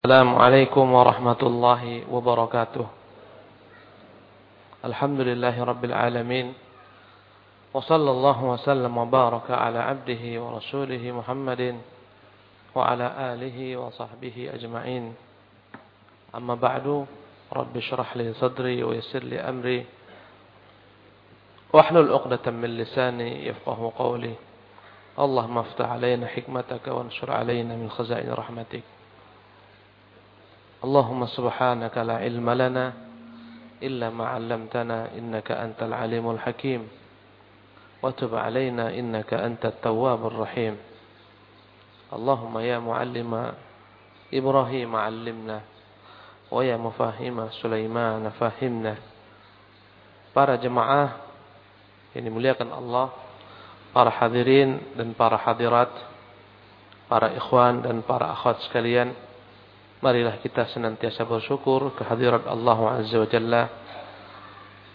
السلام عليكم ورحمة الله وبركاته. الحمد لله رب العالمين. وصلى الله وسلم وبارك على عبده ورسوله محمد وعلى آله وصحبه أجمعين. أما بعد رب اشرح لي صدري ويسر لي أمري. واحلل عقدة من لساني يفقه قولي. اللهم افتح علينا حكمتك وانشر علينا من خزائن رحمتك. Allahumma subhanaka la ilma lana illa ma 'allamtana innaka antal alimul hakim. Wa tub alaina innaka antat tawwabur rahim. Allahumma ya muallima Ibrahim 'allimna wa ya mufahima Sulaiman fahimna. Para jemaah yang dimuliakan Allah para hadirin dan para hadirat para ikhwan dan para akhwat sekalian marilah kita senantiasa bersyukur kehadirat Allah Azza wa Jalla.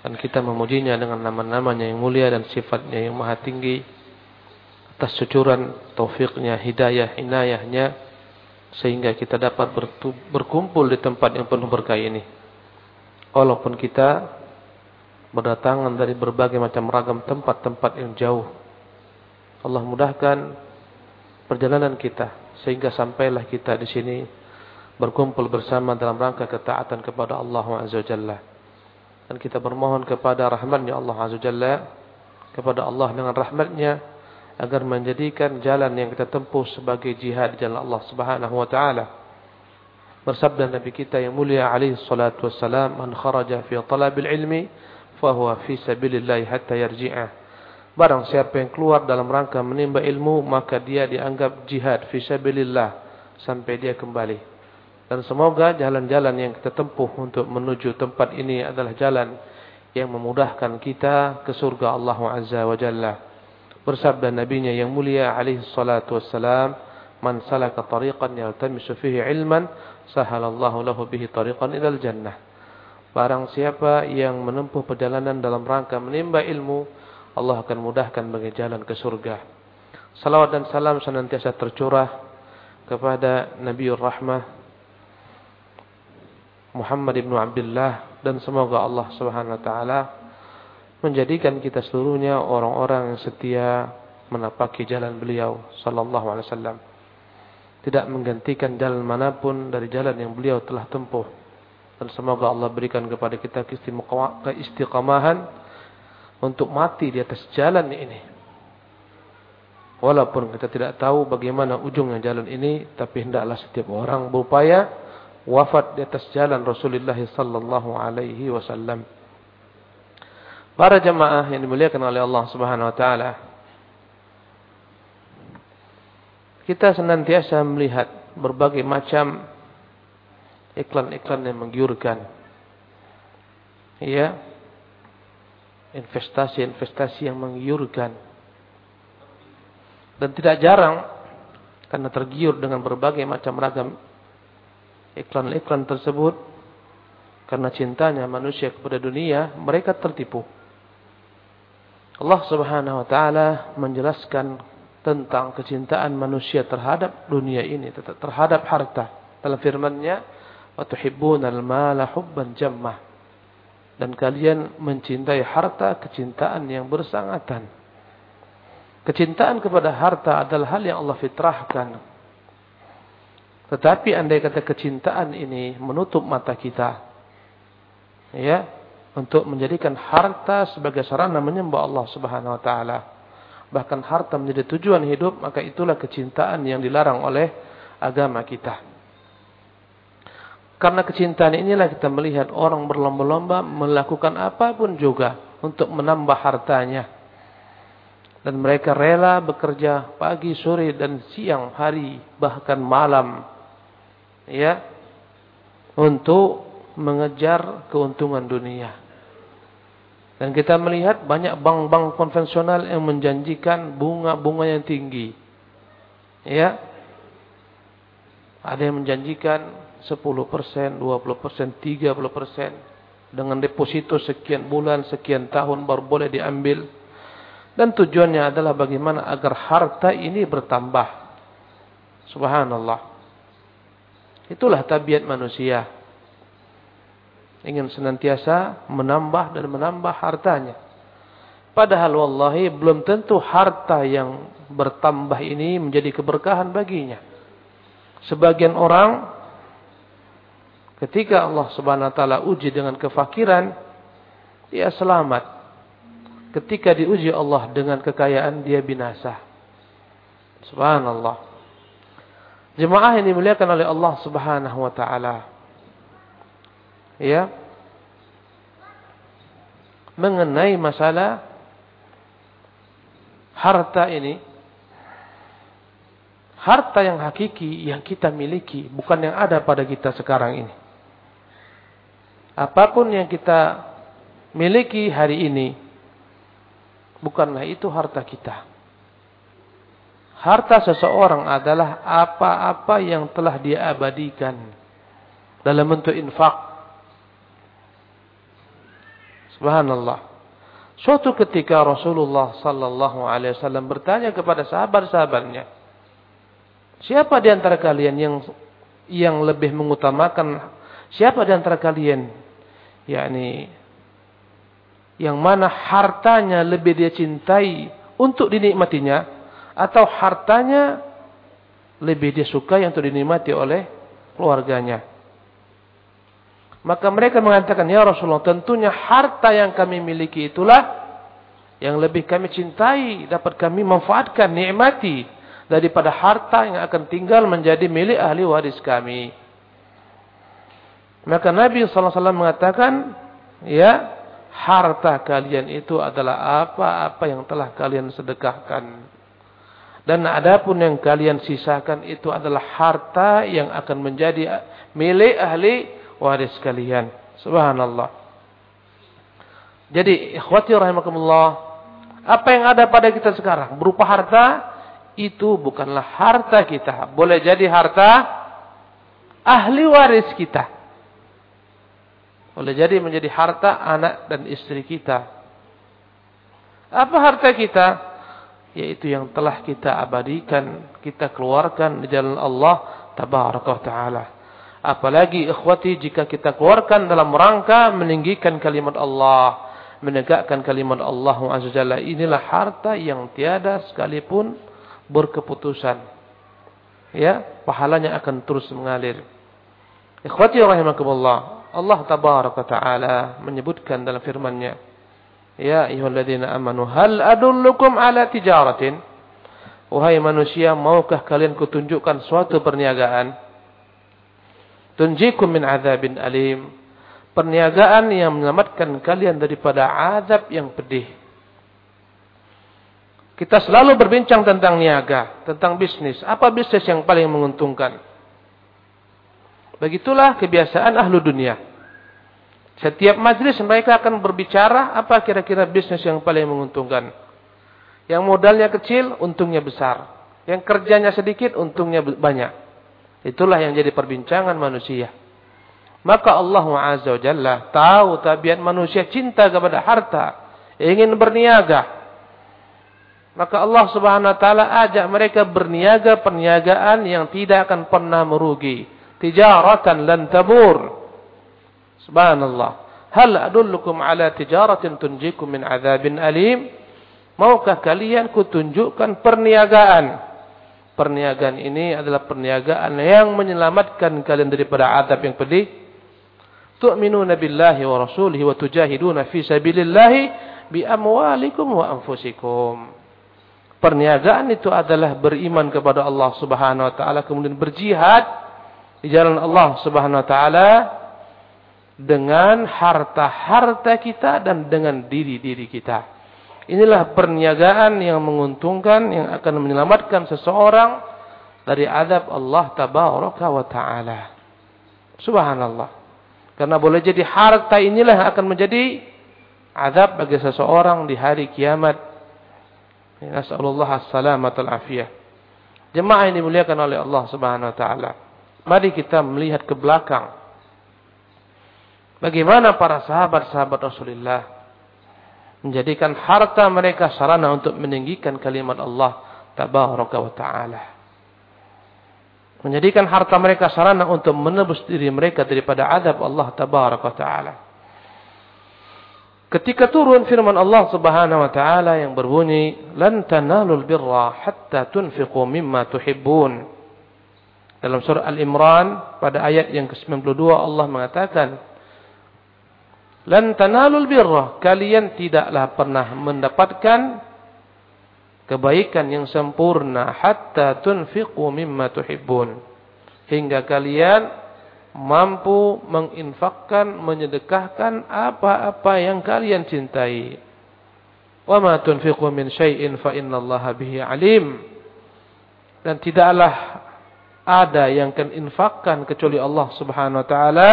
Dan kita memujinya dengan nama-namanya yang mulia dan sifatnya yang maha tinggi. Atas cucuran taufiknya, hidayah, inayahnya. Sehingga kita dapat berkumpul di tempat yang penuh berkah ini. Walaupun kita berdatangan dari berbagai macam ragam tempat-tempat yang jauh. Allah mudahkan perjalanan kita. Sehingga sampailah kita di sini berkumpul bersama dalam rangka ketaatan kepada Allah Azza Jalla. Dan kita bermohon kepada rahmatnya Allah Azza Jalla, kepada Allah dengan rahmatnya, agar menjadikan jalan yang kita tempuh sebagai jihad di jalan Allah Subhanahu wa taala. Bersabda Nabi kita yang mulia alaihi salatu wassalam, "Man kharaja fi talabil ilmi fa huwa fi sabilillah hatta yarji'ah." Barang siapa yang keluar dalam rangka menimba ilmu, maka dia dianggap jihad fi sabilillah sampai dia kembali. Dan semoga jalan-jalan yang kita tempuh untuk menuju tempat ini adalah jalan yang memudahkan kita ke surga Allah Azza wa Jalla. Bersabda nabinya yang mulia alaihi salatu wassalam, "Man salaka tariqan yaltamisu fihi ilman, sahalallahu lahu bihi tariqan ilal jannah." Barang siapa yang menempuh perjalanan dalam rangka menimba ilmu, Allah akan mudahkan bagi jalan ke surga. Salawat dan salam senantiasa tercurah kepada Nabiur Rahmah Muhammad ibn Abdullah dan semoga Allah Subhanahu wa taala menjadikan kita seluruhnya orang-orang yang setia menapaki jalan beliau sallallahu alaihi wasallam. Tidak menggantikan jalan mana pun dari jalan yang beliau telah tempuh. Dan semoga Allah berikan kepada kita keistiqamahan untuk mati di atas jalan ini. Walaupun kita tidak tahu bagaimana ujungnya jalan ini, tapi hendaklah setiap orang berupaya wafat di atas jalan Rasulullah sallallahu alaihi wasallam. Para jemaah yang dimuliakan oleh Allah Subhanahu wa taala. Kita senantiasa melihat berbagai macam iklan-iklan yang menggiurkan. Ya. Investasi-investasi yang menggiurkan. Dan tidak jarang karena tergiur dengan berbagai macam ragam iklan-iklan tersebut karena cintanya manusia kepada dunia, mereka tertipu. Allah Subhanahu wa taala menjelaskan tentang kecintaan manusia terhadap dunia ini, terhadap harta. Dalam firman-Nya, "Wa tuhibbunal mala hubban jammah." Dan kalian mencintai harta kecintaan yang bersangatan. Kecintaan kepada harta adalah hal yang Allah fitrahkan tetapi andai kata kecintaan ini menutup mata kita, ya, untuk menjadikan harta sebagai sarana menyembah Allah Subhanahu Wa Taala, bahkan harta menjadi tujuan hidup, maka itulah kecintaan yang dilarang oleh agama kita. Karena kecintaan inilah kita melihat orang berlomba-lomba melakukan apa pun juga untuk menambah hartanya. Dan mereka rela bekerja pagi, sore, dan siang, hari, bahkan malam ya untuk mengejar keuntungan dunia. Dan kita melihat banyak bank-bank konvensional yang menjanjikan bunga-bunga yang tinggi. Ya. Ada yang menjanjikan 10%, 20%, 30% dengan deposito sekian bulan, sekian tahun baru boleh diambil. Dan tujuannya adalah bagaimana agar harta ini bertambah. Subhanallah. Itulah tabiat manusia. Ingin senantiasa menambah dan menambah hartanya. Padahal wallahi belum tentu harta yang bertambah ini menjadi keberkahan baginya. Sebagian orang ketika Allah Subhanahu wa taala uji dengan kefakiran, dia selamat. Ketika diuji Allah dengan kekayaan, dia binasa. Subhanallah. Jemaah yang dimuliakan oleh Allah Subhanahu wa taala. Ya. Mengenai masalah harta ini harta yang hakiki yang kita miliki bukan yang ada pada kita sekarang ini. Apa pun yang kita miliki hari ini bukanlah itu harta kita. Harta seseorang adalah apa-apa yang telah dia abadikan dalam bentuk infak. Subhanallah. Suatu ketika Rasulullah sallallahu alaihi wasallam bertanya kepada sahabat-sahabatnya, "Siapa di antara kalian yang yang lebih mengutamakan siapa di antara kalian yakni yang mana hartanya lebih dia cintai untuk dinikmatinya atau hartanya lebih dia suka yang untuk dinikmati oleh keluarganya. Maka mereka mengatakan, Ya Rasulullah, tentunya harta yang kami miliki itulah yang lebih kami cintai, dapat kami manfaatkan, nikmati daripada harta yang akan tinggal menjadi milik ahli waris kami. Maka Nabi SAW mengatakan, ya, harta kalian itu adalah apa-apa yang telah kalian sedekahkan. Dan adapun yang kalian sisakan itu adalah harta yang akan menjadi milik ahli waris kalian. Subhanallah. Jadi, ikhwati rahimakumullah, apa yang ada pada kita sekarang berupa harta itu bukanlah harta kita. Boleh jadi harta ahli waris kita. Boleh jadi menjadi harta anak dan istri kita. Apa harta kita? Yaitu yang telah kita abadikan, kita keluarkan di jalan Allah tabaraka taala. Apalagi ikhwati jika kita keluarkan dalam rangka meninggikan kalimat Allah, menegakkan kalimat Allah Azza. Inilah harta yang tiada sekalipun berkeputusan. Ya, pahalanya akan terus mengalir. Ikhwati rahimakumullah, Allah tabaraka taala menyebutkan dalam firman-Nya Ya ayyuhalladzina amanu hal adullukum ala tijaratin Wahai manusia maukah kalian kutunjukkan suatu perniagaan tunjikum min azabin alim perniagaan yang menyelamatkan kalian daripada azab yang pedih kita selalu berbincang tentang niaga, tentang bisnis. Apa bisnis yang paling menguntungkan? Begitulah kebiasaan ahlu dunia. Setiap majlis mereka akan berbicara apa kira-kira bisnis yang paling menguntungkan. Yang modalnya kecil, untungnya besar. Yang kerjanya sedikit, untungnya banyak. Itulah yang jadi perbincangan manusia. Maka Allah Azza wa Jalla tahu tabiat manusia cinta kepada harta. Ingin berniaga. Maka Allah Subhanahu wa taala ajak mereka berniaga perniagaan yang tidak akan pernah merugi. Tijaratan lan tabur. Subhanallah. Hal adullukum ala tijaratin tunjikum min azabin alim? Maukah kalian kutunjukkan perniagaan? Perniagaan ini adalah perniagaan yang menyelamatkan kalian daripada azab yang pedih. Tu'minuna billahi wa rasulihi wa tujahiduna fi sabilillahi bi amwalikum wa anfusikum. Perniagaan itu adalah beriman kepada Allah Subhanahu wa taala kemudian berjihad di jalan Allah Subhanahu wa taala dengan harta-harta kita dan dengan diri-diri kita. Inilah perniagaan yang menguntungkan yang akan menyelamatkan seseorang dari adab Allah tabaraka wa taala. Subhanallah. Karena boleh jadi harta inilah yang akan menjadi adab bagi seseorang di hari kiamat. Nasallallahu as-salamata afiyah. Jemaah ini dimuliakan oleh Allah Subhanahu wa taala. Mari kita melihat ke belakang Bagaimana para sahabat-sahabat Rasulullah menjadikan harta mereka sarana untuk meninggikan kalimat Allah tabaraka wa taala. Menjadikan harta mereka sarana untuk menebus diri mereka daripada azab Allah tabaraka taala. Ketika turun firman Allah Subhanahu wa taala yang berbunyi, "Lan tanalul birra hatta tunfiqu mimma tuhibbun." Dalam surah Al-Imran pada ayat yang ke-92 Allah mengatakan, "Lan tanalul birra." Kalian tidaklah pernah mendapatkan kebaikan yang sempurna. Hatta tunfiqu mimma tuhibbun. Hingga kalian mampu menginfakkan menyedekahkan apa-apa yang kalian cintai. Wa ma tunfiqu min syai'in fa innallaha bihi alim. Dan tidaklah ada yang akan infakkan kecuali Allah Subhanahu wa taala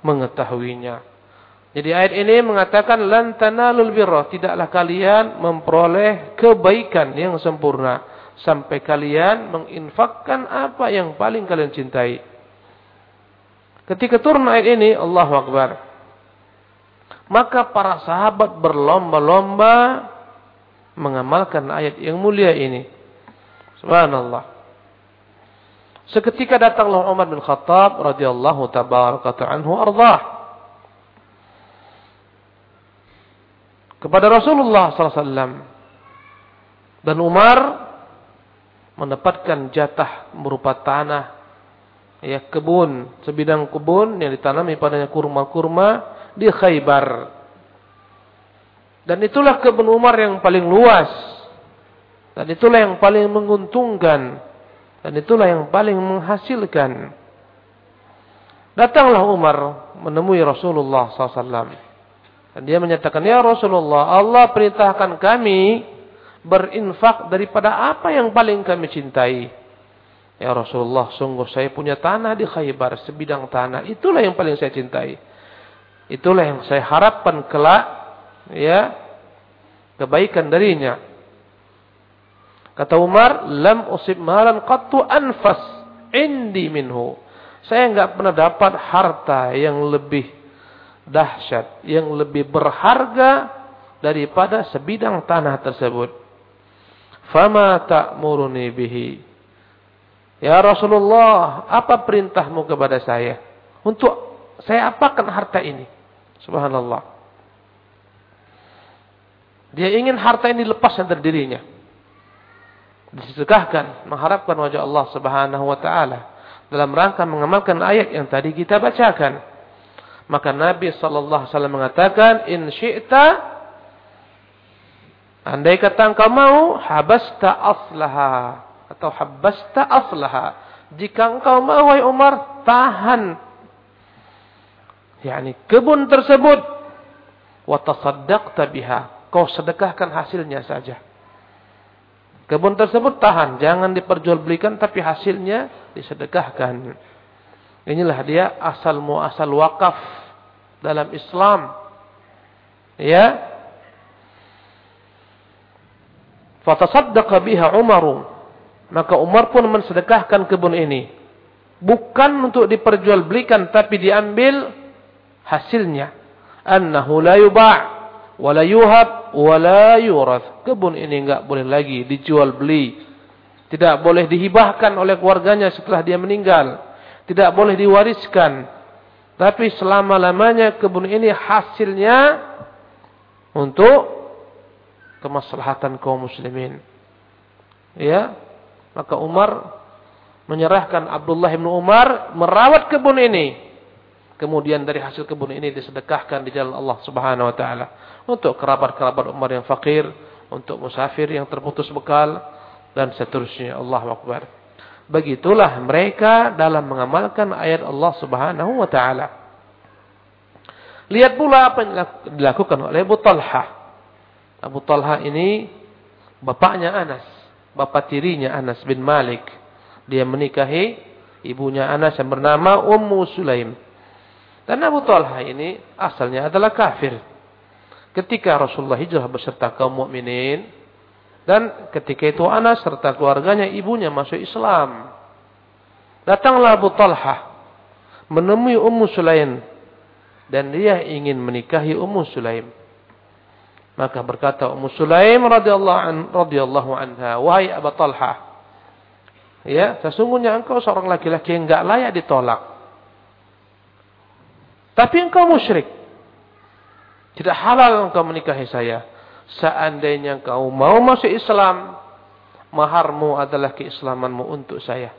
mengetahuinya jadi ayat ini mengatakan lan tanalul birra, tidaklah kalian memperoleh kebaikan yang sempurna sampai kalian menginfakkan apa yang paling kalian cintai. Ketika turun ayat ini, Allahu Akbar. Maka para sahabat berlomba-lomba mengamalkan ayat yang mulia ini. Subhanallah. Seketika datanglah Umar bin Khattab radhiyallahu tabaraka anhu ardhah kepada Rasulullah SAW. Dan Umar mendapatkan jatah berupa tanah, ya kebun, sebidang kebun yang ditanami padanya kurma-kurma di Khaybar. Dan itulah kebun Umar yang paling luas. Dan itulah yang paling menguntungkan. Dan itulah yang paling menghasilkan. Datanglah Umar menemui Rasulullah SAW. Dan dia menyatakan, Ya Rasulullah, Allah perintahkan kami berinfak daripada apa yang paling kami cintai. Ya Rasulullah, sungguh saya punya tanah di Khaybar, sebidang tanah. Itulah yang paling saya cintai. Itulah yang saya harapkan kelak, ya, kebaikan darinya. Kata Umar, lam usib malan qattu anfas indi minhu. Saya enggak pernah dapat harta yang lebih dahsyat yang lebih berharga daripada sebidang tanah tersebut. Fama ta'muruni bihi? Ya Rasulullah, apa perintahmu kepada saya? Untuk saya apakan harta ini? Subhanallah. Dia ingin harta ini lepas dari dirinya. Disedekahkan, mengharapkan wajah Allah Subhanahu wa taala dalam rangka mengamalkan ayat yang tadi kita bacakan. Maka Nabi sallallahu alaihi wasallam mengatakan, "In syi'ta andai kata engkau mau, habasta aslaha atau habasta aslaha. Jika engkau mau wahai Umar, tahan yakni kebun tersebut wa tasaddaqta biha. Kau sedekahkan hasilnya saja. Kebun tersebut tahan, jangan diperjualbelikan tapi hasilnya disedekahkan. Inilah dia asal muasal wakaf dalam Islam. Ya. Fatasaddaqa biha Umar. Maka Umar pun mensedekahkan kebun ini. Bukan untuk diperjualbelikan tapi diambil hasilnya. Annahu la yuba' wa la yuhab wa la yurath. Kebun ini enggak boleh lagi dijual beli. Tidak boleh dihibahkan oleh keluarganya setelah dia meninggal. Tidak boleh diwariskan tapi selama-lamanya kebun ini hasilnya untuk kemaslahatan kaum muslimin. Ya. Maka Umar menyerahkan Abdullah bin Umar merawat kebun ini. Kemudian dari hasil kebun ini disedekahkan di jalan Allah Subhanahu wa taala untuk kerabat-kerabat Umar yang fakir, untuk musafir yang terputus bekal dan seterusnya. Allahu Akbar. Begitulah mereka dalam mengamalkan ayat Allah Subhanahu wa taala. Lihat pula apa yang dilakukan oleh Abu Talha. Abu Talha ini bapaknya Anas, bapak tirinya Anas bin Malik. Dia menikahi ibunya Anas yang bernama Ummu Sulaim. Dan Abu Talha ini asalnya adalah kafir. Ketika Rasulullah hijrah beserta kaum mukminin, dan ketika itu Anas serta keluarganya ibunya masuk Islam. Datanglah Abu Talha menemui Ummu Sulaim dan dia ingin menikahi Ummu Sulaim. Maka berkata Ummu Sulaim radhiyallahu an radhiyallahu anha, "Wahai Abu Talha, Ya, sesungguhnya engkau seorang laki-laki yang enggak layak ditolak. Tapi engkau musyrik. Tidak halal engkau menikahi saya. Seandainya engkau mau masuk Islam, maharmu adalah keislamanmu untuk saya.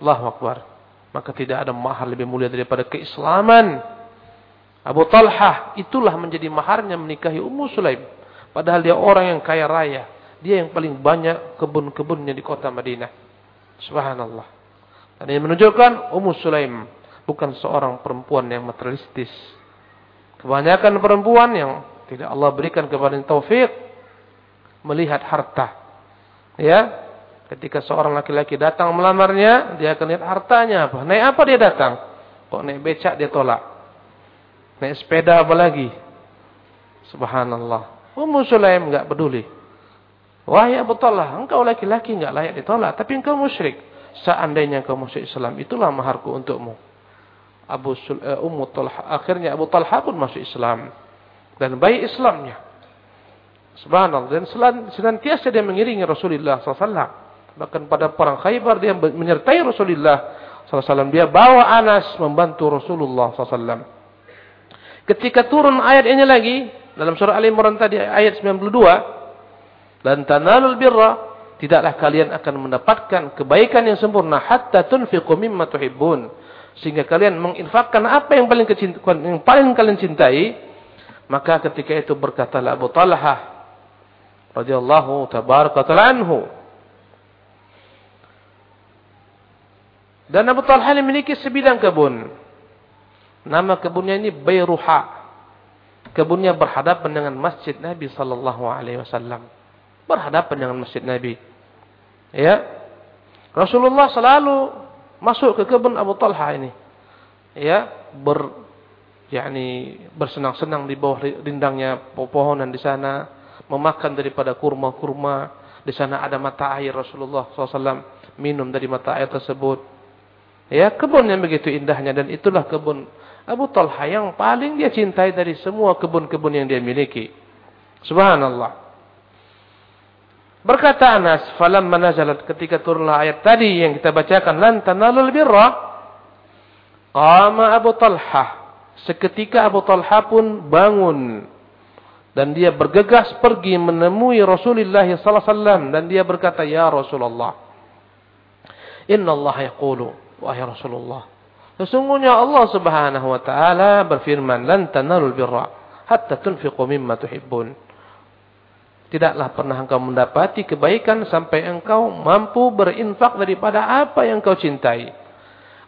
Allahu Akbar. Maka tidak ada mahar lebih mulia daripada keislaman. Abu Talha itulah menjadi maharnya menikahi Ummu Sulaim. Padahal dia orang yang kaya raya. Dia yang paling banyak kebun-kebunnya di kota Madinah. Subhanallah. Dan ini menunjukkan Ummu Sulaim bukan seorang perempuan yang materialistis. Kebanyakan perempuan yang tidak Allah berikan kepada taufik melihat harta. Ya, ketika seorang laki-laki datang melamarnya, dia akan lihat hartanya apa. Naik apa dia datang? Kok naik becak dia tolak. Naik sepeda apa lagi? Subhanallah. Ummu Sulaim enggak peduli. Wahai Abu Talha, engkau laki-laki enggak layak ditolak, tapi engkau musyrik. Seandainya engkau masuk Islam, itulah maharku untukmu. Abu Sul uh, Ummu Talha akhirnya Abu Talha pun masuk Islam dan baik Islamnya. Subhanallah dan senantiasa dia mengiringi Rasulullah SAW. Bahkan pada perang Khaybar dia menyertai Rasulullah SAW. Dia bawa Anas membantu Rasulullah SAW. Ketika turun ayat ini lagi, dalam surah Al Imran tadi ayat 92 dan tanalul birra tidaklah kalian akan mendapatkan kebaikan yang sempurna hatta tunfiqu mimma tuhibbun sehingga kalian menginfakkan apa yang paling yang paling kalian cintai maka ketika itu berkatalah Abu Talha radhiyallahu tabaraka anhu dan Abu Talha memiliki sebidang kebun nama kebunnya ini Bayruha kebunnya berhadapan dengan masjid Nabi sallallahu alaihi wasallam. Berhadapan dengan masjid Nabi. Ya. Rasulullah selalu masuk ke kebun Abu Talha ini. Ya, ber yakni bersenang-senang di bawah rindangnya pepohonan di sana, memakan daripada kurma-kurma. Di sana ada mata air Rasulullah SAW minum dari mata air tersebut. Ya, kebun yang begitu indahnya dan itulah kebun Abu Talha yang paling dia cintai dari semua kebun-kebun yang dia miliki. Subhanallah. Berkata Anas, "Falamma nazalat ketika turunlah ayat tadi yang kita bacakan, lan tanalul birra." Qama Abu Talha. Seketika Abu Talha pun bangun dan dia bergegas pergi menemui Rasulullah sallallahu alaihi wasallam dan dia berkata, "Ya Rasulullah, Inna Allah yaqulu, wahai Rasulullah, Sesungguhnya Allah Subhanahu wa taala berfirman, "Lan tanalul birra hatta tunfiqu mimma tuhibbun." Tidaklah pernah engkau mendapati kebaikan sampai engkau mampu berinfak daripada apa yang engkau cintai.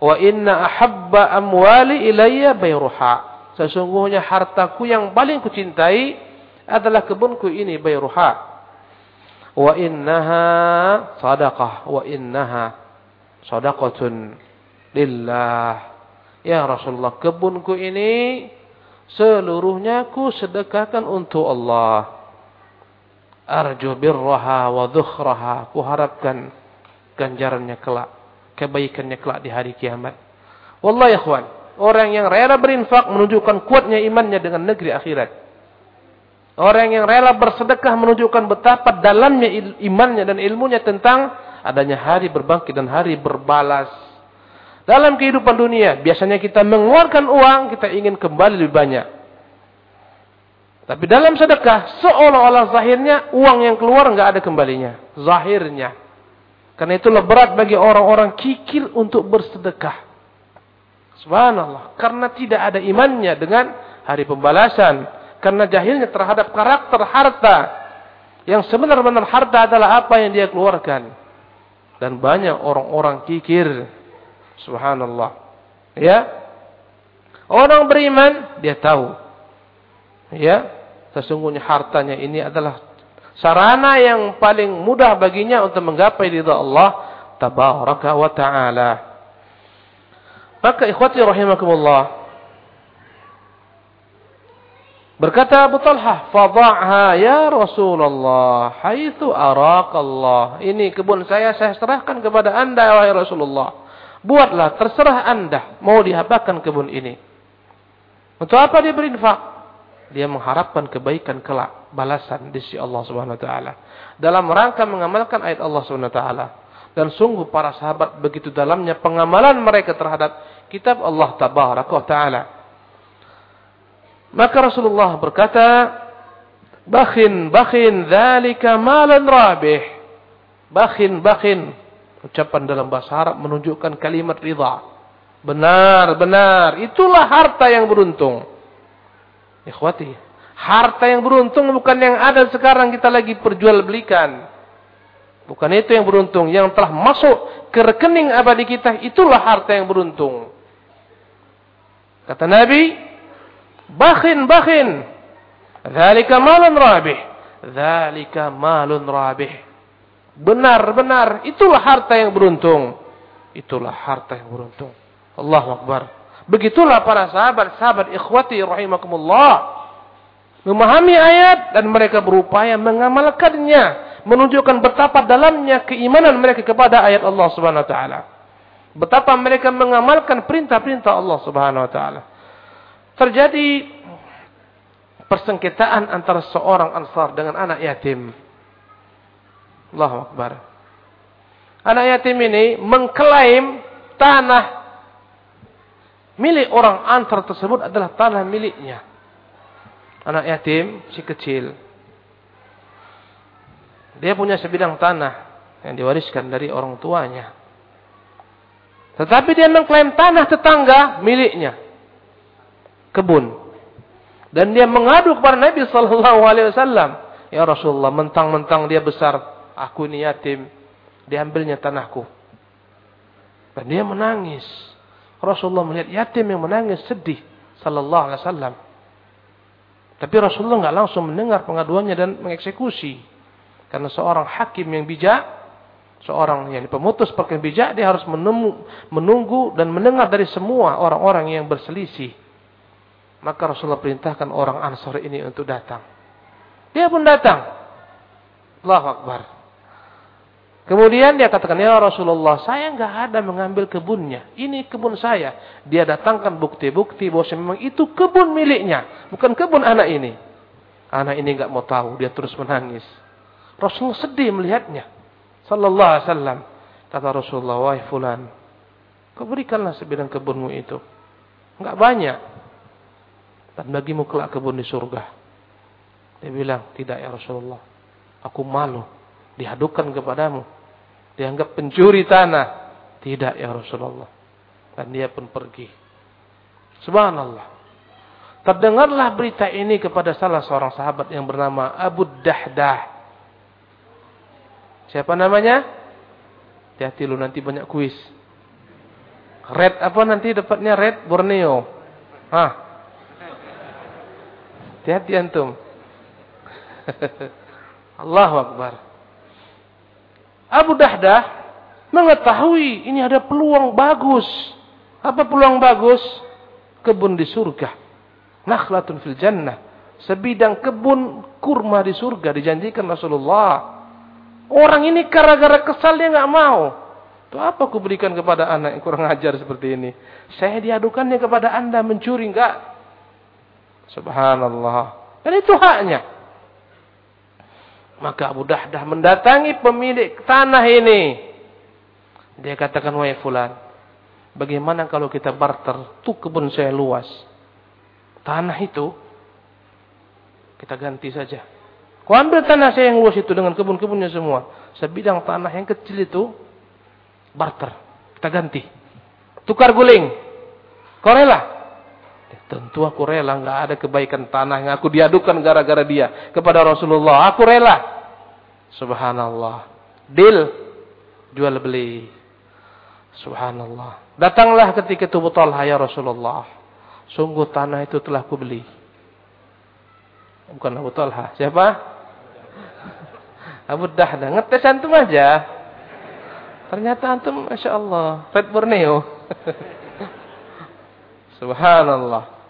Wa inna ahabba amwali ilayya bayruha. Sesungguhnya hartaku yang paling kucintai adalah kebunku ini bayruha. Wa innaha sadaqah wa innaha sadaqatun lillah. Ya Rasulullah, kebunku ini seluruhnya ku sedekahkan untuk Allah. Arju birraha wa dhukhraha. Ku harapkan ganjarannya kelak. Kebaikannya kelak di hari kiamat. Wallahi ikhwan. Orang yang rela berinfak menunjukkan kuatnya imannya dengan negeri akhirat. Orang yang rela bersedekah menunjukkan betapa dalamnya imannya dan ilmunya tentang adanya hari berbangkit dan hari berbalas. Dalam kehidupan dunia, biasanya kita mengeluarkan uang, kita ingin kembali lebih banyak. Tapi dalam sedekah, seolah-olah zahirnya, uang yang keluar nggak ada kembalinya. Zahirnya. Karena itulah berat bagi orang-orang kikir untuk bersedekah. Subhanallah. Karena tidak ada imannya dengan hari pembalasan. Karena jahilnya terhadap karakter harta. Yang sebenar-benar harta adalah apa yang dia keluarkan. Dan banyak orang-orang kikir Subhanallah. Ya. Orang beriman dia tahu. Ya, sesungguhnya hartanya ini adalah sarana yang paling mudah baginya untuk menggapai ridha Allah tabaraka wa taala. Maka ikhwati rahimakumullah Berkata Abu Talha, "Fadha'ha ya Rasulullah, haitsu araqallah." Ini kebun saya saya serahkan kepada Anda wahai Rasulullah. Buatlah, terserah anda mau diapakan kebun ini. Untuk apa dia berinfak? Dia mengharapkan kebaikan kelak, balasan di sisi Allah Subhanahu wa taala. Dalam rangka mengamalkan ayat Allah Subhanahu wa taala. Dan sungguh para sahabat begitu dalamnya pengamalan mereka terhadap kitab Allah Tabaraka Ta'ala. Maka Rasulullah berkata, Bakhin, bakhin, dhalika malan rabih. Bakhin, bakhin. Ucapan dalam bahasa Arab menunjukkan kalimat ridha. Benar, benar. Itulah harta yang beruntung. Ikhwati, harta yang beruntung bukan yang ada sekarang kita lagi perjualbelikan. Bukan itu yang beruntung. Yang telah masuk ke rekening abadi kita, itulah harta yang beruntung. Kata Nabi, Bakhin, bakhin. Zalika malun rabih. Zalika malun rabih. Benar, benar. Itulah harta yang beruntung. Itulah harta yang beruntung. Allah Akbar. Begitulah para sahabat, sahabat ikhwati rahimakumullah. Memahami ayat dan mereka berupaya mengamalkannya. Menunjukkan betapa dalamnya keimanan mereka kepada ayat Allah subhanahu wa ta'ala. Betapa mereka mengamalkan perintah-perintah Allah subhanahu wa ta'ala. Terjadi persengketaan antara seorang ansar dengan anak yatim. Allahu Akbar. Anak yatim ini mengklaim tanah milik orang ansar tersebut adalah tanah miliknya. Anak yatim, si kecil. Dia punya sebidang tanah yang diwariskan dari orang tuanya. Tetapi dia mengklaim tanah tetangga miliknya. Kebun. Dan dia mengadu kepada Nabi sallallahu alaihi wasallam, "Ya Rasulullah, mentang-mentang dia besar, aku ini yatim, diambilnya tanahku." Dan dia menangis. Rasulullah melihat yatim yang menangis sedih sallallahu alaihi wasallam. Tapi Rasulullah enggak langsung mendengar pengaduannya dan mengeksekusi. Karena seorang hakim yang bijak, seorang yang pemutus perkara bijak, dia harus menemu, menunggu dan mendengar dari semua orang-orang yang berselisih. Maka Rasulullah perintahkan orang Ansar ini untuk datang. Dia pun datang. Allahu Akbar. Kemudian dia katakan, Ya Rasulullah, saya enggak ada mengambil kebunnya. Ini kebun saya. Dia datangkan bukti-bukti bahwa memang itu kebun miliknya. Bukan kebun anak ini. Anak ini enggak mau tahu. Dia terus menangis. Rasulullah sedih melihatnya. Sallallahu alaihi wasallam. Kata Rasulullah, wahai fulan. Kau berikanlah sebidang kebunmu itu. Enggak banyak dan bagimu kelak kebun di surga. Dia bilang, tidak ya Rasulullah. Aku malu. Dihadukan kepadamu. Dianggap pencuri tanah. Tidak ya Rasulullah. Dan dia pun pergi. Subhanallah. Terdengarlah berita ini kepada salah seorang sahabat yang bernama Abu Dahdah. Siapa namanya? Hati-hati lu nanti banyak kuis. Red apa nanti dapatnya red Borneo. Hah? Hati-hati antum. Allahu Akbar. Abu Dahdah mengetahui ini ada peluang bagus. Apa peluang bagus? Kebun di surga. Nakhlatun fil jannah. Sebidang kebun kurma di surga dijanjikan Rasulullah. Orang ini gara-gara kesal dia nggak mau. Itu apa aku berikan kepada anak yang kurang ajar seperti ini? Saya diadukannya kepada anda mencuri enggak? Subhanallah. Dan itu haknya. Maka Abu Dahdah mendatangi pemilik tanah ini. Dia katakan, wahai fulan. Bagaimana kalau kita barter? Tuh kebun saya luas. Tanah itu, kita ganti saja. Kau ambil tanah saya yang luas itu dengan kebun-kebunnya semua. Sebidang tanah yang kecil itu, barter. Kita ganti. Tukar guling. Kau rela? Tentu aku rela, nggak ada kebaikan tanah yang aku diadukan gara-gara dia kepada Rasulullah. Aku rela. Subhanallah. Deal jual beli. Subhanallah. Datanglah ketika itu Talha ya Rasulullah. Sungguh tanah itu telah ku beli. Bukan Abu Talha. Siapa? Abu Dahdah. Ngetes antum aja. Ternyata antum Masya Allah. Red Borneo. Subhanallah.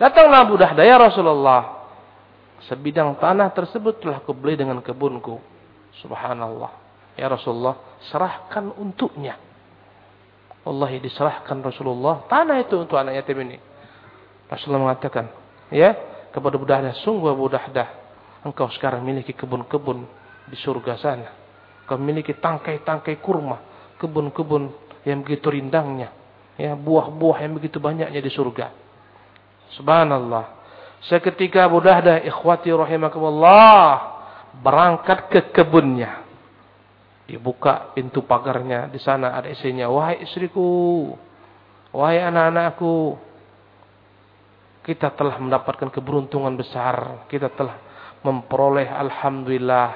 Datanglah Abu Dahdah, ya Rasulullah. Sebidang tanah tersebut telah kubeli dengan kebunku. Subhanallah. Ya Rasulullah, serahkan untuknya. Wallahi diserahkan Rasulullah. Tanah itu untuk anak yatim ini. Rasulullah mengatakan, ya, kepada Abu Dahdah, sungguh Abu Dahdah, engkau sekarang miliki kebun-kebun di surga sana. Kau memiliki tangkai-tangkai kurma, kebun-kebun yang begitu rindangnya, ya buah-buah yang begitu banyaknya di surga. Subhanallah. Seketika Budahda ikhwati rahimakumullah berangkat ke kebunnya. Dibuka pintu pagarnya, di sana ada istrinya, "Wahai istriku, wahai anak-anakku, kita telah mendapatkan keberuntungan besar. Kita telah memperoleh alhamdulillah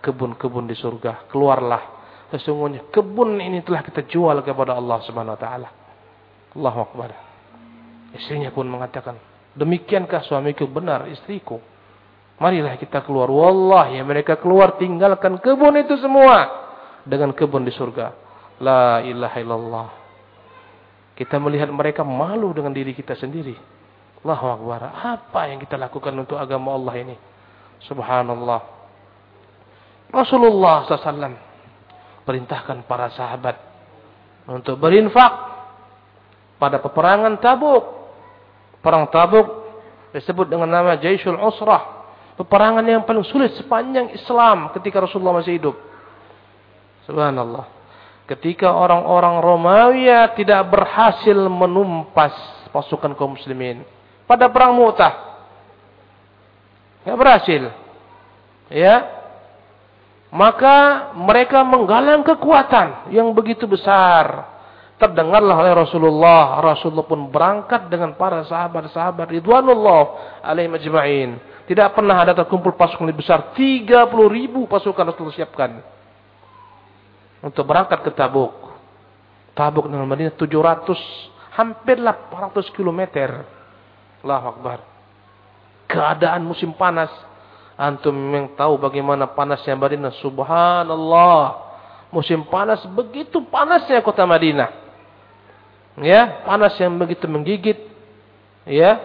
kebun-kebun di surga. Keluarlah. Sesungguhnya kebun ini telah kita jual kepada Allah Subhanahu wa taala. Allahu akbar. Istrinya pun mengatakan, "Demikiankah suamiku benar istriku?" Marilah kita keluar. Wallahi mereka keluar tinggalkan kebun itu semua dengan kebun di surga. La ilaha illallah. Kita melihat mereka malu dengan diri kita sendiri. Allahu akbar. Apa yang kita lakukan untuk agama Allah ini? Subhanallah. Rasulullah SAW perintahkan para sahabat untuk berinfak pada peperangan Tabuk. Perang Tabuk disebut dengan nama Jaisul Usrah. Peperangan yang paling sulit sepanjang Islam ketika Rasulullah masih hidup. Subhanallah. Ketika orang-orang Romawi tidak berhasil menumpas pasukan kaum muslimin pada perang Mu'tah. Tidak berhasil. Ya, maka mereka menggalang kekuatan yang begitu besar. Terdengarlah oleh Rasulullah. Rasulullah pun berangkat dengan para sahabat-sahabat Ridwanullah alaihi majma'in. Tidak pernah ada terkumpul pasukan lebih besar. 30 ribu pasukan Rasulullah siapkan. Untuk berangkat ke Tabuk. Tabuk dengan Madinah 700. Hampir 800 kilometer. Allahu Akbar. Keadaan musim panas Antum memang tahu bagaimana panasnya Madinah. Subhanallah. Musim panas begitu panasnya kota Madinah. Ya, panas yang begitu menggigit. Ya.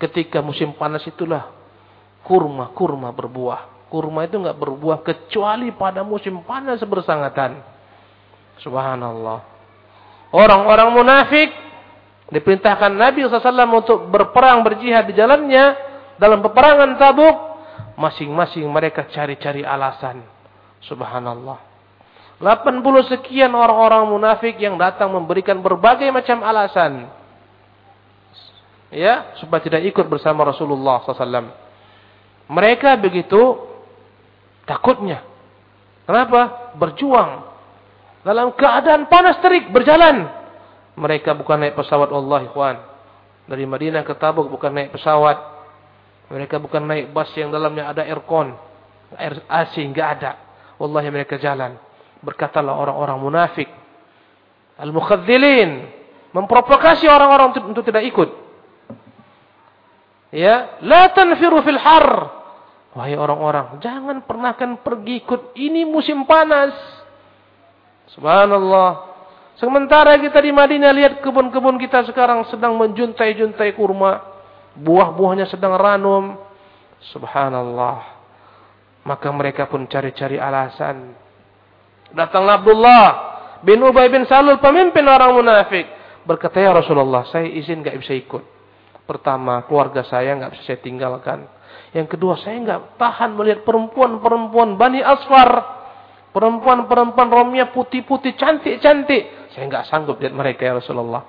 Ketika musim panas itulah kurma-kurma berbuah. Kurma itu enggak berbuah kecuali pada musim panas bersangatan. Subhanallah. Orang-orang munafik diperintahkan Nabi SAW untuk berperang berjihad di jalannya dalam peperangan Tabuk Masing-masing mereka cari-cari alasan. Subhanallah. 80 sekian orang-orang munafik yang datang memberikan berbagai macam alasan. Ya, supaya tidak ikut bersama Rasulullah SAW. Mereka begitu takutnya. Kenapa? Berjuang. Dalam keadaan panas terik, berjalan. Mereka bukan naik pesawat Allah, ikhwan. Dari Madinah ke Tabuk bukan naik pesawat. Mereka bukan naik bus yang dalamnya ada aircon. Air AC enggak ada. Wallahi mereka jalan. Berkatalah orang-orang munafik. Al-mukhadzilin. Memprovokasi orang-orang untuk, tidak ikut. Ya. La tanfiru fil har. Wahai orang-orang. Jangan pernahkan pergi ikut. Ini musim panas. Subhanallah. Sementara kita di Madinah lihat kebun-kebun kita sekarang sedang menjuntai-juntai kurma buah-buahnya sedang ranum. Subhanallah. Maka mereka pun cari-cari alasan. Datanglah Abdullah bin Ubay bin Salul, pemimpin orang munafik. Berkata, ya Rasulullah, saya izin gak bisa ikut. Pertama, keluarga saya gak bisa saya tinggalkan. Yang kedua, saya gak tahan melihat perempuan-perempuan Bani Asfar. Perempuan-perempuan Romia putih-putih, cantik-cantik. Saya gak sanggup lihat mereka ya Rasulullah.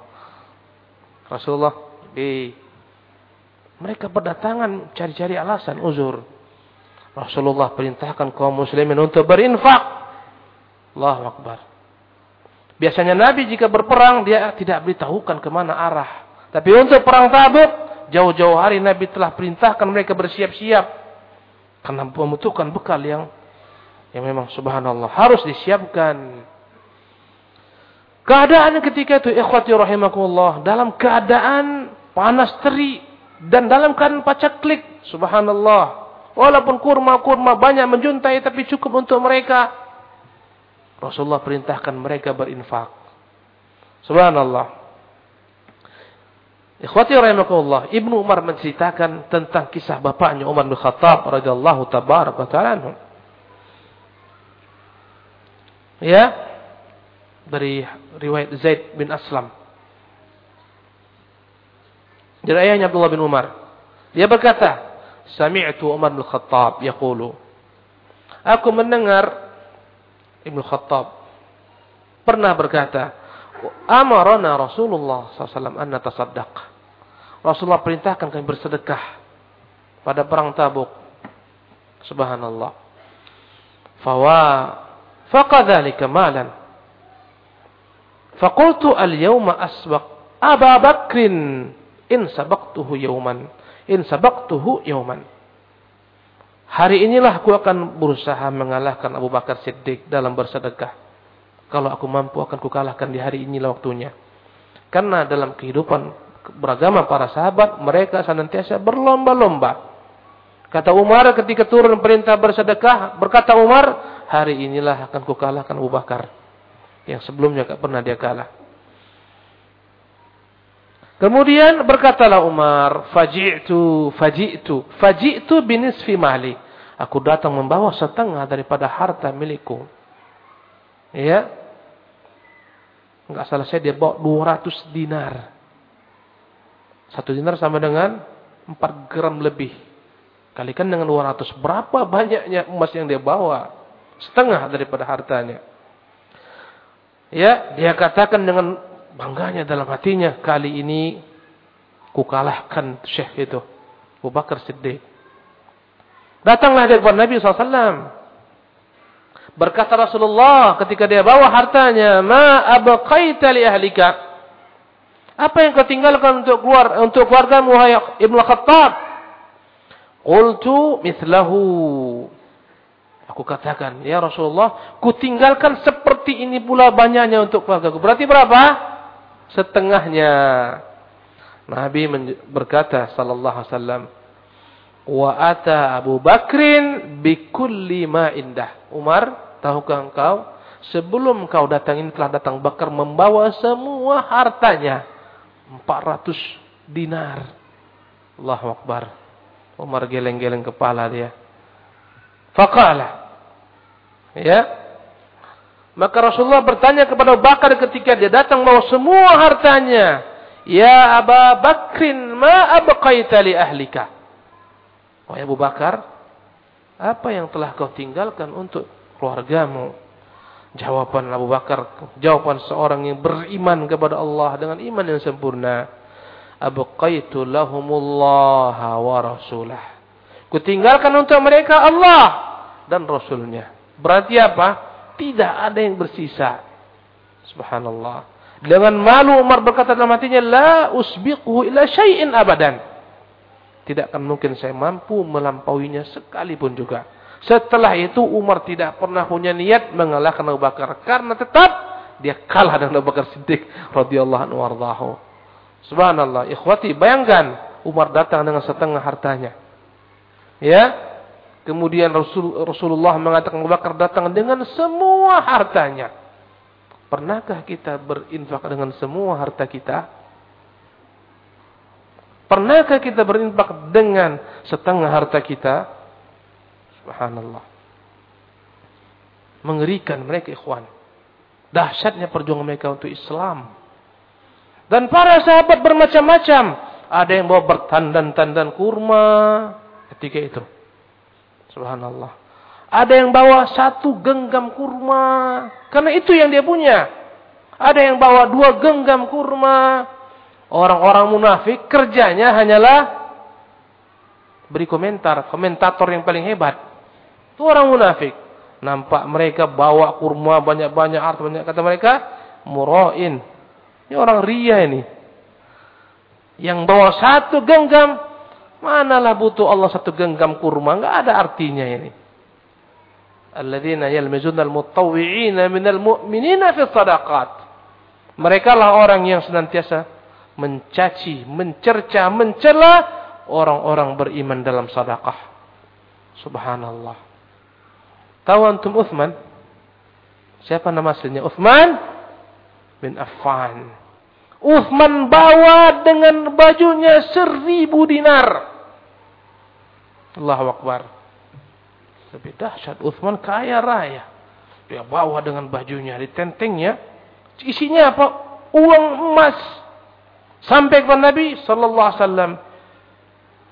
Rasulullah, di mereka berdatangan cari-cari alasan, uzur. Rasulullah perintahkan kaum muslimin untuk berinfak. Allahu Akbar. Biasanya Nabi jika berperang, dia tidak beritahukan ke mana arah. Tapi untuk perang tabuk, jauh-jauh hari Nabi telah perintahkan mereka bersiap-siap. Karena membutuhkan bekal yang yang memang subhanallah harus disiapkan. Keadaan ketika itu ikhwati rahimakumullah dalam keadaan panas terik dan dalam keadaan pacaklik, subhanallah. Walaupun kurma-kurma banyak menjuntai tapi cukup untuk mereka. Rasulullah perintahkan mereka berinfak. Subhanallah. Ikhwati rahimakumullah, Ibnu Umar menceritakan tentang kisah bapaknya Umar bin Khattab radhiyallahu tabaraka ta'ala Ya. Dari riwayat Zaid bin Aslam dari ayahnya Abdullah bin Umar. Dia berkata, Sami'tu Umar bin Khattab yaqulu. Aku mendengar Ibnu Khattab pernah berkata, "Amarana Rasulullah SAW an natasaddaq." Rasulullah perintahkan kami bersedekah pada perang Tabuk. Subhanallah. Fawa faqadzalika malan. Faqultu al-yawma asbaq Aba Bakrin in sabaqtuhu yawman in sabaqtuhu yawman. Hari inilah aku akan berusaha mengalahkan Abu Bakar Siddiq dalam bersedekah. Kalau aku mampu akan kukalahkan di hari inilah waktunya. Karena dalam kehidupan beragama para sahabat, mereka senantiasa berlomba-lomba. Kata Umar ketika turun perintah bersedekah, berkata Umar, hari inilah akan kukalahkan Abu Bakar. Yang sebelumnya tak pernah dia kalah. Kemudian berkatalah Umar, faji'tu, faji'tu, faji'tu binisfi mali. Aku datang membawa setengah daripada harta milikku. Ya. Enggak salah saya dia bawa 200 dinar. Satu dinar sama dengan 4 gram lebih. Kalikan dengan 200. Berapa banyaknya emas yang dia bawa? Setengah daripada hartanya. Ya, dia katakan dengan bangganya dalam hatinya, kali ini kukalahkan syekh itu. Abu Bakar Siddiq. Datanglah dia kepada Nabi SAW. Berkata Rasulullah ketika dia bawa hartanya, Ma abqaita li ahlika. Apa yang kau tinggalkan untuk keluar untuk keluargamu wahai Ibnu Khattab? Qultu mithlahu. Aku katakan, ya Rasulullah, ku tinggalkan seperti ini pula banyaknya untuk keluargaku. Berarti berapa? Setengahnya. Nabi berkata sallallahu alaihi wasallam, "Wa ata Abu Bakrin bi kulli ma indah." Umar, tahukah engkau sebelum kau datang ini telah datang Bakar membawa semua hartanya. 400 dinar. Allahu Akbar. Umar geleng-geleng kepala dia. Faqala. Ya. Maka Rasulullah bertanya kepada Abu Bakar ketika dia datang bawa semua hartanya. Ya Abu Bakrin ma abqaita li ahlika. Oh Abu Bakar, apa yang telah kau tinggalkan untuk keluargamu? Jawaban Abu Bakar, jawaban seorang yang beriman kepada Allah dengan iman yang sempurna. Abqaitu lahumullah wa rasulah. Kutinggalkan untuk mereka Allah dan Rasulnya. Berarti apa? Tidak ada yang bersisa. Subhanallah. Dengan malu Umar berkata dalam hatinya, La usbiquhu ila syai'in abadan. Tidak akan mungkin saya mampu melampauinya sekalipun juga. Setelah itu Umar tidak pernah punya niat mengalahkan Abu Bakar karena tetap dia kalah dengan Abu Bakar Siddiq radhiyallahu anhu warḍahu. Subhanallah, ikhwati, bayangkan Umar datang dengan setengah hartanya. Ya. Kemudian Rasul, Rasulullah mengatakan Abu Bakar datang dengan semua hartanya. Pernahkah kita berinfak dengan semua harta kita? Pernahkah kita berinfak dengan setengah harta kita? Subhanallah. Mengerikan mereka ikhwan. Dahsyatnya perjuangan mereka untuk Islam. Dan para sahabat bermacam-macam. Ada yang bawa bertandan-tandan kurma ketika itu. Subhanallah. Ada yang bawa satu genggam kurma. Karena itu yang dia punya. Ada yang bawa dua genggam kurma. Orang-orang munafik kerjanya hanyalah beri komentar. Komentator yang paling hebat. Itu orang munafik. Nampak mereka bawa kurma banyak-banyak harta banyak kata mereka murain. Ini orang ria ini. Yang bawa satu genggam manalah butuh Allah satu genggam kurma enggak ada artinya ini. Alladzina yalmizuna al-mutawwi'ina minal mu'minina fi sadaqat. Mereka lah orang yang senantiasa mencaci, mencerca, mencela orang-orang beriman dalam sedekah. Subhanallah. Tahu antum Uthman? Siapa nama aslinya? Uthman bin Affan. Uthman bawa dengan bajunya seribu dinar. Allahu Akbar. Lebih dahsyat. Uthman kaya raya. Dia bawa dengan bajunya di tentengnya. Isinya apa? Uang emas. Sampai kepada Nabi Sallallahu Alaihi Wasallam.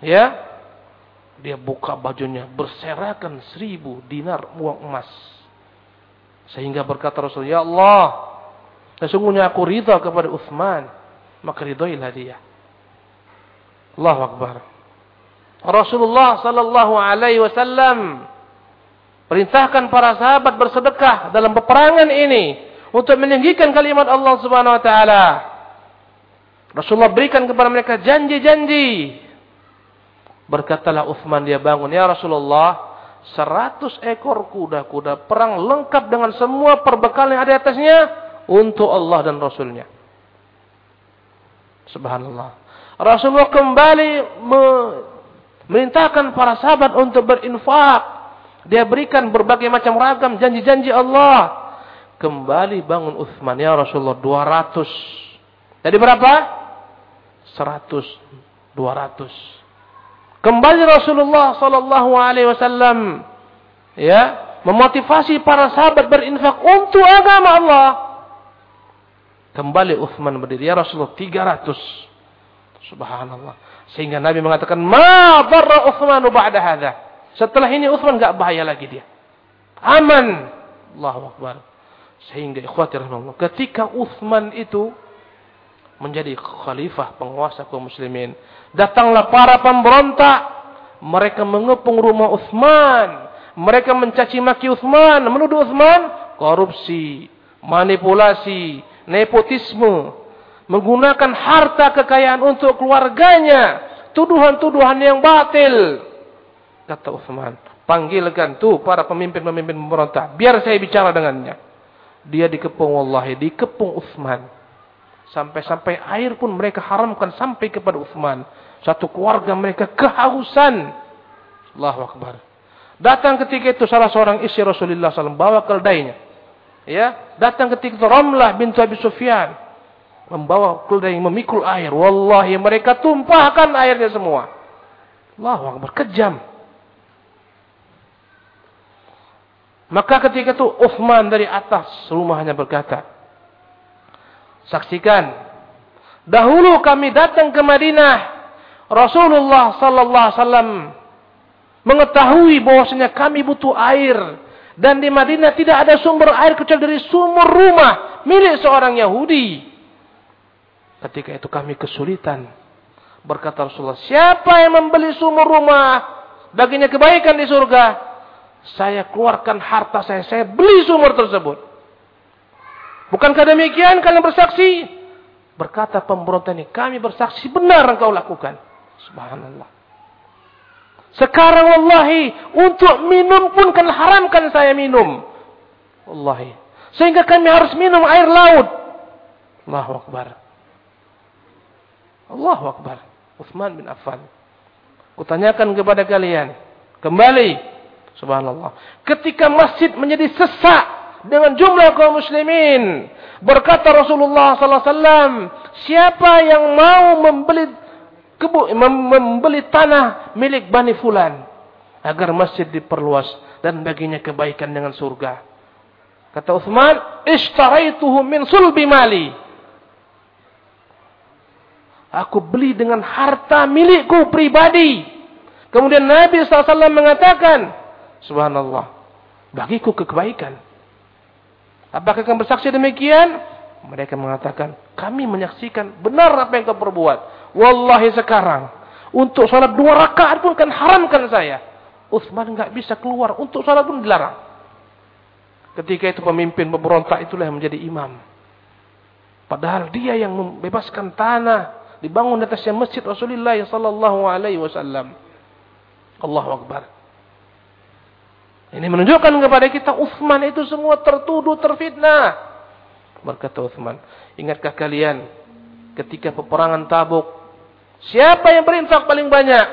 Ya. Dia buka bajunya, berserakan seribu dinar uang emas. Sehingga berkata Rasul, Ya Allah, sesungguhnya aku ridha kepada Uthman. Maka ridhoilah dia. Allahu Akbar. Rasulullah sallallahu alaihi wasallam perintahkan para sahabat bersedekah dalam peperangan ini untuk meninggikan kalimat Allah Subhanahu wa taala. Rasulullah berikan kepada mereka janji-janji. Berkatalah Uthman dia bangun, "Ya Rasulullah, seratus ekor kuda-kuda perang lengkap dengan semua perbekalan yang ada atasnya untuk Allah dan Rasulnya. Subhanallah. Rasulullah kembali memerintahkan para sahabat untuk berinfak. Dia berikan berbagai macam ragam janji-janji Allah. Kembali bangun Uthman. Ya Rasulullah 200. Jadi berapa? 100. 200. Kembali Rasulullah sallallahu alaihi wasallam ya, memotivasi para sahabat berinfak untuk agama Allah. Kembali Uthman berdiri, ya Rasulullah 300. Subhanallah. Sehingga Nabi mengatakan, "Ma dharra Uthman ba'da hadha." Setelah ini Uthman enggak bahaya lagi dia. Aman. Allahu Akbar. Sehingga ikhwati rahimahullah, ketika Uthman itu menjadi khalifah penguasa kaum muslimin. Datanglah para pemberontak. Mereka mengepung rumah Uthman. Mereka mencaci maki Uthman. Menuduh Uthman korupsi, manipulasi, nepotisme. Menggunakan harta kekayaan untuk keluarganya. Tuduhan-tuduhan yang batil. Kata Uthman. Panggilkan tuh para pemimpin-pemimpin pemberontak. Biar saya bicara dengannya. Dia dikepung wallahi. Dikepung Uthman. Sampai-sampai air pun mereka haramkan sampai kepada Uthman. Satu keluarga mereka kehausan. Allahu Akbar. Datang ketika itu salah seorang istri Rasulullah SAW. Bawa keldainya. Ya, Datang ketika itu Ramlah bintu Abi Sufyan. Membawa keldai memikul air. Wallahi mereka tumpahkan airnya semua. Allahu Akbar. Kejam. Maka ketika itu Uthman dari atas rumahnya berkata. Saksikan. Dahulu kami datang ke Madinah. Rasulullah sallallahu alaihi wasallam mengetahui bahwasanya kami butuh air dan di Madinah tidak ada sumber air kecuali dari sumur rumah milik seorang Yahudi. Ketika itu kami kesulitan. Berkata Rasulullah, siapa yang membeli sumur rumah baginya kebaikan di surga? Saya keluarkan harta saya, saya beli sumur tersebut. Bukankah demikian kalian bersaksi? Berkata pemberontak ini, kami bersaksi benar engkau lakukan. Subhanallah. Sekarang wallahi, untuk minum pun kan haramkan saya minum. Wallahi. Sehingga kami harus minum air laut. Allahu Akbar. Allahu Akbar. Uthman bin Affan. Kutanyakan kepada kalian. Kembali. Subhanallah. Ketika masjid menjadi sesak dengan jumlah kaum muslimin. Berkata Rasulullah wasallam, siapa yang mau membeli kebu membeli tanah milik Bani Fulan agar masjid diperluas dan baginya kebaikan dengan surga. Kata Uthman, "Ishtaraituhu min sulbi mali." Aku beli dengan harta milikku pribadi. Kemudian Nabi SAW mengatakan, Subhanallah, bagiku kebaikan. Apakah kamu bersaksi demikian? Mereka mengatakan, kami menyaksikan benar apa yang kau perbuat. Wallahi sekarang, untuk sholat dua rakaat pun kan haramkan saya. Utsman nggak bisa keluar, untuk sholat pun dilarang. Ketika itu pemimpin pemberontak itulah yang menjadi imam. Padahal dia yang membebaskan tanah, dibangun di atasnya masjid Rasulullah sallallahu alaihi wasallam. Allahu akbar. Ini menunjukkan kepada kita Uthman itu semua tertuduh, terfitnah. Berkata Uthman, ingatkah kalian ketika peperangan Tabuk, siapa yang berinfak paling banyak?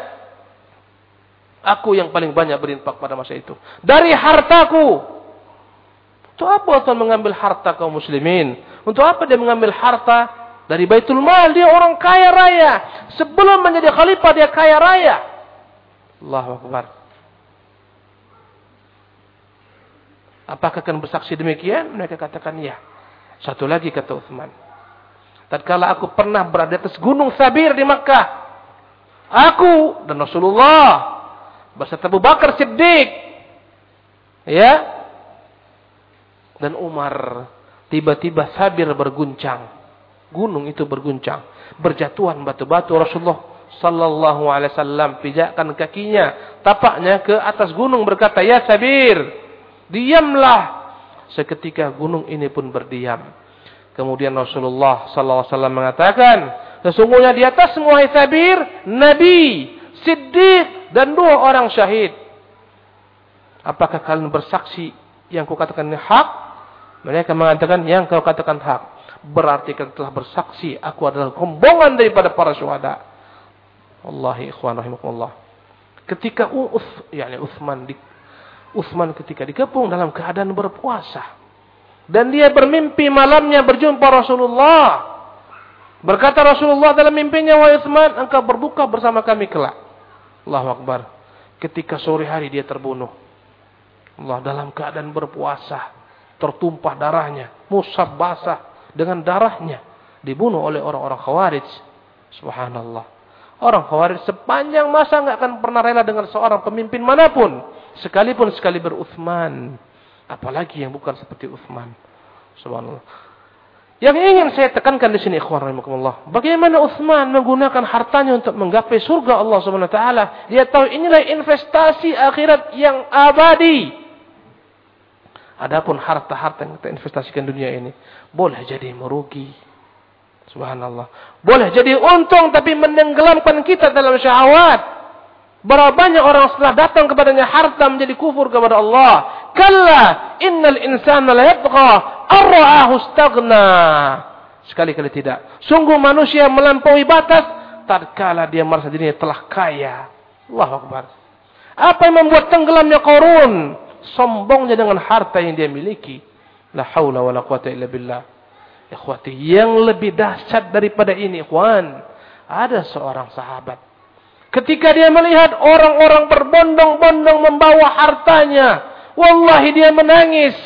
Aku yang paling banyak berinfak pada masa itu. Dari hartaku. Untuk apa Tuhan mengambil harta kaum muslimin? Untuk apa dia mengambil harta dari Baitul Mal? Dia orang kaya raya. Sebelum menjadi khalifah dia kaya raya. Allahu Akbar. Apakah akan bersaksi demikian? Mereka katakan ya. Satu lagi kata Uthman. Tatkala aku pernah berada di atas gunung Sabir di Makkah. Aku dan Rasulullah beserta Abu Bakar Siddiq. Ya. Dan Umar tiba-tiba sabir berguncang. Gunung itu berguncang. Berjatuhan batu-batu. Rasulullah sallallahu alaihi wasallam pijakkan kakinya tapaknya ke atas gunung berkata ya sabir diamlah. Seketika gunung ini pun berdiam. Kemudian Rasulullah sallallahu alaihi wasallam mengatakan sesungguhnya di atas semua sabir nabi siddiq dan dua orang syahid. Apakah kalian bersaksi yang kau katakan ini hak? Mereka mengatakan yang kau katakan hak berarti kalian telah bersaksi aku adalah rombongan daripada para syuhada Wallahi ikhwan rahimakumullah. Ketika Uth, yakni Uthman di Uthman ketika dikepung dalam keadaan berpuasa dan dia bermimpi malamnya berjumpa Rasulullah. Berkata Rasulullah dalam mimpinya, "Wahai Uthman, engkau berbuka bersama kami kelak." Allahu Akbar. Ketika sore hari dia terbunuh. Allah dalam keadaan berpuasa, tertumpah darahnya, musab basah dengan darahnya dibunuh oleh orang-orang Khawarij. Subhanallah. Orang Khawarij sepanjang masa nggak akan pernah rela dengan seorang pemimpin mana pun. Sekalipun sekali beruthman. Apalagi yang bukan seperti Uthman. Subhanallah. Yang ingin saya tekankan di sini ikhwan rahimakumullah. Bagaimana Uthman menggunakan hartanya untuk menggapai surga Allah Subhanahu wa taala. Dia tahu inilah investasi akhirat yang abadi. Adapun harta-harta yang kita investasikan dunia ini boleh jadi merugi. Subhanallah. Boleh jadi untung tapi menenggelamkan kita dalam syahwat. Berapa banyak orang setelah datang kepadanya harta menjadi kufur kepada Allah. Kalla innal insana la yatqa arra'ahu staghna. Sekali-kali tidak. Sungguh manusia melampaui batas tatkala dia merasa dirinya telah kaya. Allahu akbar. Apa yang membuat tenggelamnya korun? Sombongnya dengan harta yang dia miliki. La haula wala quwata illa billah. Ikhwati, yang lebih dahsyat daripada ini, ikhwan. Ada seorang sahabat. Ketika dia melihat orang-orang berbondong-bondong membawa hartanya. Wallahi dia menangis.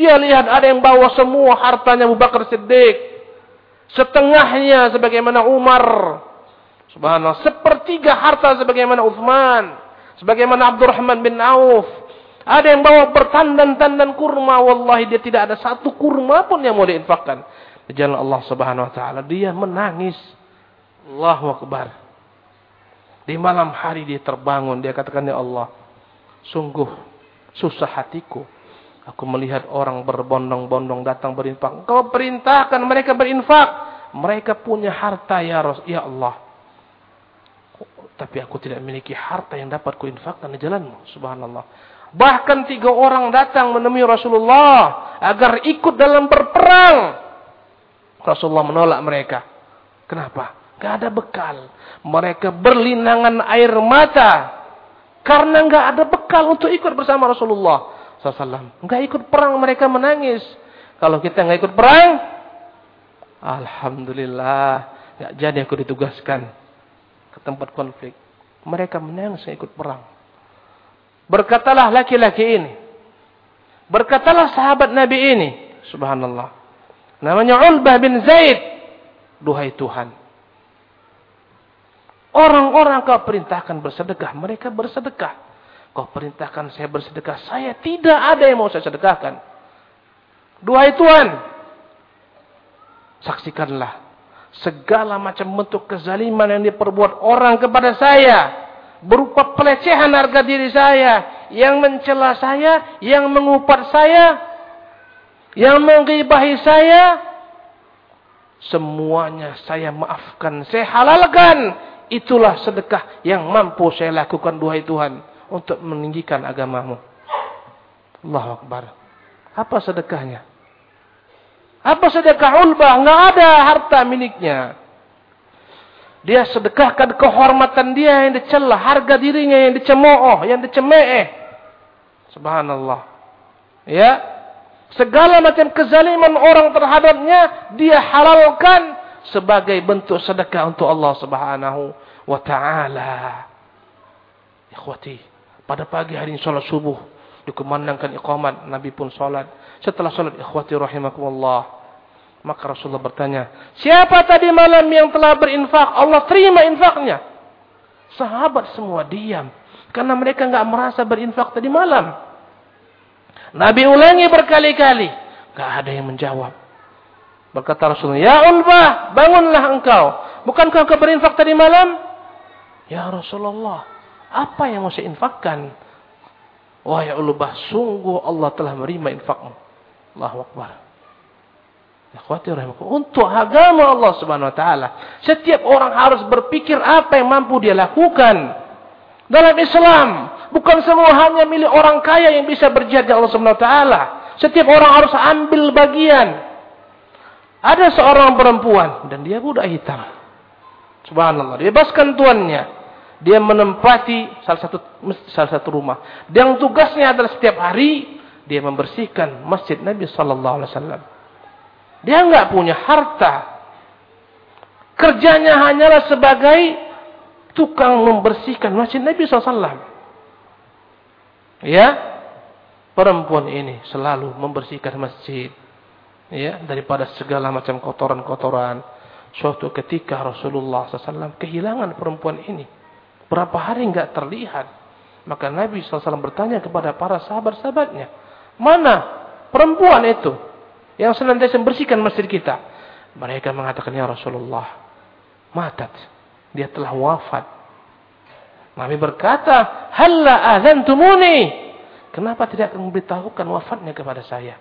Dia lihat ada yang bawa semua hartanya Abu Bakar Siddiq. Setengahnya sebagaimana Umar. Subhanallah. Sepertiga harta sebagaimana Uthman. Sebagaimana Abdurrahman bin Auf. Ada yang bawa bertandan-tandan kurma. Wallahi dia tidak ada satu kurma pun yang mau diinfakkan. Di jalan Allah subhanahu wa ta'ala. Dia menangis. Allahu Akbar. Di malam hari dia terbangun. Dia katakan, Ya Allah. Sungguh susah hatiku. Aku melihat orang berbondong-bondong datang berinfak. Kau perintahkan mereka berinfak. Mereka punya harta ya, Rasul. ya Allah. Tapi aku tidak memiliki harta yang dapat kuinfakkan di jalanmu. Subhanallah. Bahkan tiga orang datang menemui Rasulullah agar ikut dalam berperang. Rasulullah menolak mereka. Kenapa? Gak ada bekal. Mereka berlinangan air mata. Karena gak ada bekal untuk ikut bersama Rasulullah SAW. Gak ikut perang mereka menangis. Kalau kita gak ikut perang. Alhamdulillah. Gak jadi aku ditugaskan. Ke tempat konflik. Mereka menangis gak ikut perang. Berkatalah laki-laki ini. Berkatalah sahabat Nabi ini. Subhanallah. Namanya Ulbah bin Zaid. Duhai Tuhan. Orang-orang kau perintahkan bersedekah. Mereka bersedekah. Kau perintahkan saya bersedekah. Saya tidak ada yang mau saya sedekahkan. Duhai Tuhan. Saksikanlah. Segala macam bentuk kezaliman yang diperbuat orang kepada saya berupa pelecehan harga diri saya, yang mencela saya, yang mengupat saya, yang menggibahi saya, semuanya saya maafkan, saya halalkan. Itulah sedekah yang mampu saya lakukan duhai Tuhan untuk meninggikan agamamu. Allahu Akbar. Apa sedekahnya? Apa sedekah ulbah? Enggak ada harta miliknya. Dia sedekahkan kehormatan dia yang dicela, harga dirinya yang dicemooh, yang dicemeh. Subhanallah. Ya. Segala macam kezaliman orang terhadapnya dia halalkan sebagai bentuk sedekah untuk Allah Subhanahu wa taala. Ikhwati, pada pagi hari ini salat subuh dikumandangkan iqamat, Nabi pun salat. Setelah salat ikhwati rahimakumullah, maka Rasulullah bertanya, siapa tadi malam yang telah berinfak? Allah terima infaknya. Sahabat semua diam. Karena mereka nggak merasa berinfak tadi malam. Nabi ulangi berkali-kali. Gak ada yang menjawab. Berkata Rasulullah, Ya Ulbah, bangunlah engkau. Bukankah engkau berinfak tadi malam? Ya Rasulullah, apa yang mau saya infakkan? Wahai Ulbah, sungguh Allah telah menerima infakmu. Allahu Akbar. Untuk agama Allah Subhanahu wa taala, setiap orang harus berpikir apa yang mampu dia lakukan. Dalam Islam, bukan semua hanya milik orang kaya yang bisa berjihad di Allah Subhanahu wa taala. Setiap orang harus ambil bagian. Ada seorang perempuan dan dia budak hitam. Subhanallah, dia bebaskan tuannya. Dia menempati salah satu salah satu rumah. Dan tugasnya adalah setiap hari dia membersihkan masjid Nabi sallallahu alaihi wasallam. Dia enggak punya harta. Kerjanya hanyalah sebagai tukang membersihkan masjid Nabi SAW. Ya, perempuan ini selalu membersihkan masjid. Ya, daripada segala macam kotoran-kotoran. Suatu ketika Rasulullah SAW kehilangan perempuan ini. Berapa hari enggak terlihat. Maka Nabi SAW bertanya kepada para sahabat-sahabatnya. Mana perempuan itu? Yang senantiasa membersihkan masjid kita. Mereka mengatakan, Ya Rasulullah, matat. Dia telah wafat. Nabi berkata, Halla tumuni. Kenapa tidak memberitahukan wafatnya kepada saya?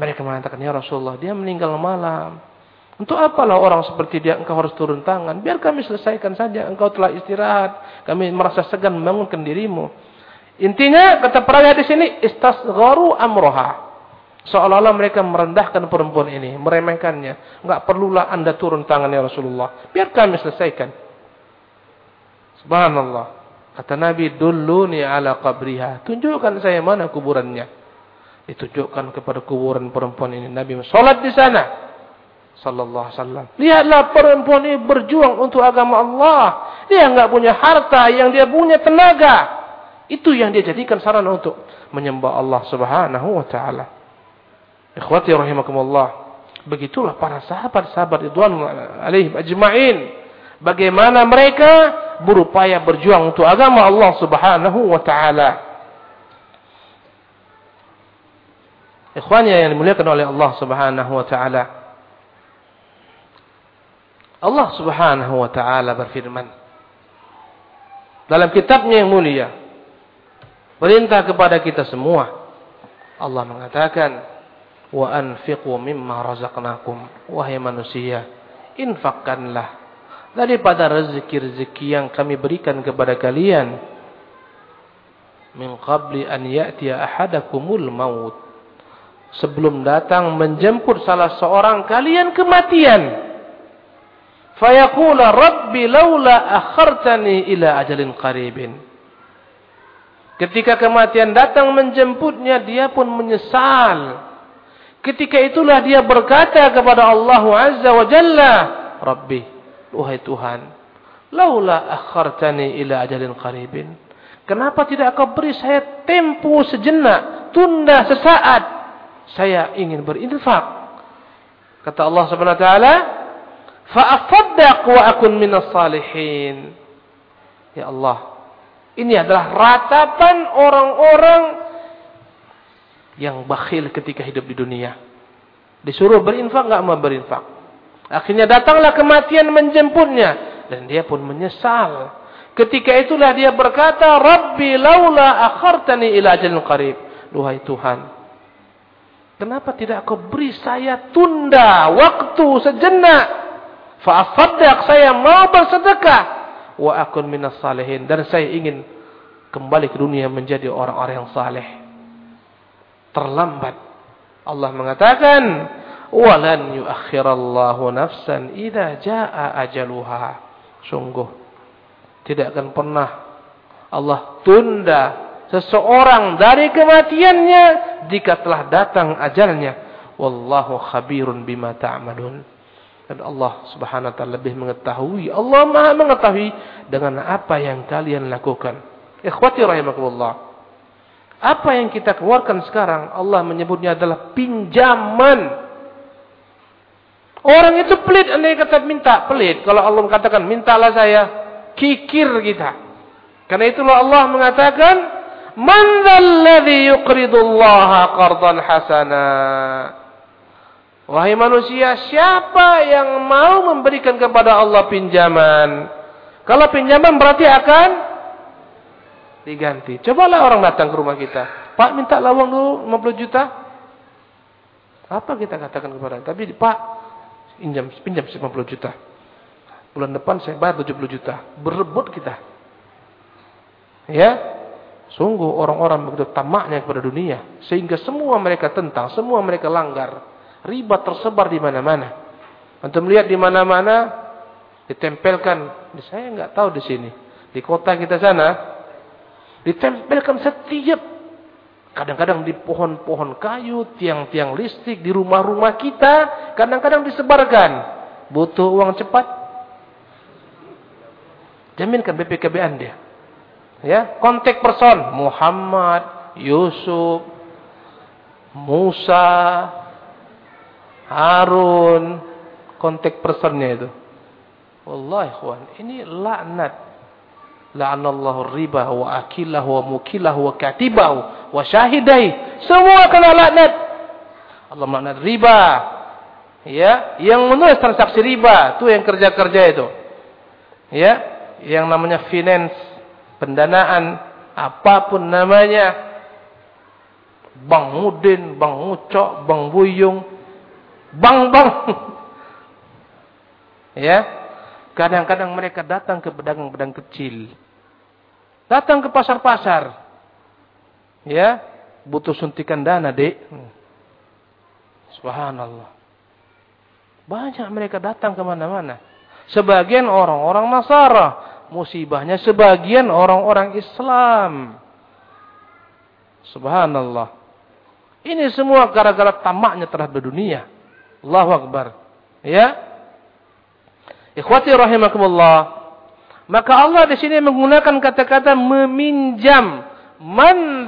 Mereka mengatakan, Ya Rasulullah, dia meninggal malam. Untuk apalah orang seperti dia engkau harus turun tangan? Biar kami selesaikan saja. Engkau telah istirahat. Kami merasa segan membangunkan dirimu. Intinya kata perawi di sini istasgharu amroha. Seolah-olah mereka merendahkan perempuan ini, meremehkannya. Enggak perlulah Anda turun tangan ya Rasulullah. Biar kami selesaikan. Subhanallah. Kata Nabi, "Dulluni ala qabriha." Tunjukkan saya mana kuburannya. Ditunjukkan kepada kuburan perempuan ini. Nabi salat di sana. Sallallahu alaihi wasallam. Lihatlah perempuan ini berjuang untuk agama Allah. Dia enggak punya harta, yang dia punya tenaga. Itu yang dia jadikan sarana untuk menyembah Allah Subhanahu wa taala. Ikhwati rahimakumullah. Begitulah para sahabat-sahabat Ridwan alaihim ajma'in. Bagaimana mereka berupaya berjuang untuk agama Allah Subhanahu wa taala. Ikhwanya yang dimuliakan oleh Allah Subhanahu wa taala. Allah Subhanahu wa taala berfirman dalam kitabnya yang mulia perintah kepada kita semua Allah mengatakan wa anfiqu mimma razaqnakum. Wahai manusia infakkanlah daripada rezeki-rezeki yang kami berikan kepada kalian. Min qabli an ya'tiya ahadakumul maut. Sebelum datang menjemput salah seorang kalian kematian. Fayaqula rabbi laula akhartani ila ajalin qaribin. Ketika kematian datang menjemputnya dia pun menyesal Ketika itulah dia berkata kepada Allah Azza wa Jalla, Rabbi, wahai Tuhan, laula akhartani ila ajalin qaribin. Kenapa tidak kau beri saya tempo sejenak, tunda sesaat? Saya ingin berinfak. Kata Allah Subhanahu wa taala, fa afaddaq wa akun minas salihin. Ya Allah, ini adalah ratapan orang-orang yang bakhil ketika hidup di dunia. Disuruh berinfak enggak mau berinfak. Akhirnya datanglah kematian menjemputnya dan dia pun menyesal. Ketika itulah dia berkata, "Rabbi laula akhartani ila ajalin qarib." Duhai Tuhan, kenapa tidak kau beri saya tunda waktu sejenak? Fa saya mau bersedekah wa akun minas salihin dan saya ingin kembali ke dunia menjadi orang-orang yang saleh terlambat. Allah mengatakan, "Walan yuakhirallahu nafsan idza jaa ajaluha." Sungguh tidak akan pernah Allah tunda seseorang dari kematiannya jika telah datang ajalnya. Wallahu khabirun bima ta'malun. Dan Allah Subhanahu wa taala lebih mengetahui, Allah Maha mengetahui dengan apa yang kalian lakukan. Ikhwati rahimakumullah. Apa yang kita keluarkan sekarang Allah menyebutnya adalah pinjaman. Orang itu pelit, andai kata minta pelit. Kalau Allah mengatakan mintalah saya, kikir kita. Karena itulah Allah mengatakan Man dzalladzi yuqridullaha qardan hasana? Wahai manusia, siapa yang mau memberikan kepada Allah pinjaman? Kalau pinjaman berarti akan diganti. Cobalah orang datang ke rumah kita. Pak minta lawang dulu 50 juta. Apa kita katakan kepada Tapi Pak, pinjam pinjam 50 juta. Bulan depan saya bayar 70 juta. Berebut kita. Ya, Sungguh orang-orang begitu tamaknya kepada dunia. Sehingga semua mereka tentang, semua mereka langgar. Riba tersebar di mana-mana. Untuk melihat di mana-mana, ditempelkan. Saya nggak tahu di sini. Di kota kita sana, ditempelkan setiap Kadang-kadang di pohon-pohon kayu, tiang-tiang listrik, di rumah-rumah kita, kadang-kadang disebarkan. Butuh uang cepat? Jaminkan BPKB Anda. Ya, kontak person Muhammad, Yusuf, Musa, Harun, kontak personnya itu. Wallahi ini laknat. La'anallahu riba wa akilahu wa mukilahu wa katibahu wa syahidai. Semua kena laknat. Allah melaknat riba. Ya, yang menulis transaksi riba, itu yang kerja-kerja itu. Ya, yang namanya finance pendanaan apa pun namanya Bang Mudin, Bang Ucok, Bang Buyung, Bang-bang. ya. Kadang-kadang mereka datang ke pedang-pedang kecil. Datang ke pasar-pasar. Ya, butuh suntikan dana, Dek. Subhanallah. Banyak mereka datang ke mana-mana. Sebagian orang-orang Nasara musibahnya sebagian orang-orang Islam. Subhanallah. Ini semua gara-gara tamaknya terhadap dunia. Allahu Akbar. Ya. Ikhwati rahimakumullah. Maka Allah di sini menggunakan kata-kata meminjam. Man?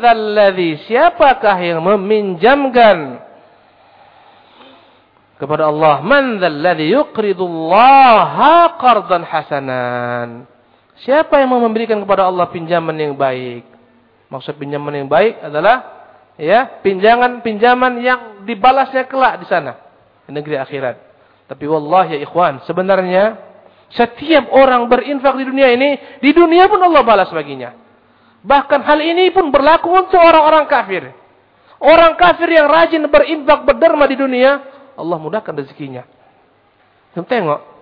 Siapakah yang meminjamkan kepada Allah? Man dzalladzi yuqridullaha qardan hasanan? Siapa yang mau memberikan kepada Allah pinjaman yang baik? Maksud pinjaman yang baik adalah ya, pinjaman pinjaman yang dibalasnya kelak di sana, di negeri akhirat. Tapi wallahi ya ikhwan, sebenarnya setiap orang berinfak di dunia ini, di dunia pun Allah balas baginya. Bahkan hal ini pun berlaku untuk orang-orang kafir. Orang kafir yang rajin berinfak berderma di dunia, Allah mudahkan rezekinya. Tengok,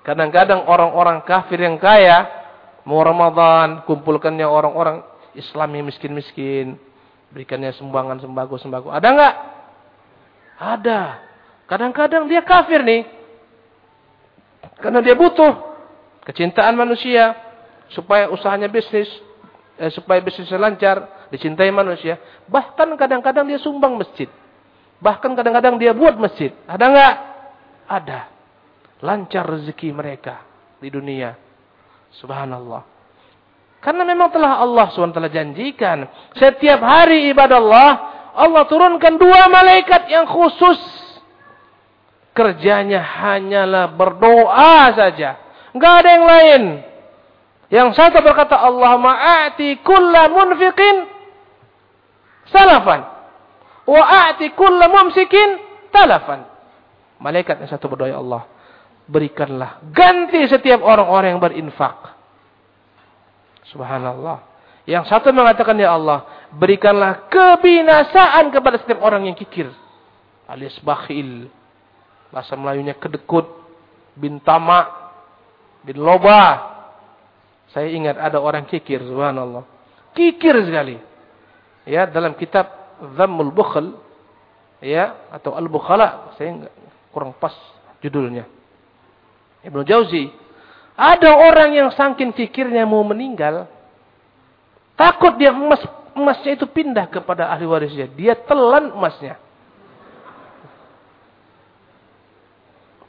Kadang-kadang orang-orang kafir yang kaya mau Ramadan kumpulkannya orang-orang Islam yang miskin-miskin, berikannya sumbangan sembako-sembako. Ada enggak? Ada. Kadang-kadang dia kafir nih. Karena dia butuh kecintaan manusia supaya usahanya bisnis eh, supaya bisnisnya lancar, dicintai manusia. Bahkan kadang-kadang dia sumbang masjid. Bahkan kadang-kadang dia buat masjid. Ada enggak? Ada lancar rezeki mereka di dunia. Subhanallah. Karena memang telah Allah SWT janjikan. Setiap hari ibadah Allah, Allah turunkan dua malaikat yang khusus. Kerjanya hanyalah berdoa saja. Enggak ada yang lain. Yang satu berkata, Allah ma'ati kulla munfiqin salafan. Wa'ati kulla mumsikin talafan. Malaikat yang satu berdoa, ya Allah berikanlah ganti setiap orang-orang yang berinfak. Subhanallah. Yang satu mengatakan ya Allah, berikanlah kebinasaan kepada setiap orang yang kikir. Alias bakhil. Bahasa Melayunya kedekut, bin tamak, bin loba. Saya ingat ada orang kikir, subhanallah. Kikir sekali. Ya, dalam kitab Dhammul Bukhl ya atau Al-Bukhala, saya kurang pas judulnya. Ibnu Jauzi. Ada orang yang saking fikirnya mau meninggal. Takut dia emas emasnya itu pindah kepada ahli warisnya. Dia telan emasnya.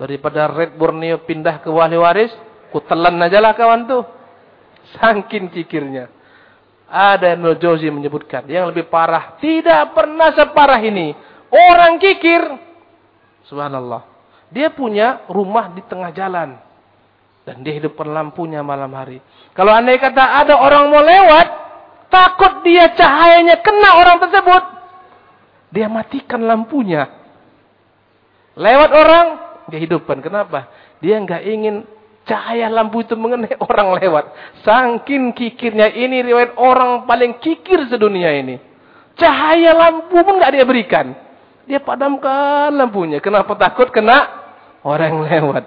Daripada Red Borneo pindah ke ahli waris. Ku telan aja lah kawan tuh. Saking fikirnya. Ada Ibnu Jauzi menyebutkan. Yang lebih parah. Tidak pernah separah ini. Orang kikir. Subhanallah. Dia punya rumah di tengah jalan. Dan dia hidupkan lampunya malam hari. Kalau andai kata ada orang mau lewat, Takut dia cahayanya kena orang tersebut. Dia matikan lampunya. Lewat orang, dia hidupkan. Kenapa? Dia nggak ingin cahaya lampu itu mengenai orang lewat. Sangkin kikirnya ini riwayat orang paling kikir sedunia ini. Cahaya lampu pun nggak dia berikan. Dia padamkan lampunya. Kenapa takut kena orang lewat?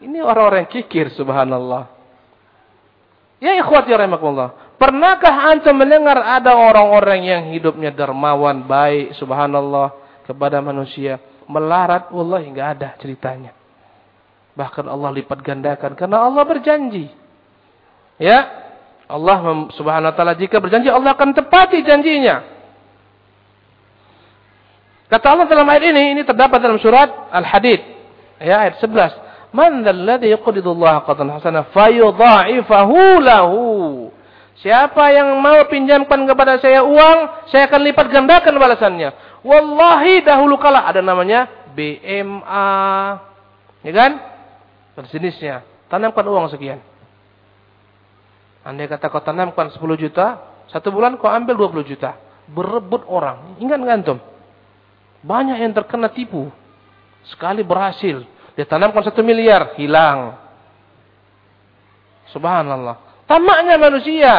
Ini orang-orang kikir subhanallah. Ya ikhwati rahimakumullah. Pernahkah antum mendengar ada orang-orang yang hidupnya dermawan, baik, subhanallah, kepada manusia? Melarat, wallahi enggak ada ceritanya. Bahkan Allah lipat gandakan karena Allah berjanji. Ya, Allah subhanahu wa ta'ala jika berjanji Allah akan tepati janjinya. Kata Allah dalam ayat ini, ini terdapat dalam surat Al-Hadid. Ya, ayat 11. Man dhal ladhi yuqridullaha qadran hasana fayudha'ifahu lahu. Siapa yang mau pinjamkan kepada saya uang, saya akan lipat gandakan balasannya. Wallahi dahulu kala ada namanya BMA. Ya kan? Sejenisnya. Tanamkan uang sekian. Anda kata kau tanamkan 10 juta, satu bulan kau ambil 20 juta. Berebut orang. Ingat ngantum? Banyak yang terkena tipu. Sekali berhasil. Dia tanamkan satu miliar, hilang. Subhanallah. Tamaknya manusia.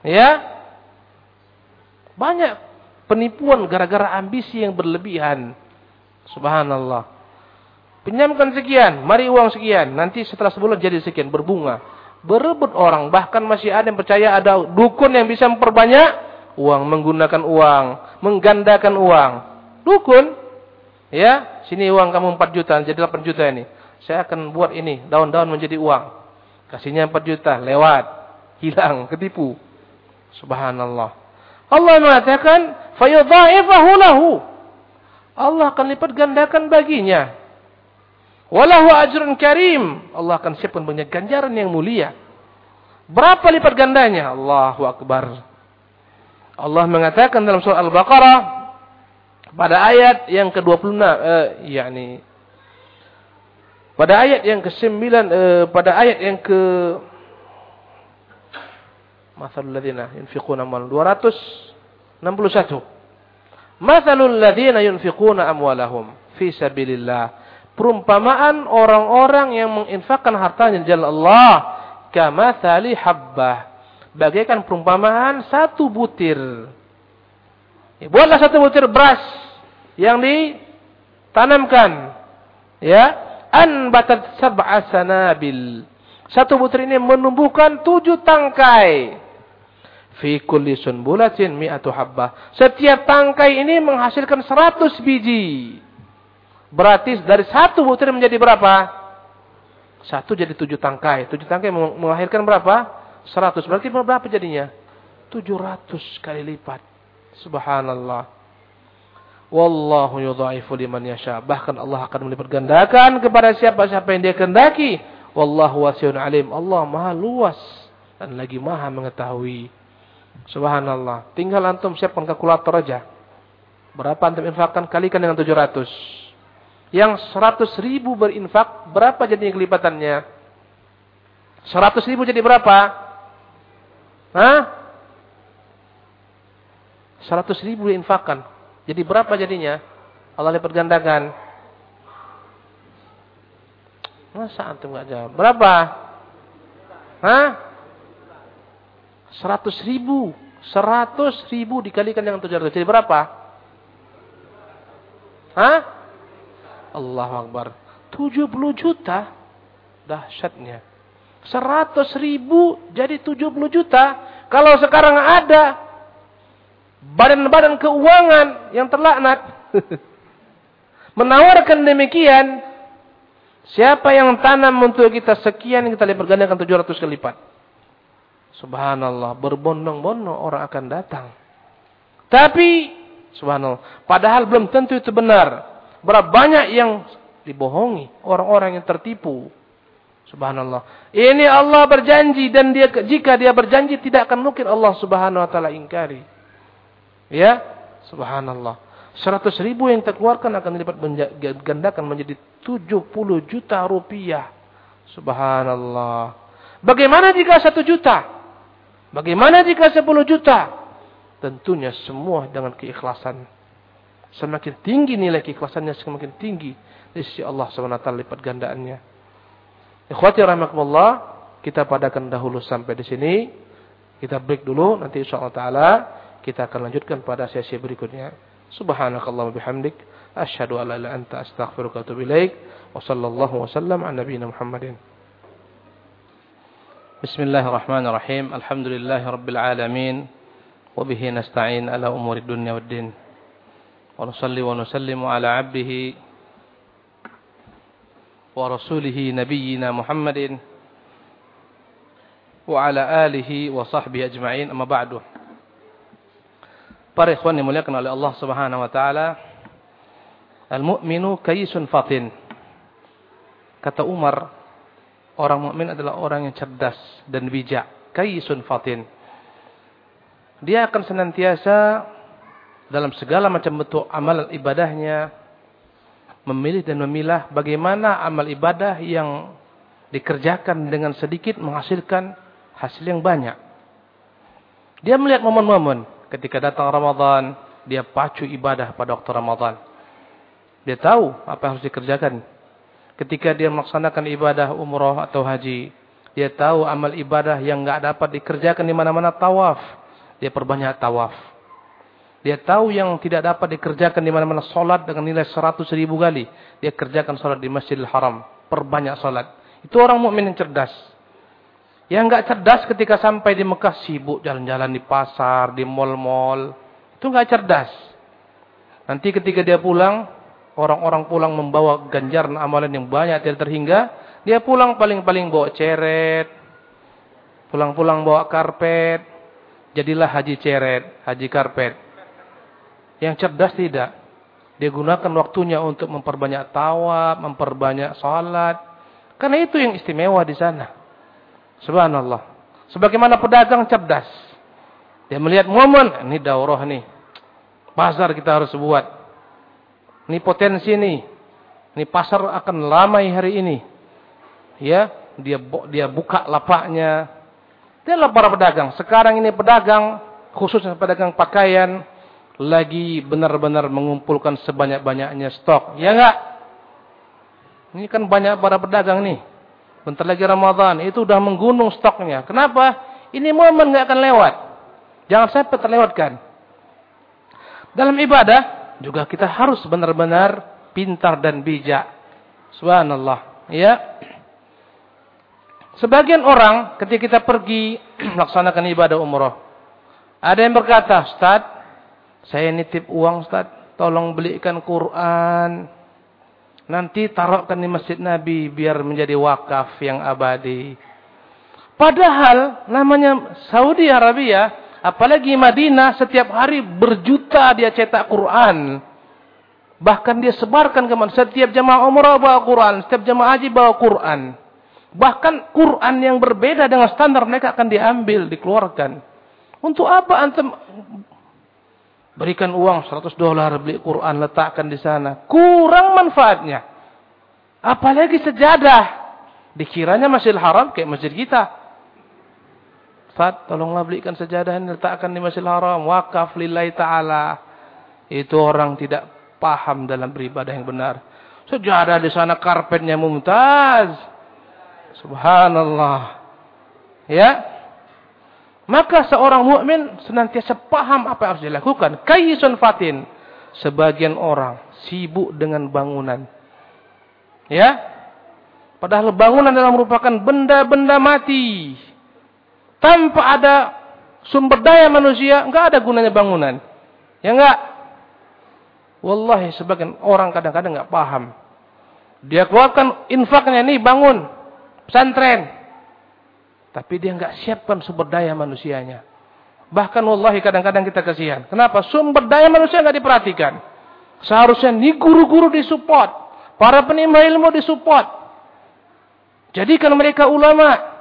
Ya. Banyak penipuan gara-gara ambisi yang berlebihan. Subhanallah. Pinjamkan sekian, mari uang sekian. Nanti setelah sebulan jadi sekian, berbunga. Berebut orang, bahkan masih ada yang percaya ada dukun yang bisa memperbanyak uang, menggunakan uang, menggandakan uang. Dukun, ya, sini uang kamu 4 juta, jadi 8 juta ini. Saya akan buat ini, daun-daun menjadi uang. Kasihnya 4 juta, lewat. Hilang, ketipu. Subhanallah. Allah mengatakan, fayudha'ifahu lahu. Allah akan lipat gandakan baginya. Walahu ajrun karim. Allah akan siapkan banyak ganjaran yang mulia. Berapa lipat gandanya? Allahu Akbar. Allah mengatakan dalam surah Al-Baqarah pada ayat yang ke-26 eh, yakni pada ayat yang ke-9 eh, pada ayat yang ke Masalul ladzina yunfiquna amwalahum 261. Masalul ladzina yunfiquna amwalahum fi sabilillah. Perumpamaan orang-orang yang menginfakkan hartanya di jalan Allah kama thali habbah. Bagaikan perumpamaan satu butir. Ya, buatlah satu butir beras yang ditanamkan. Ya, anbatat sab'a sanabil. Satu butir ini menumbuhkan tujuh tangkai. Fi kulli sunbulatin mi'atu habbah. Setiap tangkai ini menghasilkan seratus biji. Berarti dari satu butir menjadi berapa? Satu jadi tujuh tangkai. Tujuh tangkai melahirkan berapa? Seratus. Berarti berapa jadinya? Tujuh ratus kali lipat. Subhanallah. Wallahu yudha'ifu liman yasha. Bahkan Allah akan melipat gandakan kepada siapa-siapa yang dia kehendaki. Wallahu wasi'un alim. Allah Maha luas dan lagi Maha mengetahui. Subhanallah. Tinggal antum siapkan kalkulator aja. Berapa antum infakkan kalikan dengan 700. Yang 100 ribu berinfak, berapa jadinya kelipatannya? 100 ribu jadi berapa? Hah? 100 ribu diinfakkan. Jadi berapa jadinya? Allah lipat gandakan. Masa antum gak jawab? Berapa? Hah? Seratus ribu. Seratus ribu dikalikan dengan tujuh ratus. Jadi berapa? Hah? Allah Akbar. Tujuh puluh juta. Dahsyatnya. Seratus ribu jadi tujuh puluh juta. Kalau sekarang ada badan-badan keuangan yang terlaknat menawarkan demikian siapa yang tanam untuk kita sekian kita lipat gandakan 700 kali lipat subhanallah berbondong-bondong orang akan datang tapi subhanallah padahal belum tentu itu benar berapa banyak yang dibohongi orang-orang yang tertipu subhanallah ini Allah berjanji dan dia jika dia berjanji tidak akan mungkin Allah subhanahu wa taala ingkari Ya, subhanallah. 100 ribu yang terkeluarkan akan dilipat gandakan menjadi 70 juta rupiah. Subhanallah. Bagaimana jika 1 juta? Bagaimana jika 10 juta? Tentunya semua dengan keikhlasan. Semakin tinggi nilai keikhlasannya semakin tinggi di sisi Allah SWT lipat gandaannya. Ikhwati rahmatullah, kita padakan dahulu sampai di sini. Kita break dulu, nanti insyaallah taala kita akan lanjutkan pada sesi berikutnya. Subhanakallah bihamdik, asyhadu an la ilaha illa anta astaghfiruka wa atubu ilaik. Wa sallallahu wasallam ala nabiyyina Muhammadin. Bismillahirrahmanirrahim. Alhamdulillahirabbil alamin. Wa bihi nasta'in ala umuri dunya waddin. Wa nusalli wa nusallimu ala 'abdihi wa rasulihi nabiyyina Muhammadin wa ala alihi wa sahbihi ajma'in amma ba'du. Para ikhwan yang dimuliakan oleh Allah Subhanahu wa taala, al-mu'minu kayyisun fatin. Kata Umar, orang mukmin adalah orang yang cerdas dan bijak, kayyisun fatin. Dia akan senantiasa dalam segala macam bentuk amal ibadahnya memilih dan memilah bagaimana amal ibadah yang dikerjakan dengan sedikit menghasilkan hasil yang banyak. Dia melihat momen-momen ketika datang Ramadan, dia pacu ibadah pada waktu Ramadan. Dia tahu apa yang harus dikerjakan. Ketika dia melaksanakan ibadah umroh atau haji, dia tahu amal ibadah yang enggak dapat dikerjakan di mana-mana tawaf. Dia perbanyak tawaf. Dia tahu yang tidak dapat dikerjakan di mana-mana solat dengan nilai seratus ribu kali. Dia kerjakan solat di Masjidil Haram. Perbanyak solat. Itu orang mukmin yang cerdas. Yang enggak cerdas ketika sampai di Mekah sibuk jalan-jalan di pasar, di mal-mal. Itu enggak cerdas. Nanti ketika dia pulang, orang-orang pulang membawa ganjaran amalan yang banyak tidak terhingga. Dia pulang paling-paling bawa ceret. Pulang-pulang bawa karpet. Jadilah haji ceret, haji karpet. Yang cerdas tidak. Dia gunakan waktunya untuk memperbanyak tawab, memperbanyak salat. Karena itu yang istimewa di sana. Subhanallah. Sebagaimana pedagang cerdas. Dia melihat momen, ini daurah nih. Pasar kita harus buat. Ini potensi nih. Ini pasar akan lamai hari ini. Ya, dia dia buka lapaknya. Dia para pedagang. Sekarang ini pedagang, khususnya pedagang pakaian, lagi benar-benar mengumpulkan sebanyak-banyaknya stok. Ya enggak? Ini kan banyak para pedagang nih. Bentar lagi Ramadan, itu udah menggunung stoknya. Kenapa? Ini momen nggak akan lewat. Jangan sampai terlewatkan. Dalam ibadah juga kita harus benar-benar pintar dan bijak. Subhanallah. Ya. Sebagian orang ketika kita pergi melaksanakan ibadah umroh. Ada yang berkata, Ustaz, saya nitip uang Ustaz, tolong belikan Quran. Nanti taruhkan di masjid Nabi biar menjadi wakaf yang abadi. Padahal namanya Saudi Arabia, apalagi Madinah setiap hari berjuta dia cetak Quran. Bahkan dia sebarkan ke mana setiap jamaah umrah bawa Quran, setiap jamaah haji bawa Quran. Bahkan Quran yang berbeda dengan standar mereka akan diambil, dikeluarkan. Untuk apa antum Berikan uang 100 dolar beli Quran letakkan di sana. Kurang manfaatnya. Apalagi sejadah. Dikiranya Masjidil Haram kayak masjid kita. Fat, tolonglah belikan sejadah ini letakkan di Masjidil Haram. Wakaf lillahi ta'ala. Itu orang tidak paham dalam beribadah yang benar. Sejadah di sana karpetnya mumtaz. Subhanallah. Ya. Maka seorang mukmin senantiasa paham apa yang harus dilakukan. Kaisun fatin. Sebagian orang sibuk dengan bangunan. Ya. Padahal bangunan adalah merupakan benda-benda mati. Tanpa ada sumber daya manusia, enggak ada gunanya bangunan. Ya enggak? Wallahi sebagian orang kadang-kadang enggak paham. Dia keluarkan infaknya nih bangun pesantren. Tapi dia enggak siapkan sumber daya manusianya. Bahkan wallahi kadang-kadang kita kasihan. Kenapa? Sumber daya manusia enggak diperhatikan. Seharusnya nih guru-guru disupport. Para penimba ilmu disupport. Jadikan mereka ulama.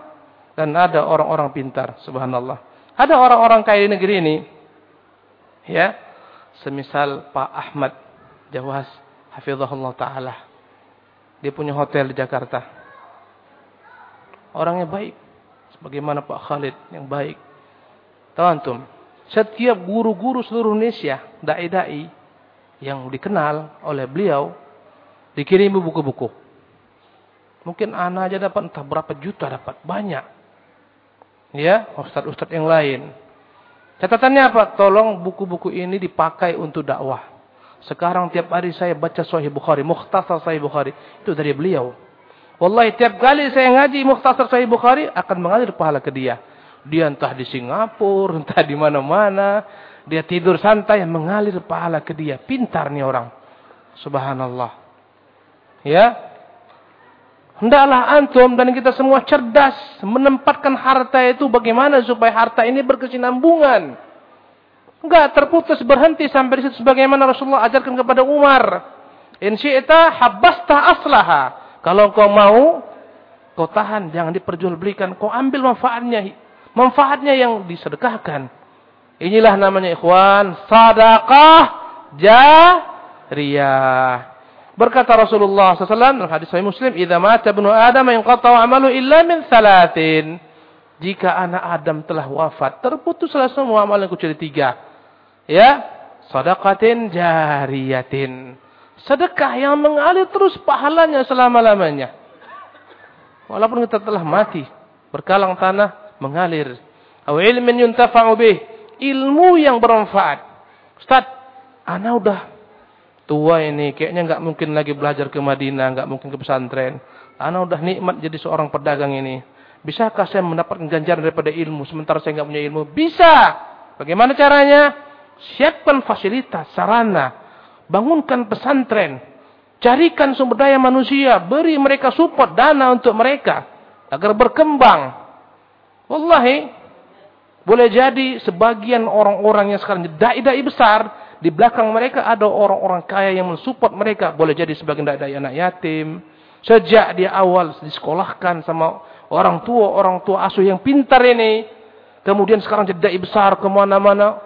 Dan ada orang-orang pintar. Subhanallah. Ada orang-orang kaya di negeri ini. Ya. Semisal Pak Ahmad Jawas. Hafizahullah Ta'ala. Dia punya hotel di Jakarta. Orangnya baik. Sebagaimana Pak Khalid yang baik. Tahu antum? Setiap guru-guru seluruh Indonesia, dai-dai yang dikenal oleh beliau dikirimi buku-buku. Mungkin anak aja dapat entah berapa juta dapat, banyak. Ya, ustaz-ustaz yang lain. Catatannya apa? Tolong buku-buku ini dipakai untuk dakwah. Sekarang tiap hari saya baca Sahih Bukhari, Mukhtasar Sahih Bukhari. Itu dari beliau. Wallahi tiap kali saya ngaji Mukhtasar Sahih Bukhari akan mengalir pahala ke dia. Dia entah di Singapura, entah di mana-mana. Dia tidur santai mengalir pahala ke dia. Pintar nih orang. Subhanallah. Ya, Hendaklah antum dan kita semua cerdas menempatkan harta itu bagaimana supaya harta ini berkesinambungan. Enggak terputus berhenti sampai di situ sebagaimana Rasulullah ajarkan kepada Umar. In syi'ta habbasta aslaha. Kalau kau mau, kau tahan, jangan diperjualbelikan. Kau ambil manfaatnya. Manfaatnya yang disedekahkan. Inilah namanya ikhwan, sadaqah jariyah. Berkata Rasulullah SAW dalam hadis Sahih Muslim, "Idza mata ibnu Adam yanqata 'amalu illa min thalathin." Jika anak Adam telah wafat, terputuslah semua amalan kecuali tiga. Ya, sedekatin jariyatin. Sedekah yang mengalir terus pahalanya selama-lamanya. Walaupun kita telah mati, berkalang tanah mengalir. Aw ilmin yuntafa'u bih, ilmu yang bermanfaat. Ustaz, anak udah tua ini kayaknya nggak mungkin lagi belajar ke Madinah, nggak mungkin ke pesantren. Anak udah nikmat jadi seorang pedagang ini. Bisakah saya mendapatkan ganjaran daripada ilmu sementara saya nggak punya ilmu? Bisa. Bagaimana caranya? Siapkan fasilitas, sarana, bangunkan pesantren, carikan sumber daya manusia, beri mereka support dana untuk mereka agar berkembang. Wallahi, boleh jadi sebagian orang-orang yang sekarang dai-dai besar di belakang mereka ada orang-orang kaya yang mensupport mereka. Boleh jadi sebagai dai anak yatim. Sejak dia awal disekolahkan sama orang tua, orang tua asuh yang pintar ini. Kemudian sekarang jadi dai besar ke mana-mana.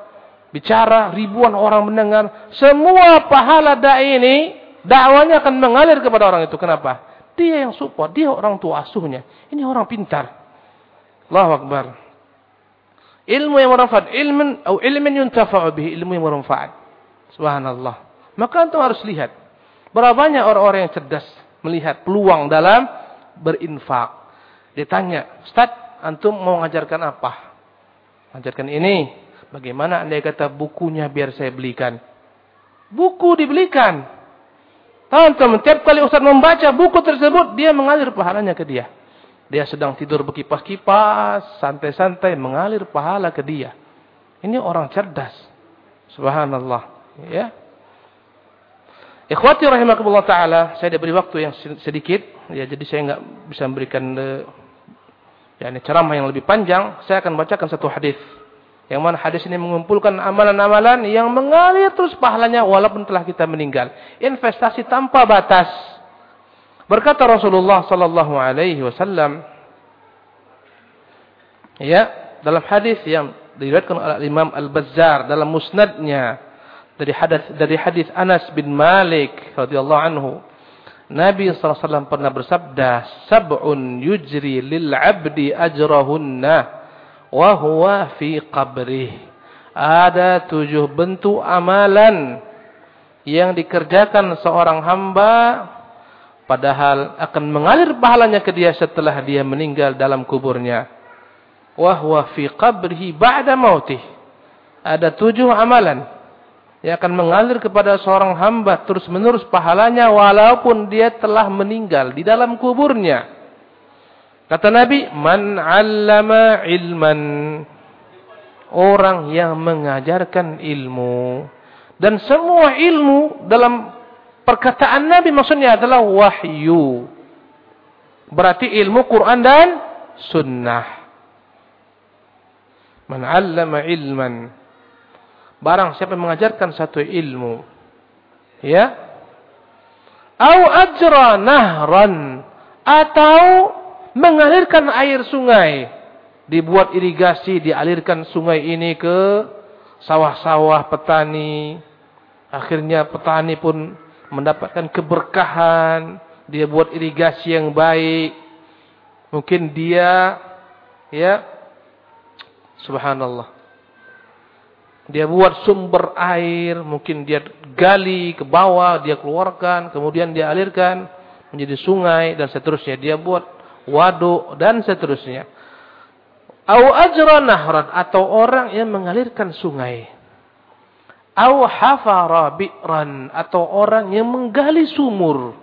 Bicara, ribuan orang mendengar. Semua pahala dai ini, dakwanya akan mengalir kepada orang itu. Kenapa? Dia yang support, dia orang tua asuhnya. Ini orang pintar. Allahu Akbar. Ilmu yang bermanfaat, ilmu atau ilmu yuntafa'u bihi, ilmu yang bermanfaat. Subhanallah. Maka antum harus lihat. Berapa banyak orang-orang yang cerdas melihat peluang dalam berinfak. Ditanya, Ustaz, antum mau ngajarkan apa? Ngajarkan ini. Bagaimana anda kata bukunya biar saya belikan? Buku dibelikan. Tahu tiap kali Ustaz membaca buku tersebut, dia mengalir pahalanya ke dia. Dia sedang tidur berkipas-kipas, santai-santai mengalir pahala ke dia. Ini orang cerdas. Subhanallah. Ya. Ikhwati rahimakumullah taala, saya diberi waktu yang sedikit, ya jadi saya enggak bisa memberikan uh, ya ini ceramah yang lebih panjang. Saya akan bacakan satu hadis. Yang mana hadis ini mengumpulkan amalan-amalan yang mengalir terus pahalanya walaupun telah kita meninggal. Investasi tanpa batas. Berkata Rasulullah sallallahu alaihi wasallam ya, dalam hadis yang diriwayatkan oleh Imam Al-Bazzar dalam musnadnya dari hadis dari hadis Anas bin Malik radhiyallahu anhu. Nabi SAW pernah bersabda sab'un yujri lil 'abdi ajrahunna wa huwa fi qabrih. Ada tujuh bentuk amalan yang dikerjakan seorang hamba padahal akan mengalir pahalanya ke dia setelah dia meninggal dalam kuburnya. Wa huwa fi qabrihi ba'da mautih. Ada tujuh amalan yang akan mengalir kepada seorang hamba terus menerus pahalanya walaupun dia telah meninggal di dalam kuburnya. Kata Nabi, man 'allama ilman orang yang mengajarkan ilmu dan semua ilmu dalam perkataan Nabi maksudnya adalah wahyu. Berarti ilmu Quran dan sunnah. Man 'allama ilman Barang siapa yang mengajarkan satu ilmu. Ya. Au ajra nahran. Atau mengalirkan air sungai. Dibuat irigasi, dialirkan sungai ini ke sawah-sawah petani. Akhirnya petani pun mendapatkan keberkahan. Dia buat irigasi yang baik. Mungkin dia, ya, subhanallah Dia buat sumber air, mungkin dia gali ke bawah, dia keluarkan, kemudian dia alirkan menjadi sungai dan seterusnya. Dia buat waduk dan seterusnya. Au ajra nahran atau orang yang mengalirkan sungai. Au hafara bi'ran atau orang yang menggali sumur.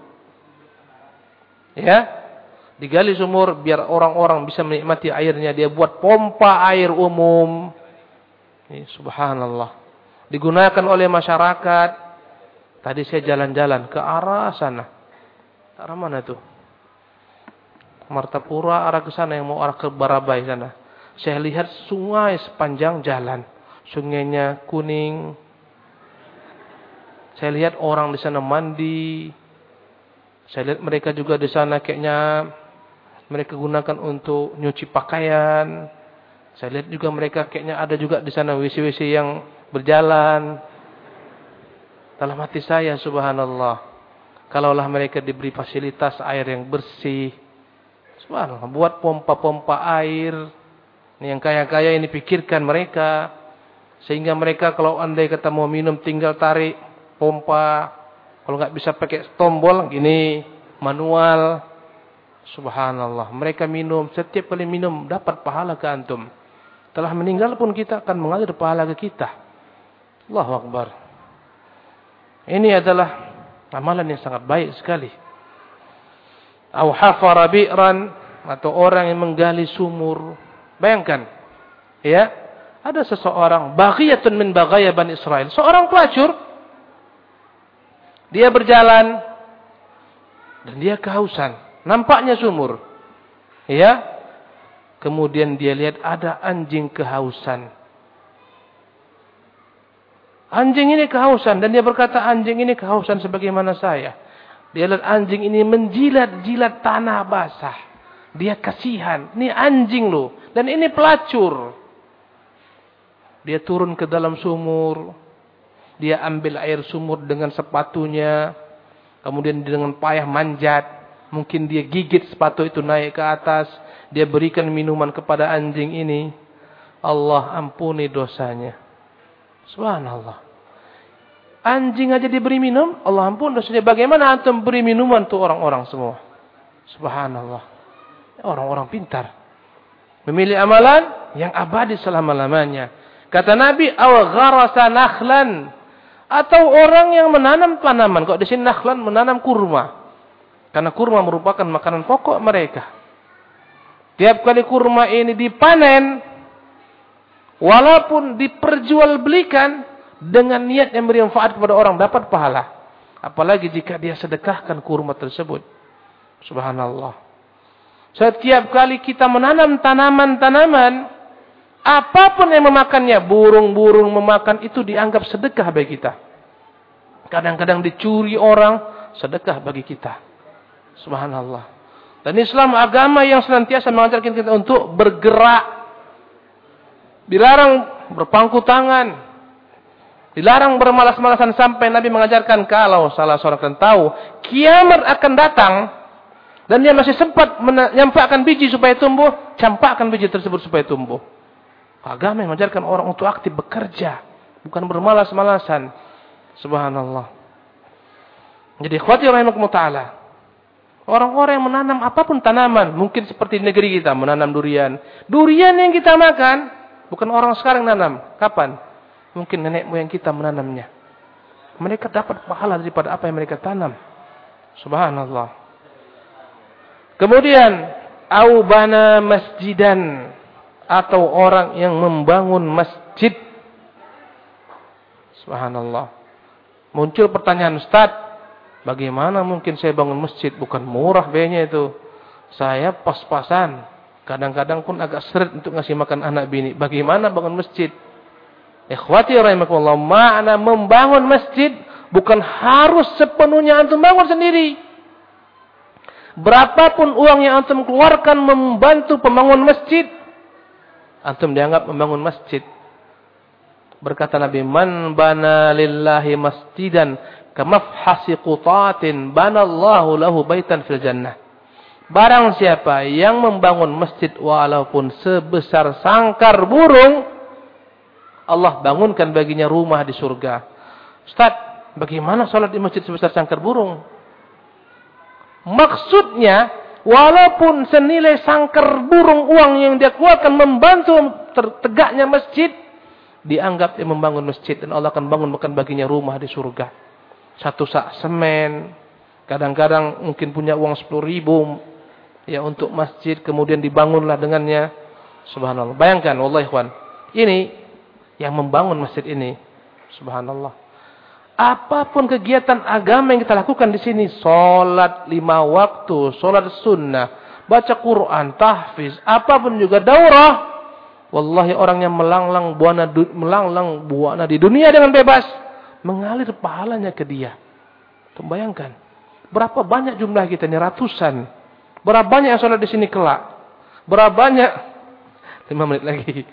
Ya, digali sumur biar orang-orang bisa menikmati airnya. Dia buat pompa air umum. Ini, subhanallah. Digunakan oleh masyarakat. Tadi saya jalan-jalan ke arah sana. Arah mana tuh? Martapura arah ke sana yang mau arah ke Barabai sana. Saya lihat sungai sepanjang jalan. Sungainya kuning. Saya lihat orang di sana mandi. Saya lihat mereka juga di sana kayaknya mereka gunakan untuk nyuci pakaian. Saya lihat juga mereka kayaknya ada juga di sana WC-WC yang berjalan. Dalam hati saya subhanallah. Kalaulah mereka diberi fasilitas air yang bersih. Subhanallah. Buat pompa-pompa air. Ini yang kaya-kaya ini pikirkan mereka. Sehingga mereka kalau andai kata mau minum tinggal tarik pompa. Kalau nggak bisa pakai tombol gini manual. Subhanallah. Mereka minum setiap kali minum dapat pahala ke antum. Telah meninggal pun kita akan mengalir pahala ke kita. Allahu Akbar. Ini adalah amalan yang sangat baik sekali. Au hafara bi'ran atau orang yang menggali sumur. Bayangkan. Ya, ada seseorang baghiyatun min baghaya Bani Israel, seorang pelacur. Dia berjalan dan dia kehausan. Nampaknya sumur. Ya, Kemudian dia lihat ada anjing kehausan. Anjing ini kehausan dan dia berkata anjing ini kehausan sebagaimana saya. Dia lihat anjing ini menjilat-jilat tanah basah. Dia kasihan. Ini anjing loh. Dan ini pelacur. Dia turun ke dalam sumur. Dia ambil air sumur dengan sepatunya. Kemudian dengan payah manjat. Mungkin dia gigit sepatu itu naik ke atas dia berikan minuman kepada anjing ini, Allah ampuni dosanya. Subhanallah. Anjing aja diberi minum, Allah ampun dosanya. Bagaimana antum beri minuman tuh orang-orang semua? Subhanallah. Orang-orang pintar. Memilih amalan yang abadi selama-lamanya. Kata Nabi, aw nakhlan atau orang yang menanam tanaman. Kok di sini nakhlan menanam kurma. Karena kurma merupakan makanan pokok mereka. Tiap kali kurma ini dipanen, walaupun diperjualbelikan dengan niat yang beri manfaat kepada orang dapat pahala. Apalagi jika dia sedekahkan kurma tersebut. Subhanallah. Setiap kali kita menanam tanaman-tanaman, apa pun yang memakannya, burung-burung memakan itu dianggap sedekah bagi kita. Kadang-kadang dicuri orang, sedekah bagi kita. Subhanallah. Dan Islam agama yang senantiasa mengajarkan kita untuk bergerak. Dilarang berpangku tangan. Dilarang bermalas-malasan sampai Nabi mengajarkan kalau salah seorang kalian tahu kiamat akan datang dan dia masih sempat menyampaikan biji supaya tumbuh, campakkan biji tersebut supaya tumbuh. Agama yang mengajarkan orang untuk aktif bekerja, bukan bermalas-malasan. Subhanallah. Jadi khawatir rahimakumullah taala. Orang-orang yang menanam apa pun tanaman, mungkin seperti negeri kita menanam durian. Durian yang kita makan, bukan orang sekarang nanam. Kapan? Mungkin nenek moyang kita menanamnya. Mereka dapat pahala daripada apa yang mereka tanam. Subhanallah. Kemudian, aubana masjidan atau orang yang membangun masjid. Subhanallah. Muncul pertanyaan, Ustaz, Bagaimana mungkin saya bangun masjid? Bukan murah biayanya itu. Saya pas-pasan. Kadang-kadang pun agak seret untuk ngasih makan anak bini. Bagaimana bangun masjid? Ikhwati rahimakumullah. Makna membangun masjid bukan harus sepenuhnya antum bangun sendiri. Berapapun uang yang antum keluarkan membantu pembangun masjid, antum dianggap membangun masjid. Berkata Nabi, "Man bana lillahi masjidan kamafhasi qutatin banallahu lahu baitan fil jannah. Barang siapa yang membangun masjid walaupun sebesar sangkar burung, Allah bangunkan baginya rumah di surga. Ustaz, bagaimana sholat di masjid sebesar sangkar burung? Maksudnya, walaupun senilai sangkar burung uang yang dia keluarkan membantu tegaknya masjid, dianggap dia membangun masjid dan Allah akan bangun bukan baginya rumah di surga. Satu sak semen, kadang-kadang mungkin punya uang sepuluh ribu ya untuk masjid, kemudian dibangunlah dengannya. Subhanallah. Bayangkan, wallahi ikhwan, ini yang membangun masjid ini. Subhanallah. Apa pun kegiatan agama yang kita lakukan di sini, solat lima waktu, solat sunnah, baca Quran, tahfiz, apa pun juga daurah. Wallahi orang yang melanglang buana melanglang buana di dunia dengan bebas, mengalir pahalanya ke dia. Bayangkan, berapa banyak jumlah kita ini ratusan. Berapa banyak yang solat di sini kelak? Berapa banyak? Lima menit lagi.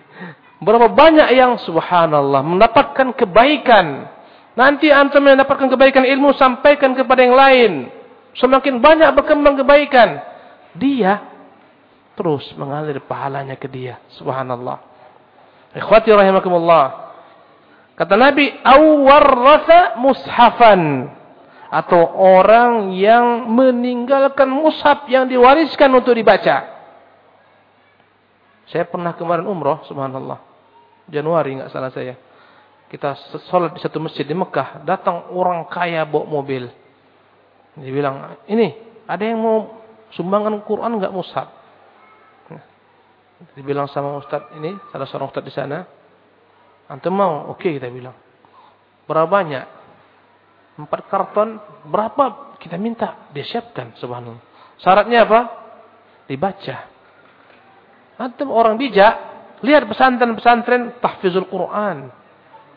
Berapa banyak yang subhanallah mendapatkan kebaikan Nanti antum yang dapatkan kebaikan ilmu sampaikan kepada yang lain. Semakin banyak berkembang kebaikan, dia terus mengalir pahalanya ke dia. Subhanallah. Ikhwati rahimakumullah. Kata Nabi, rasa mushafan." Atau orang yang meninggalkan mushaf yang diwariskan untuk dibaca. Saya pernah kemarin umroh, subhanallah. Januari enggak salah saya kita sholat di satu masjid di Mekah, datang orang kaya bawa mobil. Dia bilang, ini ada yang mau sumbangan Quran nggak mushaf? Dibilang sama Ustaz ini, salah seorang Ustaz di sana, antum mau? Oke kita bilang. Berapa banyak? Empat karton, berapa kita minta? Dia siapkan, subhanallah. Syaratnya apa? Dibaca. Antum orang bijak, lihat pesantren-pesantren tahfizul Quran.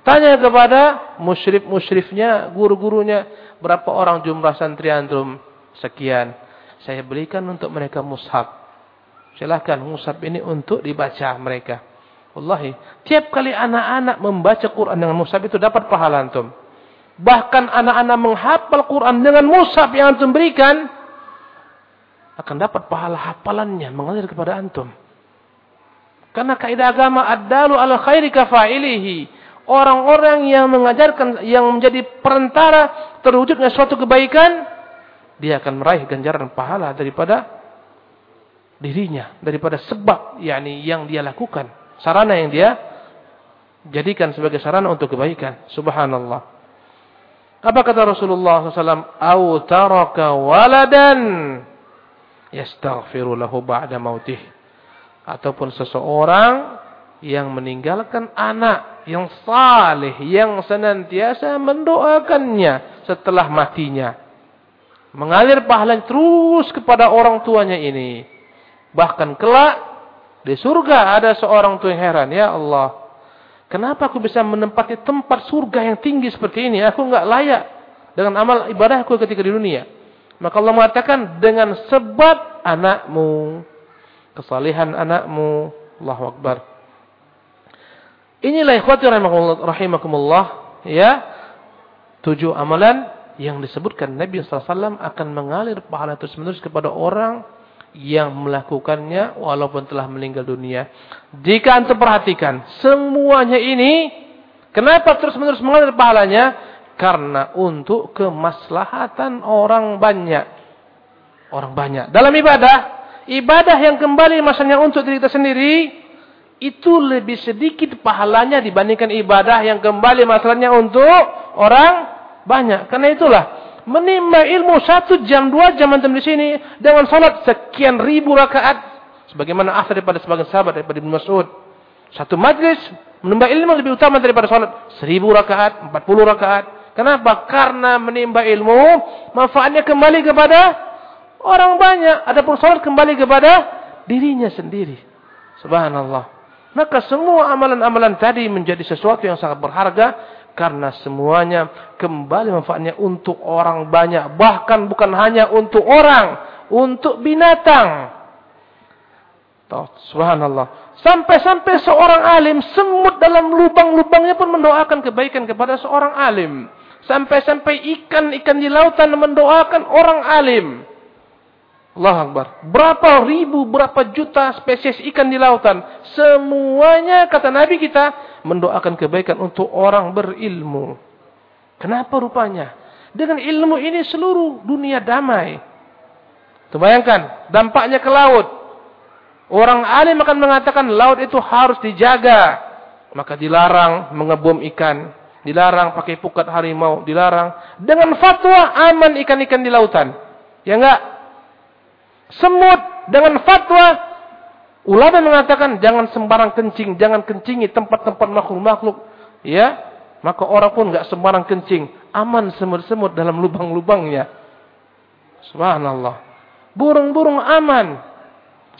Tanya kepada musyrif-musyrifnya, guru-gurunya, berapa orang jumlah santri antum? Sekian. Saya belikan untuk mereka mushaf. Silahkan mushaf ini untuk dibaca mereka. Wallahi, tiap kali anak-anak membaca Quran dengan mushaf itu dapat pahala antum. Bahkan anak-anak menghafal Quran dengan mushaf yang antum berikan akan dapat pahala hafalannya mengalir kepada antum. Karena kaidah agama ad-dalu ala khairi kafa'ilihi orang-orang yang mengajarkan yang menjadi perantara terwujudnya suatu kebaikan dia akan meraih ganjaran pahala daripada dirinya daripada sebab yakni yang dia lakukan sarana yang dia jadikan sebagai sarana untuk kebaikan subhanallah apa kata Rasulullah SAW au taraka waladan yastaghfiru lahu ba'da mautih ataupun seseorang yang meninggalkan anak yang saleh yang senantiasa mendoakannya setelah matinya. Mengalir pahala terus kepada orang tuanya ini. Bahkan kelak di surga ada seorang tua yang heran, ya Allah. Kenapa aku bisa menempati tempat surga yang tinggi seperti ini? Aku enggak layak dengan amal ibadahku ketika di dunia. Maka Allah mengatakan dengan sebab anakmu, kesalihan anakmu, Allahu Akbar. Inilah ikhwati rahimakumullah ya tujuh amalan yang disebutkan Nabi SAW akan mengalir pahala terus-menerus kepada orang yang melakukannya walaupun telah meninggal dunia. Jika anda perhatikan semuanya ini kenapa terus-menerus mengalir pahalanya? Karena untuk kemaslahatan orang banyak. Orang banyak. Dalam ibadah, ibadah yang kembali masanya untuk diri kita sendiri, itu lebih sedikit pahalanya dibandingkan ibadah yang kembali masalahnya untuk orang banyak. Karena itulah menimba ilmu satu jam dua jam antum di sini dengan salat sekian ribu rakaat sebagaimana asal daripada sebagian sahabat daripada Ibnu Mas'ud. Satu majlis menimba ilmu lebih utama daripada salat seribu rakaat, empat puluh rakaat. Kenapa? Karena menimba ilmu manfaatnya kembali kepada orang banyak. Adapun salat kembali kepada dirinya sendiri. Subhanallah. Maka semua amalan-amalan tadi menjadi sesuatu yang sangat berharga karena semuanya kembali manfaatnya untuk orang banyak, bahkan bukan hanya untuk orang, untuk binatang. Subhanallah. Sampai-sampai seorang alim semut dalam lubang-lubangnya pun mendoakan kebaikan kepada seorang alim. Sampai-sampai ikan-ikan di lautan mendoakan orang alim. Allah Akbar. Berapa ribu, berapa juta spesies ikan di lautan. Semuanya kata Nabi kita mendoakan kebaikan untuk orang berilmu. Kenapa rupanya? Dengan ilmu ini seluruh dunia damai. Terbayangkan dampaknya ke laut. Orang alim akan mengatakan laut itu harus dijaga. Maka dilarang mengebom ikan. Dilarang pakai pukat harimau. Dilarang. Dengan fatwa aman ikan-ikan di lautan. Ya enggak? Semut dengan fatwa ulama mengatakan jangan sembarang kencing, jangan kencingi tempat-tempat makhluk-makhluk. Ya, maka orang pun enggak sembarang kencing, aman semut-semut dalam lubang-lubangnya. Subhanallah. Burung-burung aman.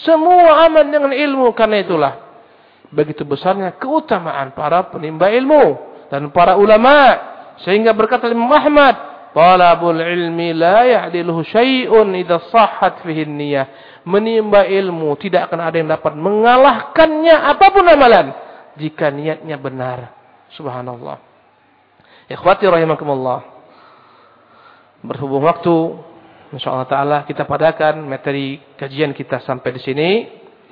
Semua aman dengan ilmu karena itulah begitu besarnya keutamaan para penimba ilmu dan para ulama sehingga berkata Imam Ahmad Talabul ilmi la ya'diluhu syai'un idza sahhat fihi niyyah. Menimba ilmu tidak akan ada yang dapat mengalahkannya apa pun amalan jika niatnya benar. Subhanallah. Ikhwati rahimakumullah. Berhubung waktu insyaallah taala kita padakan materi kajian kita sampai di sini.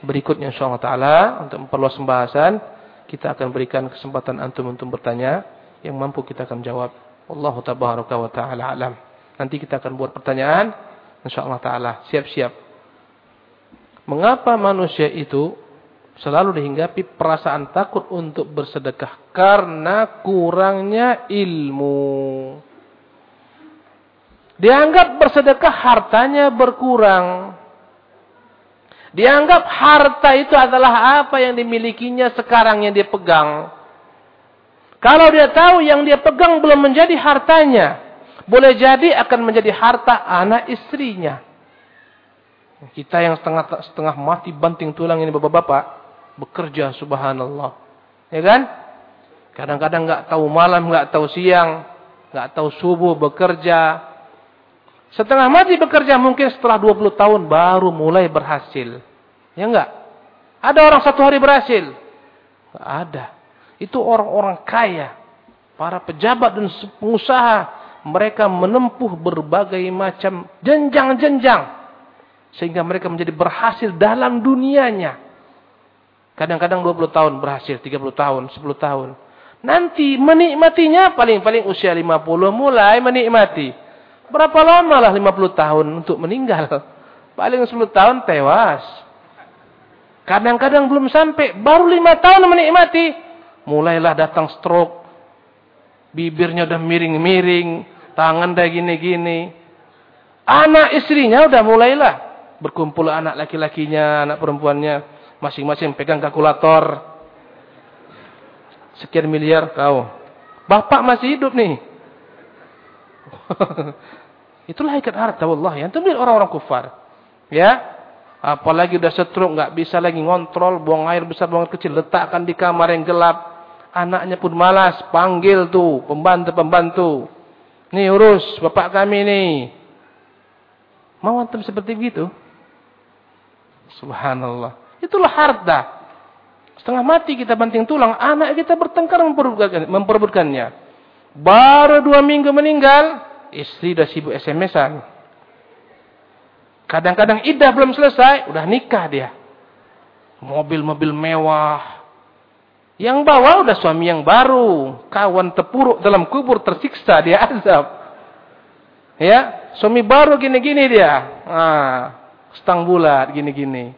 Berikutnya insyaallah taala untuk memperluas pembahasan kita akan berikan kesempatan antum untuk bertanya yang mampu kita akan jawab. Allah tabaraka wa taala alam. Nanti kita akan buat pertanyaan insyaallah taala. Siap-siap. Mengapa manusia itu selalu dihinggapi perasaan takut untuk bersedekah karena kurangnya ilmu. Dianggap bersedekah hartanya berkurang. Dianggap harta itu adalah apa yang dimilikinya sekarang yang dia pegang. Kalau dia tahu yang dia pegang belum menjadi hartanya, boleh jadi akan menjadi harta anak istrinya. Kita yang setengah setengah mati banting tulang ini bapak-bapak bekerja subhanallah. Ya kan? Kadang-kadang nggak tahu malam, nggak tahu siang, nggak tahu subuh bekerja. Setengah mati bekerja mungkin setelah 20 tahun baru mulai berhasil. Ya enggak? Ada orang satu hari berhasil? Enggak ada. Itu orang-orang kaya, para pejabat dan pengusaha, mereka menempuh berbagai macam jenjang-jenjang sehingga mereka menjadi berhasil dalam dunianya. Kadang-kadang 20 tahun berhasil, 30 tahun, 10 tahun. Nanti menikmatinya paling-paling usia 50 mulai menikmati. Berapa lama lah 50 tahun untuk meninggal? Paling 10 tahun tewas. Kadang-kadang belum sampai, baru 5 tahun menikmati mulailah datang stroke. Bibirnya udah miring-miring, tangan udah gini-gini. Anak istrinya udah mulailah berkumpul anak laki-lakinya, anak perempuannya, masing-masing pegang kalkulator. Sekian miliar kau. Bapak masih hidup nih. Itulah ikat harta wallahi. Antum lihat orang-orang kufar. Ya, apalagi udah setruk nggak bisa lagi ngontrol, buang air besar, buang air kecil, letakkan di kamar yang gelap. Anaknya pun malas, panggil tuh pembantu-pembantu. Nih urus bapak kami nih. Mau antum seperti begitu? Subhanallah. Itulah harta. Setengah mati kita banting tulang, anak kita bertengkar memperebutkannya. Baru dua minggu meninggal, istri sudah sibuk SMS-an. Kadang-kadang idah belum selesai, udah nikah dia. Mobil-mobil mewah, yang bawa udah suami yang baru. Kawan terpuruk dalam kubur tersiksa dia azab. Ya, suami baru gini-gini dia. Ah, stang bulat gini-gini.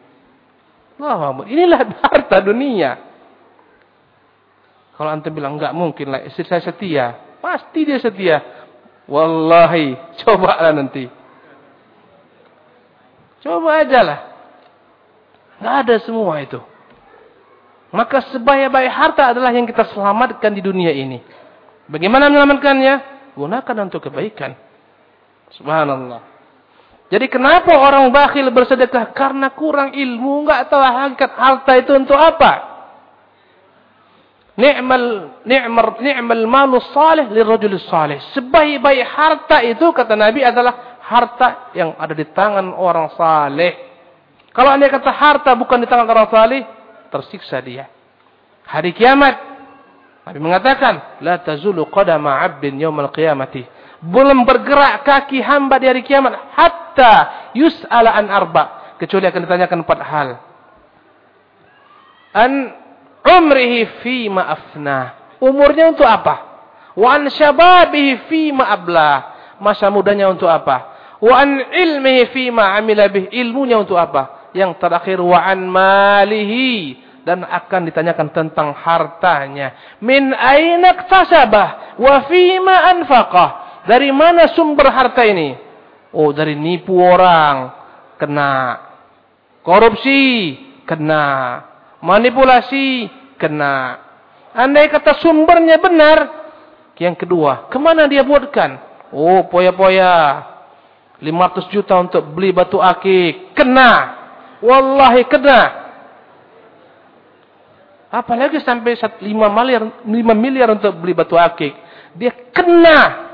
Wah, inilah harta dunia. Kalau antum bilang enggak mungkin lah istri saya setia. Pasti dia setia. Wallahi, cobalah nanti. Coba aja lah. Enggak ada semua itu. Maka sebaik-baik harta adalah yang kita selamatkan di dunia ini. Bagaimana menyelamatkannya? Gunakan untuk kebaikan. Subhanallah. Jadi kenapa orang bakhil bersedekah? Karena kurang ilmu, enggak tahu hakikat harta itu untuk apa. Ni'mal ni'mal ni'mal malu salih lirajul salih. Sebaik-baik harta itu kata Nabi adalah harta yang ada di tangan orang saleh. Kalau anda kata harta bukan di tangan orang saleh, tersiksa dia. Hari kiamat Nabi mengatakan, la tazulu qadama 'abdin yaumal qiyamati Belum bergerak kaki hamba di hari kiamat. Hatta yus'ala an arba. Kecuali akan ditanyakan empat hal. An umrihi fi ma'afna. Umurnya untuk apa? Wa an syababihi fi ma'abla. Masa mudanya untuk apa? Wa an ilmihi fi ma'amila bih. Ilmunya untuk apa? Yang terakhir wa an malihi dan akan ditanyakan tentang hartanya. Min aina iktasabah wa fima anfaqah? Dari mana sumber harta ini? Oh, dari nipu orang, kena. Korupsi, kena. Manipulasi, kena. Andai kata sumbernya benar, yang kedua, ke mana dia buatkan? Oh, poya-poya. 500 juta untuk beli batu akik. Kena. Wallahi kena. Apalagi sampai 5 miliar, 5 miliar untuk beli batu akik. Dia kena.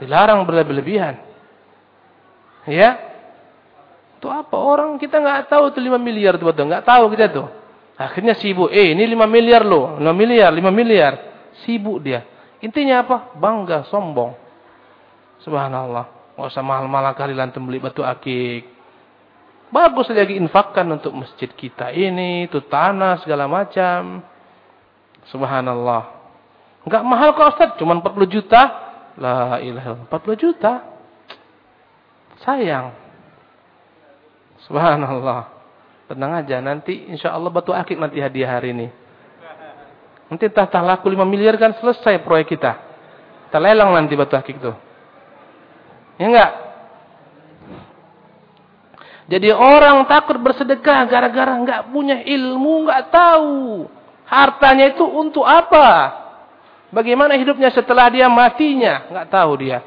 Dilarang berlebih-lebihan. Ya. Itu apa? Orang kita nggak tahu itu 5 miliar itu betul. Nggak tahu kita tuh. Akhirnya sibuk. Eh ini 5 miliar loh. 5 miliar, 5 miliar. Sibuk dia. Intinya apa? Bangga, sombong. Subhanallah. Nggak usah mahal-mahal kali lantum beli batu akik. Bagus lagi infakkan untuk masjid kita ini, itu tanah segala macam. Subhanallah. Enggak mahal kok Ustaz, cuma 40 juta. La ilaha 40 juta. Sayang. Subhanallah. Tenang aja, nanti insya Allah batu akik nanti hadiah hari ini. Nanti tah laku 5 miliar kan selesai proyek kita. Kita lelang nanti batu akik itu. Ya enggak? Jadi orang takut bersedekah gara-gara enggak punya ilmu, enggak tahu hartanya itu untuk apa. Bagaimana hidupnya setelah dia matinya, enggak tahu dia.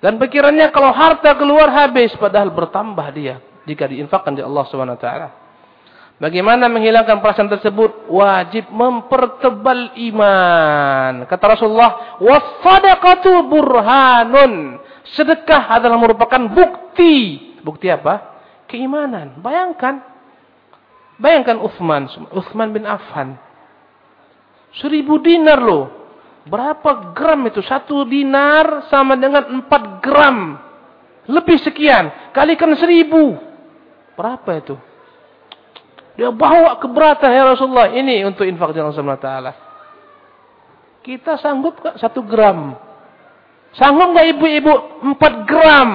Dan pikirannya kalau harta keluar habis padahal bertambah dia jika diinfakkan di Allah taala. Bagaimana menghilangkan perasaan tersebut? Wajib mempertebal iman. Kata Rasulullah, "Was-shadaqatu burhanun." Sedekah adalah merupakan bukti. Bukti apa? Keimanan. Bayangkan. Bayangkan Uthman. Uthman bin Affan. Seribu dinar loh. Berapa gram itu? Satu dinar sama dengan empat gram. Lebih sekian. Kalikan seribu. Berapa itu? Dia bawa keberatan ya Rasulullah. Ini untuk infak jalan Allah Ta'ala. Kita sanggup gak satu gram? Sanggup gak ibu-ibu empat gram?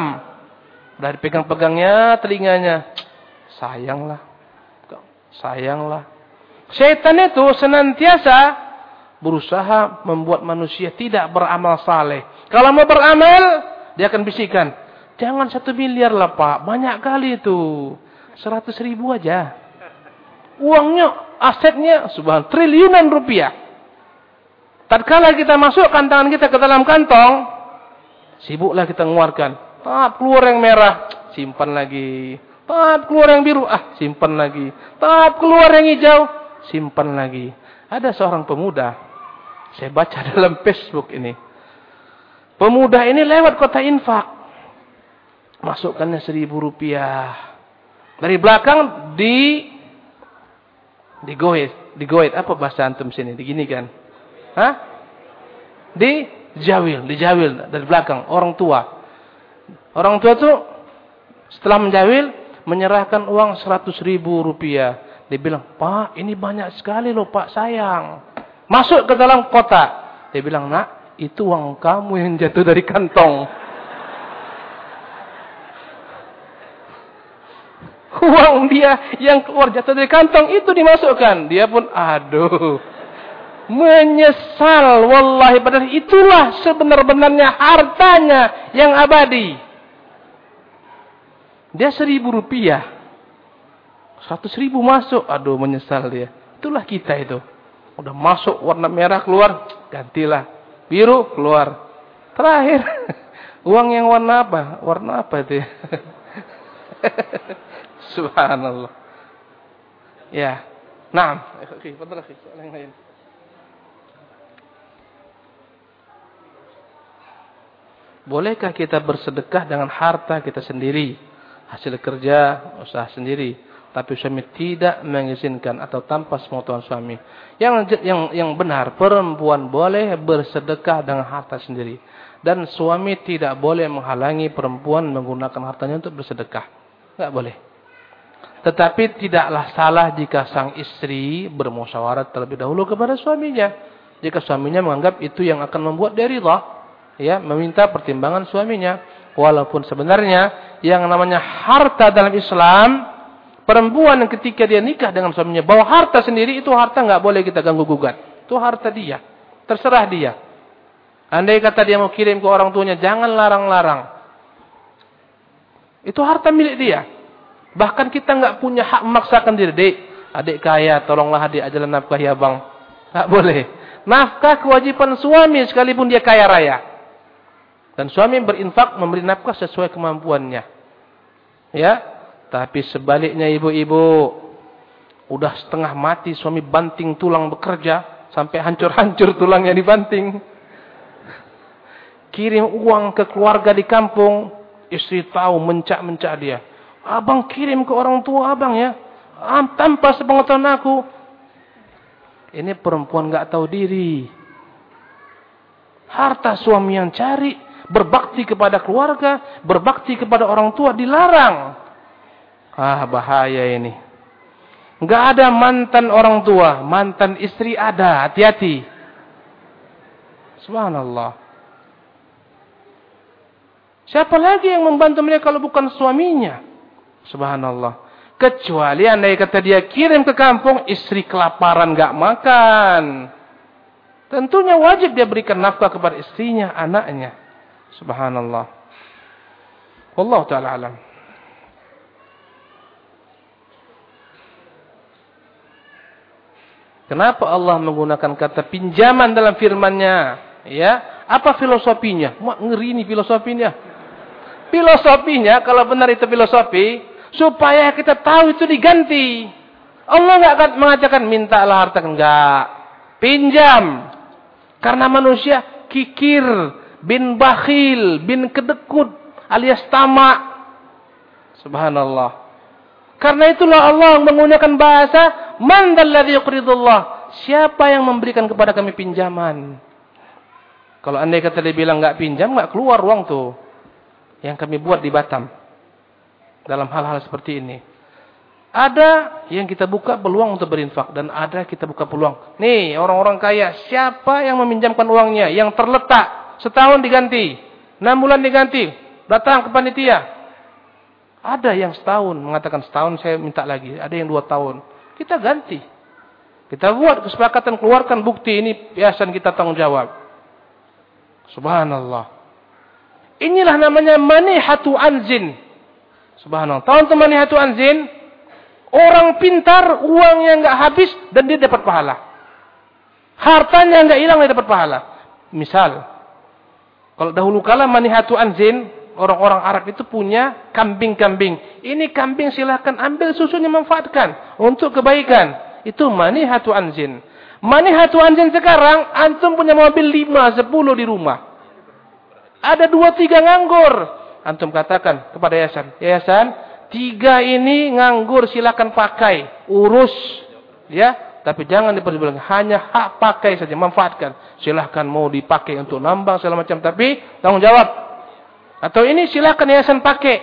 Dari pegang-pegangnya telinganya. Sayanglah. Sayanglah. Syaitan itu senantiasa berusaha membuat manusia tidak beramal saleh. Kalau mau beramal, dia akan bisikan. Jangan satu miliar lah pak. Banyak kali itu. Seratus ribu aja. Uangnya, asetnya, subhan triliunan rupiah. Tatkala kita masukkan tangan kita ke dalam kantong, sibuklah kita mengeluarkan. Tahap keluar yang merah, simpan lagi. Tahap keluar yang biru, ah simpan lagi. Tahap keluar yang hijau, simpan lagi. Ada seorang pemuda, saya baca dalam Facebook ini. Pemuda ini lewat kota infak. Masukkannya seribu rupiah. Dari belakang di digoit. Digoit. Apa bahasa antum sini? Digini kan? Hah? Di jawil. Dijawil. Dari belakang. Orang tua. Orang tua tuh setelah menjawil menyerahkan uang seratus ribu rupiah. Dia bilang, Pak ini banyak sekali loh Pak sayang. Masuk ke dalam kota. Dia bilang, nak itu uang kamu yang jatuh dari kantong. Uang dia yang keluar jatuh dari kantong itu dimasukkan. Dia pun aduh. Menyesal wallahi padahal itulah sebenar-benarnya hartanya yang abadi. Dia seribu rupiah. Seratus ribu masuk. Aduh menyesal dia. Itulah kita itu. Udah masuk warna merah keluar. Gantilah. Biru keluar. Terakhir. Uang yang warna apa? Warna apa itu ya? Subhanallah. Ya. Nah. Oke, lagi. Soal yang lain. Bolehkah kita bersedekah dengan harta kita sendiri? hasil kerja, usaha sendiri. tapi suami tidak mengizinkan atau tanpa sepengetahuan suami. Yang yang yang benar, perempuan boleh bersedekah dengan harta sendiri dan suami tidak boleh menghalangi perempuan menggunakan hartanya untuk bersedekah. Enggak boleh. Tetapi tidaklah salah jika sang istri bermusyawarah terlebih dahulu kepada suaminya. Jika suaminya menganggap itu yang akan membuat dia ridha, ya, meminta pertimbangan suaminya. Walaupun sebenarnya yang namanya harta dalam Islam, perempuan yang ketika dia nikah dengan suaminya bawa harta sendiri itu harta nggak boleh kita ganggu gugat. Itu harta dia. Terserah dia. Andai kata dia mau kirim ke orang tuanya, jangan larang-larang. Itu harta milik dia. Bahkan kita nggak punya hak memaksakan diri. Dek, adik kaya, tolonglah adik ajalan nafkahi abang. Nggak boleh. Nafkah kewajiban suami sekalipun dia kaya raya. Dan suami berinfak memberi nafkah sesuai kemampuannya. Ya, tapi sebaliknya ibu-ibu udah setengah mati suami banting tulang bekerja sampai hancur-hancur tulangnya dibanting. Kirim uang ke keluarga di kampung, istri tahu mencak-mencak dia. Abang kirim ke orang tua abang ya. Tanpa sepengetahuan aku. Ini perempuan gak tahu diri. Harta suami yang cari. Berbakti kepada keluarga. Berbakti kepada orang tua dilarang. Ah bahaya ini. Gak ada mantan orang tua. Mantan istri ada. Hati-hati. Subhanallah. Siapa lagi yang membantu mereka kalau bukan suaminya? Subhanallah. Kecuali andai kata dia kirim ke kampung, istri kelaparan gak makan. Tentunya wajib dia berikan nafkah kepada istrinya, anaknya. Subhanallah. Wallahu ta'ala alam. Kenapa Allah menggunakan kata pinjaman dalam firman-Nya? Ya, apa filosofinya? Mak ngeri ini filosofinya. Filosofinya kalau benar itu filosofi, supaya kita tahu itu diganti. Allah nggak akan mengatakan mintalah harta enggak. Pinjam. Karena manusia kikir, bin bakhil, bin kedekut alias tamak. Subhanallah. Karena itulah Allah menggunakan bahasa man dalladzi. Siapa yang memberikan kepada kami pinjaman? Kalau andai kata dia bilang enggak pinjam, enggak keluar uang tuh. Yang kami buat di Batam dalam hal-hal seperti ini. Ada yang kita buka peluang untuk berinfak dan ada kita buka peluang. Nih, orang-orang kaya, siapa yang meminjamkan uangnya yang terletak setahun diganti, enam bulan diganti, datang ke panitia. Ada yang setahun mengatakan setahun saya minta lagi, ada yang dua tahun. Kita ganti. Kita buat kesepakatan keluarkan bukti ini biasan kita tanggung jawab. Subhanallah. Inilah namanya manihatu anzin. Subhanallah. Tahun teman itu anzin, orang pintar, uangnya nggak habis dan dia dapat pahala. Hartanya nggak hilang dia dapat pahala. Misal, kalau dahulu kala manihatu anzin, orang-orang Arab itu punya kambing-kambing. Ini kambing silahkan ambil susunya manfaatkan untuk kebaikan. Itu manihatu anzin. Manihatu anzin sekarang, antum punya mobil 5, 10 di rumah. Ada dua tiga nganggur antum katakan kepada yayasan, yayasan tiga ini nganggur silakan pakai, urus, ya. Tapi jangan diperjualkan, hanya hak pakai saja, manfaatkan. Silahkan mau dipakai untuk nambang segala macam, tapi tanggung jawab. Atau ini silahkan yayasan pakai,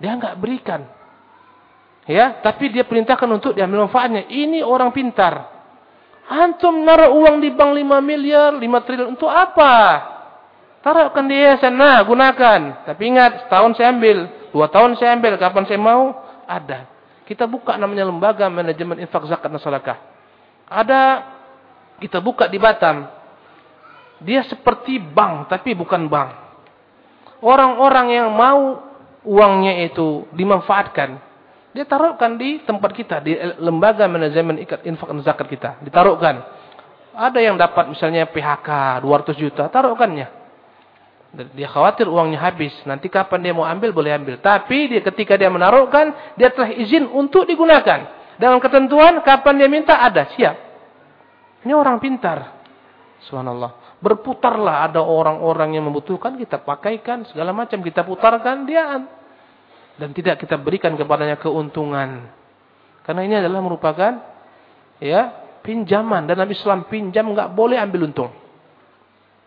dia nggak berikan, ya. Tapi dia perintahkan untuk diambil manfaatnya. Ini orang pintar. Antum naruh uang di bank 5 miliar, 5 triliun untuk apa? Taruhkan di yayasan, nah gunakan. Tapi ingat, setahun saya ambil, dua tahun saya ambil, kapan saya mau, ada. Kita buka namanya lembaga manajemen infak zakat dan sedekah. Ada, kita buka di Batam. Dia seperti bank, tapi bukan bank. Orang-orang yang mau uangnya itu dimanfaatkan, dia taruhkan di tempat kita, di lembaga manajemen infak dan zakat kita. Ditaruhkan. Ada yang dapat misalnya PHK 200 juta, taruhkannya. Dia khawatir uangnya habis. Nanti kapan dia mau ambil, boleh ambil. Tapi dia ketika dia menaruhkan, dia telah izin untuk digunakan. Dengan ketentuan, kapan dia minta, ada. Siap. Ini orang pintar. Subhanallah. Berputarlah ada orang-orang yang membutuhkan, kita pakaikan, segala macam. Kita putarkan, dia. Dan tidak kita berikan kepadanya keuntungan. Karena ini adalah merupakan ya pinjaman dan Nabi Islam pinjam nggak boleh ambil untung.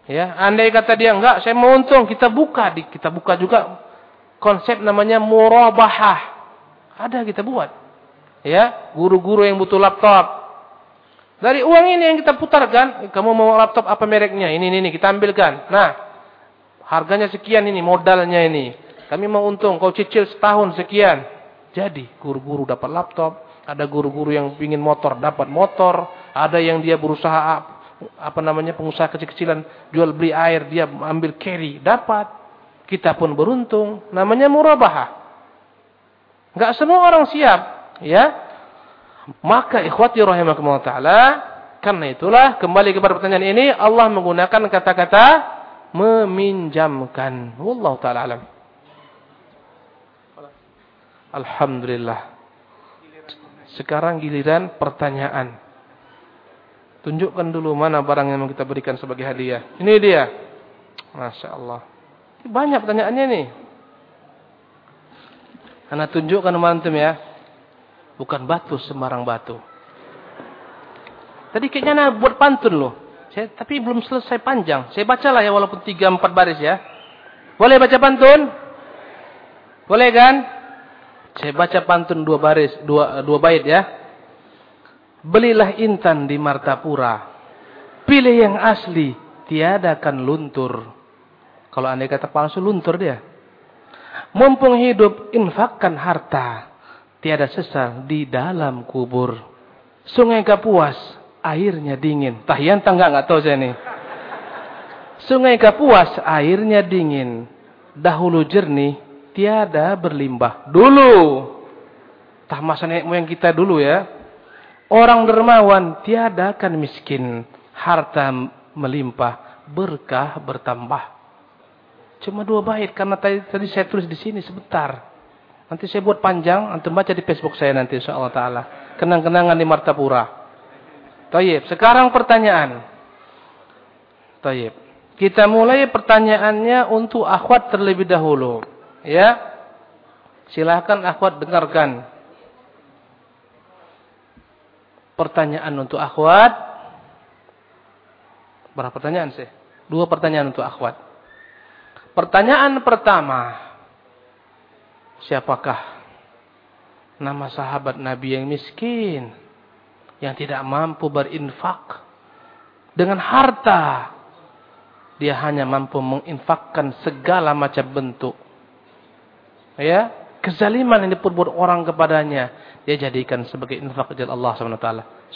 Ya, andai kata dia enggak, saya mau untung, kita buka di kita buka juga konsep namanya murabahah. Ada kita buat. Ya, guru-guru yang butuh laptop. Dari uang ini yang kita putarkan, kamu mau laptop apa mereknya? Ini ini, ini kita ambilkan. Nah, harganya sekian ini, modalnya ini. Kami mau untung, kau cicil setahun sekian. Jadi, guru-guru dapat laptop, ada guru-guru yang ingin motor dapat motor, ada yang dia berusaha apa namanya pengusaha kecil-kecilan jual beli air dia ambil carry dapat. Kita pun beruntung namanya murabahah. Enggak semua orang siap ya. Maka ikhwati rahimakumullah taala karena itulah kembali kepada pertanyaan ini Allah menggunakan kata-kata meminjamkan. Wallahu taala alam. Alhamdulillah. Sekarang giliran pertanyaan Tunjukkan dulu mana barang yang kita berikan sebagai hadiah. Ini dia. Masya Allah. Banyak pertanyaannya nih. Karena tunjukkan mantum ya. Bukan batu sembarang batu. Tadi kayaknya nah, buat pantun loh. Saya, tapi belum selesai panjang. Saya bacalah ya walaupun tiga empat baris ya. Boleh baca pantun? Boleh kan? Saya baca pantun dua baris, dua dua bait ya. Belilah intan di Martapura. Pilih yang asli, tiada akan luntur. Kalau anda kata palsu, luntur dia. Mumpung hidup, infakkan harta. Tiada sesal di dalam kubur. Sungai Kapuas, airnya dingin. Tahian tangga nggak tahu saya nih. Sungai Kapuas, airnya dingin. Dahulu jernih, tiada berlimbah. Dulu. Tah moyang kita dulu ya. Orang dermawan tiada akan miskin, harta melimpah, berkah bertambah. Cuma dua bait karena tadi, tadi saya tulis di sini sebentar. Nanti saya buat panjang, antum baca di Facebook saya nanti insyaallah taala. Kenang-kenangan di Martapura. Tayyib, sekarang pertanyaan. Tayyib. Kita mulai pertanyaannya untuk akhwat terlebih dahulu. Ya. Silahkan akhwat dengarkan pertanyaan untuk akhwat. Berapa pertanyaan sih? Dua pertanyaan untuk akhwat. Pertanyaan pertama. Siapakah nama sahabat Nabi yang miskin? Yang tidak mampu berinfak. Dengan harta. Dia hanya mampu menginfakkan segala macam bentuk. Ya, kezaliman yang diperbuat orang kepadanya dia jadikan sebagai infak jalan Allah SWT.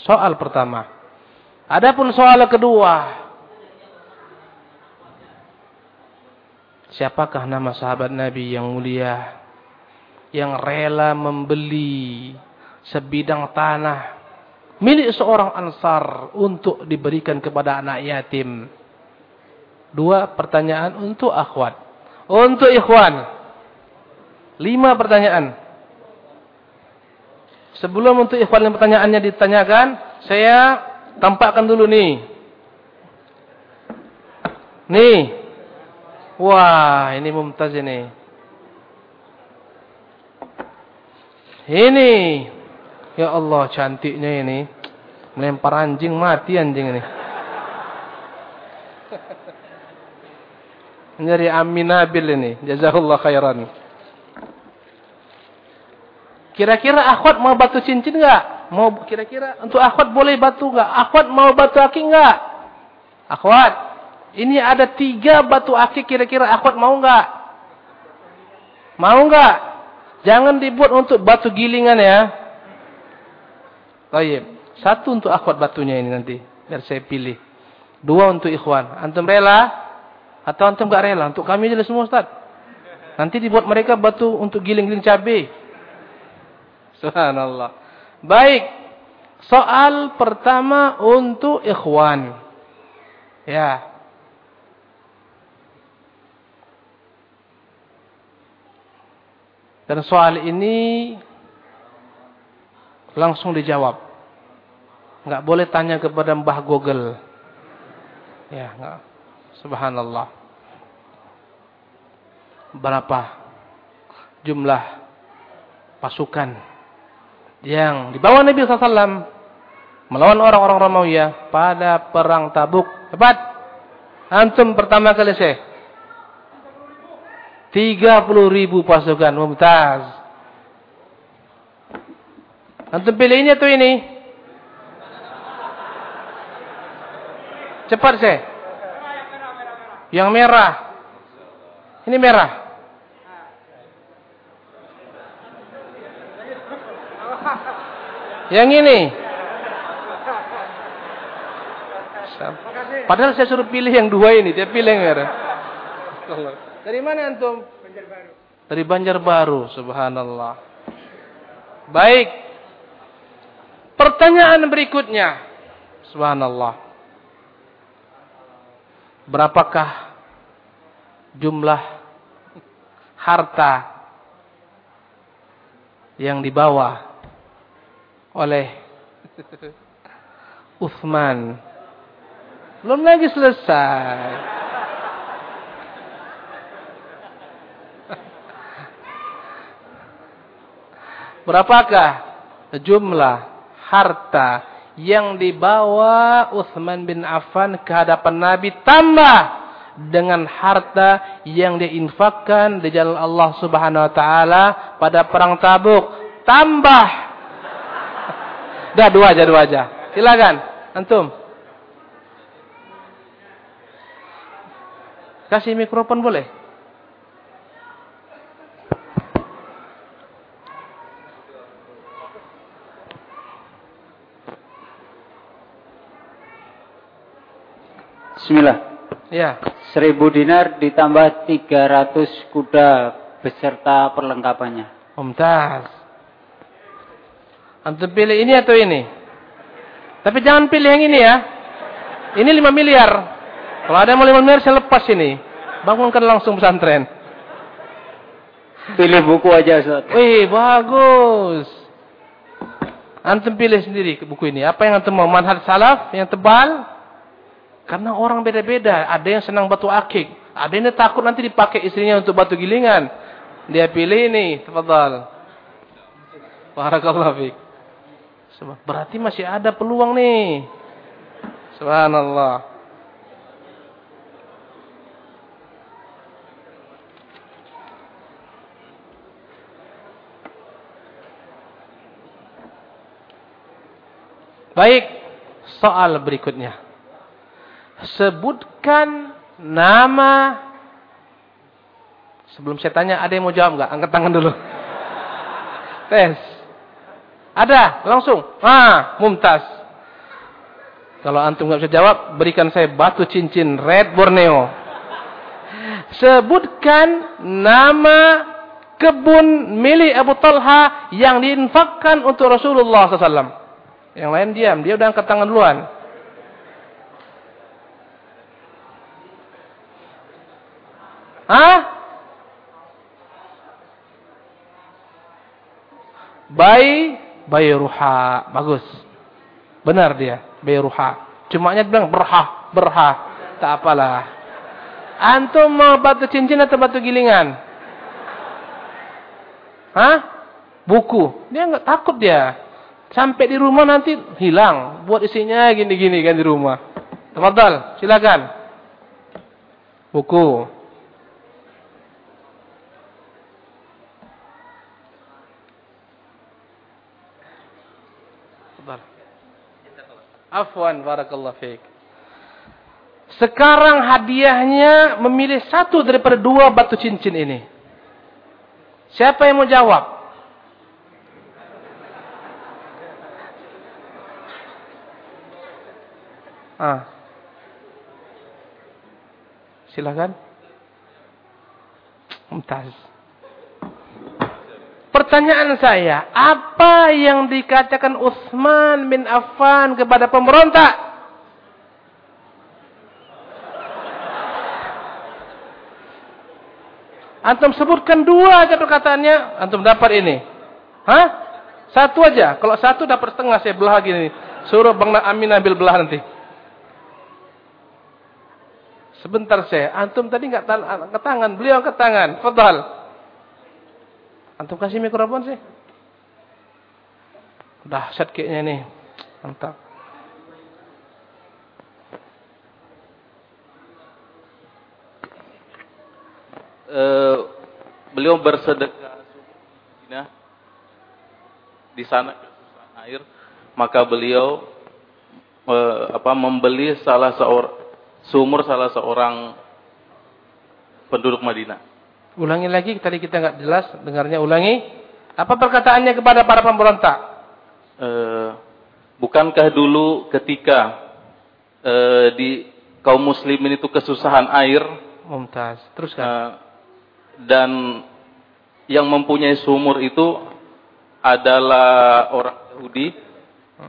Soal pertama. Adapun soal kedua. Siapakah nama sahabat Nabi yang mulia yang rela membeli sebidang tanah milik seorang ansar untuk diberikan kepada anak yatim? Dua pertanyaan untuk akhwat. Untuk ikhwan. Lima pertanyaan. Sebelum untuk ikhwan yang pertanyaannya ditanyakan, saya tampakkan dulu nih. Nih. Wah, ini mumtaz ini. Ini. Ya Allah, cantiknya ini. Melempar anjing mati anjing ini. Dari Aminabil ini. Jazakallah khairan. Kira-kira akhwat mau batu cincin enggak? Mau kira-kira untuk akhwat boleh batu enggak? Akhwat mau batu akik enggak? Akhwat, ini ada tiga batu akik kira-kira akhwat mau enggak? Mau enggak? Jangan dibuat untuk batu gilingan ya. Baik. Satu untuk akhwat batunya ini nanti. Biar saya pilih. Dua untuk ikhwan. Antum rela? Atau antum enggak rela? Untuk kami jelas semua Ustaz. Nanti dibuat mereka batu untuk giling-giling cabai. Subhanallah. Baik. Soal pertama untuk ikhwan. Ya. Dan soal ini langsung dijawab. Enggak boleh tanya kepada Mbah Google. Ya, enggak. Subhanallah. Berapa jumlah pasukan yang dibawa Nabi SAW melawan orang-orang Romawi pada perang Tabuk. Hebat. Antum pertama kali saya. 30 ribu pasukan mumtaz. Antum pilih ini atau ini? Cepat saya. Yang merah. Ini merah. Yang ini. Padahal saya suruh pilih yang dua ini, dia pilih yang merah. Dari mana antum? Banjarbaru. Dari Banjarbaru, subhanallah. Baik. Pertanyaan berikutnya. Subhanallah. Berapakah jumlah harta yang dibawa oleh Uthman. Belum lagi selesai. Berapakah jumlah harta yang dibawa Uthman bin Affan ke hadapan Nabi tambah dengan harta yang diinfakkan di jalan Allah Subhanahu wa taala pada perang Tabuk tambah Dah dua aja, dua aja. Silakan, antum. Kasih mikrofon boleh? Bismillah. Ya. Seribu dinar ditambah tiga ratus kuda beserta perlengkapannya. Mumtaz. Antum pilih ini atau ini? Tapi jangan pilih yang ini ya. Ini 5 miliar. Kalau ada yang mau 5 miliar saya lepas ini. Bangunkan langsung pesantren. Pilih buku aja Ustaz. Wih, bagus. Antum pilih sendiri buku ini. Apa yang antum mau? Manhaj salaf yang tebal? Karena orang beda-beda. Ada yang senang batu akik. Ada yang takut nanti dipakai istrinya untuk batu gilingan. Dia pilih ini. Tafadhal. Barakallahu fiik. Berarti masih ada peluang nih. Subhanallah. Baik, soal berikutnya. Sebutkan nama Sebelum saya tanya, ada yang mau jawab nggak? Angkat tangan dulu. Tes. Ada, langsung. Ah, mumtaz. Kalau antum nggak bisa jawab, berikan saya batu cincin red Borneo. Sebutkan nama kebun milik Abu Talha yang diinfakkan untuk Rasulullah SAW. Yang lain diam, dia udah angkat tangan duluan. Hah? Bayi Bayruha. Bagus. Benar dia. Bayruha. Cuma nya bilang berha. Berha. Tak apalah. Antum mau batu cincin atau batu gilingan? Hah? Buku. Dia enggak takut dia. Sampai di rumah nanti hilang. Buat isinya gini-gini kan di rumah. Tafadhal, silakan. Buku. Afwan barakallahu fiik. Sekarang hadiahnya memilih satu daripada dua batu cincin ini. Siapa yang mau jawab? Ah. Silakan. Mumtaz. Pertanyaan saya, apa yang dikatakan Utsman bin Affan kepada pemberontak? Antum sebutkan dua aja perkataannya, antum dapat ini. Hah? Satu aja. Kalau satu dapat setengah saya belah gini. Suruh Bang Amin ambil belah nanti. Sebentar saya. Antum tadi nggak ke tangan, beliau ke tangan. Fadhal. Antum kasih mikrofon sih. Dahsyat kayaknya nih. Mantap. Uh, beliau bersedekah di sana air maka beliau uh, apa membeli salah seorang sumur salah seorang penduduk Madinah. Ulangi lagi tadi kita nggak jelas dengarnya ulangi. Apa perkataannya kepada para pemberontak? Uh, bukankah dulu ketika uh, di kaum muslimin itu kesusahan air? Mumtaz. Teruskan. Uh, dan yang mempunyai sumur itu adalah orang Yahudi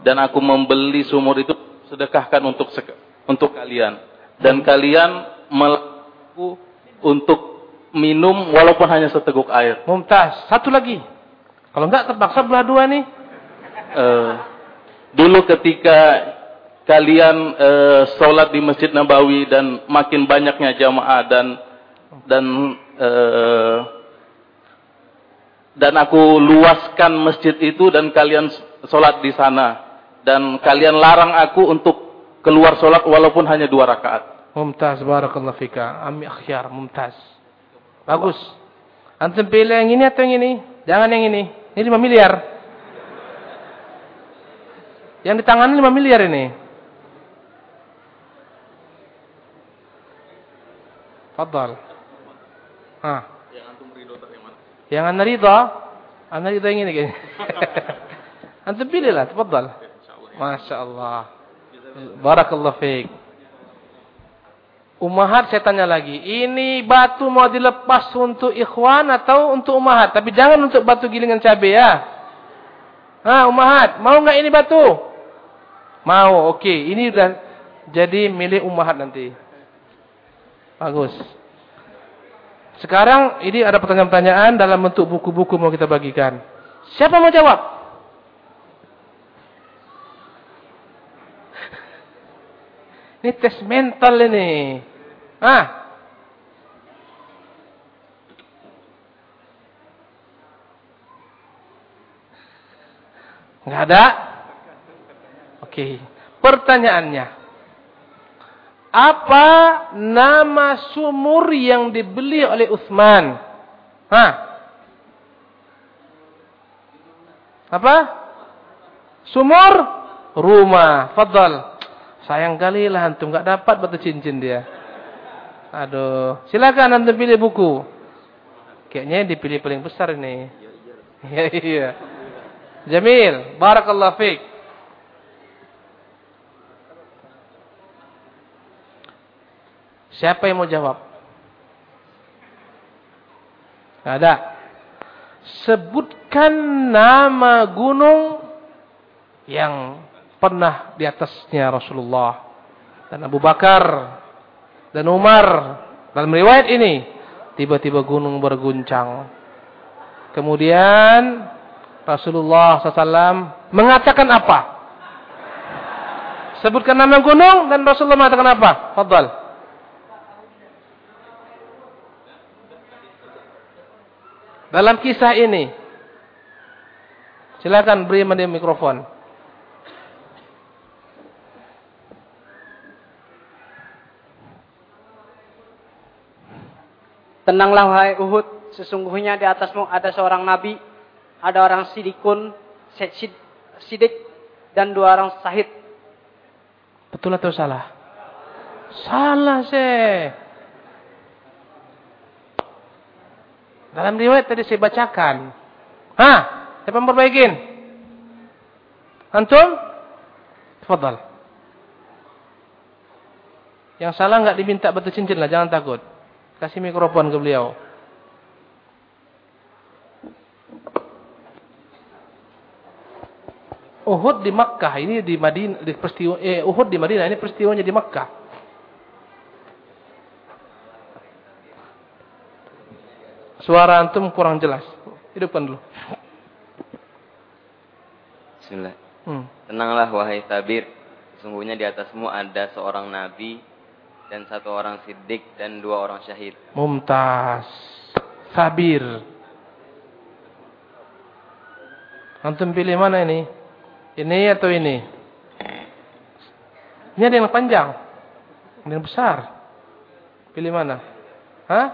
dan aku membeli sumur itu sedekahkan untuk untuk kalian dan kalian melaku untuk minum walaupun hanya seteguk air. Mumtaz. Satu lagi. Kalau enggak terpaksa belah dua nih. Uh, dulu ketika kalian uh, sholat di Masjid Nabawi dan makin banyaknya jamaah dan dan uh, dan aku luaskan masjid itu dan kalian sholat di sana dan kalian larang aku untuk keluar sholat walaupun hanya dua rakaat. Mumtaz, barakallah fika. Ami akhyar, mumtaz. Bagus. Antum pilih yang ini atau yang ini? Jangan yang ini. Ini 5 miliar. Yang di tangan 5 miliar ini. Fadal. Ah. Yang antum ridho yang mana? Yang anda ridho? Anda ridho yang ini kayaknya. antum pilih lah, tafadhal. Masya Allah. Barakallah fiik. Umahat saya tanya lagi, ini batu mau dilepas untuk ikhwan atau untuk umahat? Tapi jangan untuk batu gilingan cabai ya. Ah, umahat, mau nggak ini batu? Mau, oke. Okay. Ini udah jadi milik umahat nanti. Bagus. Sekarang ini ada pertanyaan-pertanyaan dalam bentuk buku-buku mau kita bagikan. Siapa mau jawab? Ini tes mental ini. Ah. Enggak ada? Oke. Pertanyaannya. Apa nama sumur yang dibeli oleh Utsman? Hah? Apa? Sumur rumah. Fadal. Sayang kali lah antum enggak dapat batu cincin dia. Aduh, silakan antum pilih buku. Kayaknya dipilih paling besar ini. Iya, iya. Jamil, barakallahu fiik. Siapa yang mau jawab? Tidak ada. Sebutkan nama gunung yang pernah di atasnya Rasulullah dan Abu Bakar dan Umar. Dalam riwayat ini, tiba-tiba gunung berguncang. Kemudian Rasulullah SAW mengatakan apa? Sebutkan nama gunung dan Rasulullah mengatakan apa? Fadal. dalam kisah ini. Silakan beri dia mikrofon. Tenanglah wahai Uhud, sesungguhnya di atasmu ada seorang nabi, ada orang sidikun, sidik, dan dua orang sahid. Betul atau salah? Salah sih. Dalam riwayat tadi saya bacakan. Hah? Siapa yang perbaikin? Antum? Tafadhal. Yang salah enggak diminta batu cincin lah, jangan takut. Kasih mikrofon ke beliau. Uhud di Makkah, ini di Madinah, di peristiwa eh Uhud di Madinah, ini peristiwanya di Makkah. Suara antum kurang jelas. Hidupkan dulu. Bismillah. Hmm. Tenanglah wahai tabir. Sesungguhnya di atasmu ada seorang nabi dan satu orang siddiq dan dua orang syahid. Mumtaz. Sabir. Antum pilih mana ini? Ini atau ini? Ini ada yang panjang. Ada yang besar. Pilih mana? Hah?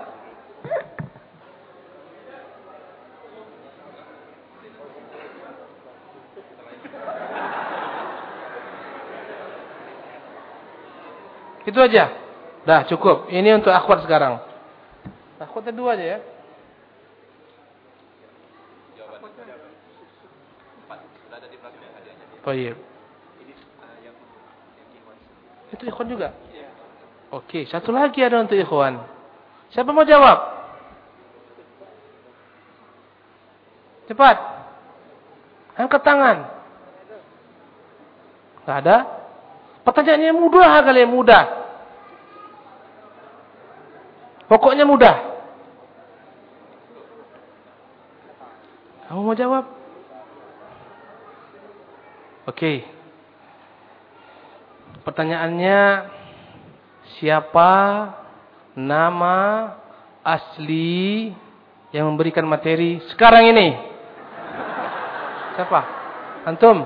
Itu aja. Dah cukup. Ini untuk akhwat sekarang. Akhwatnya dua aja ya. Baik. Itu ikhwan juga? Oke, satu lagi ada untuk ikhwan. Siapa mau jawab? Cepat. Angkat tangan. Gak ada? Pertanyaannya mudah kali ya, mudah. Pokoknya mudah. Kamu mau jawab? Oke. Pertanyaannya siapa nama asli yang memberikan materi sekarang ini? Siapa? Antum?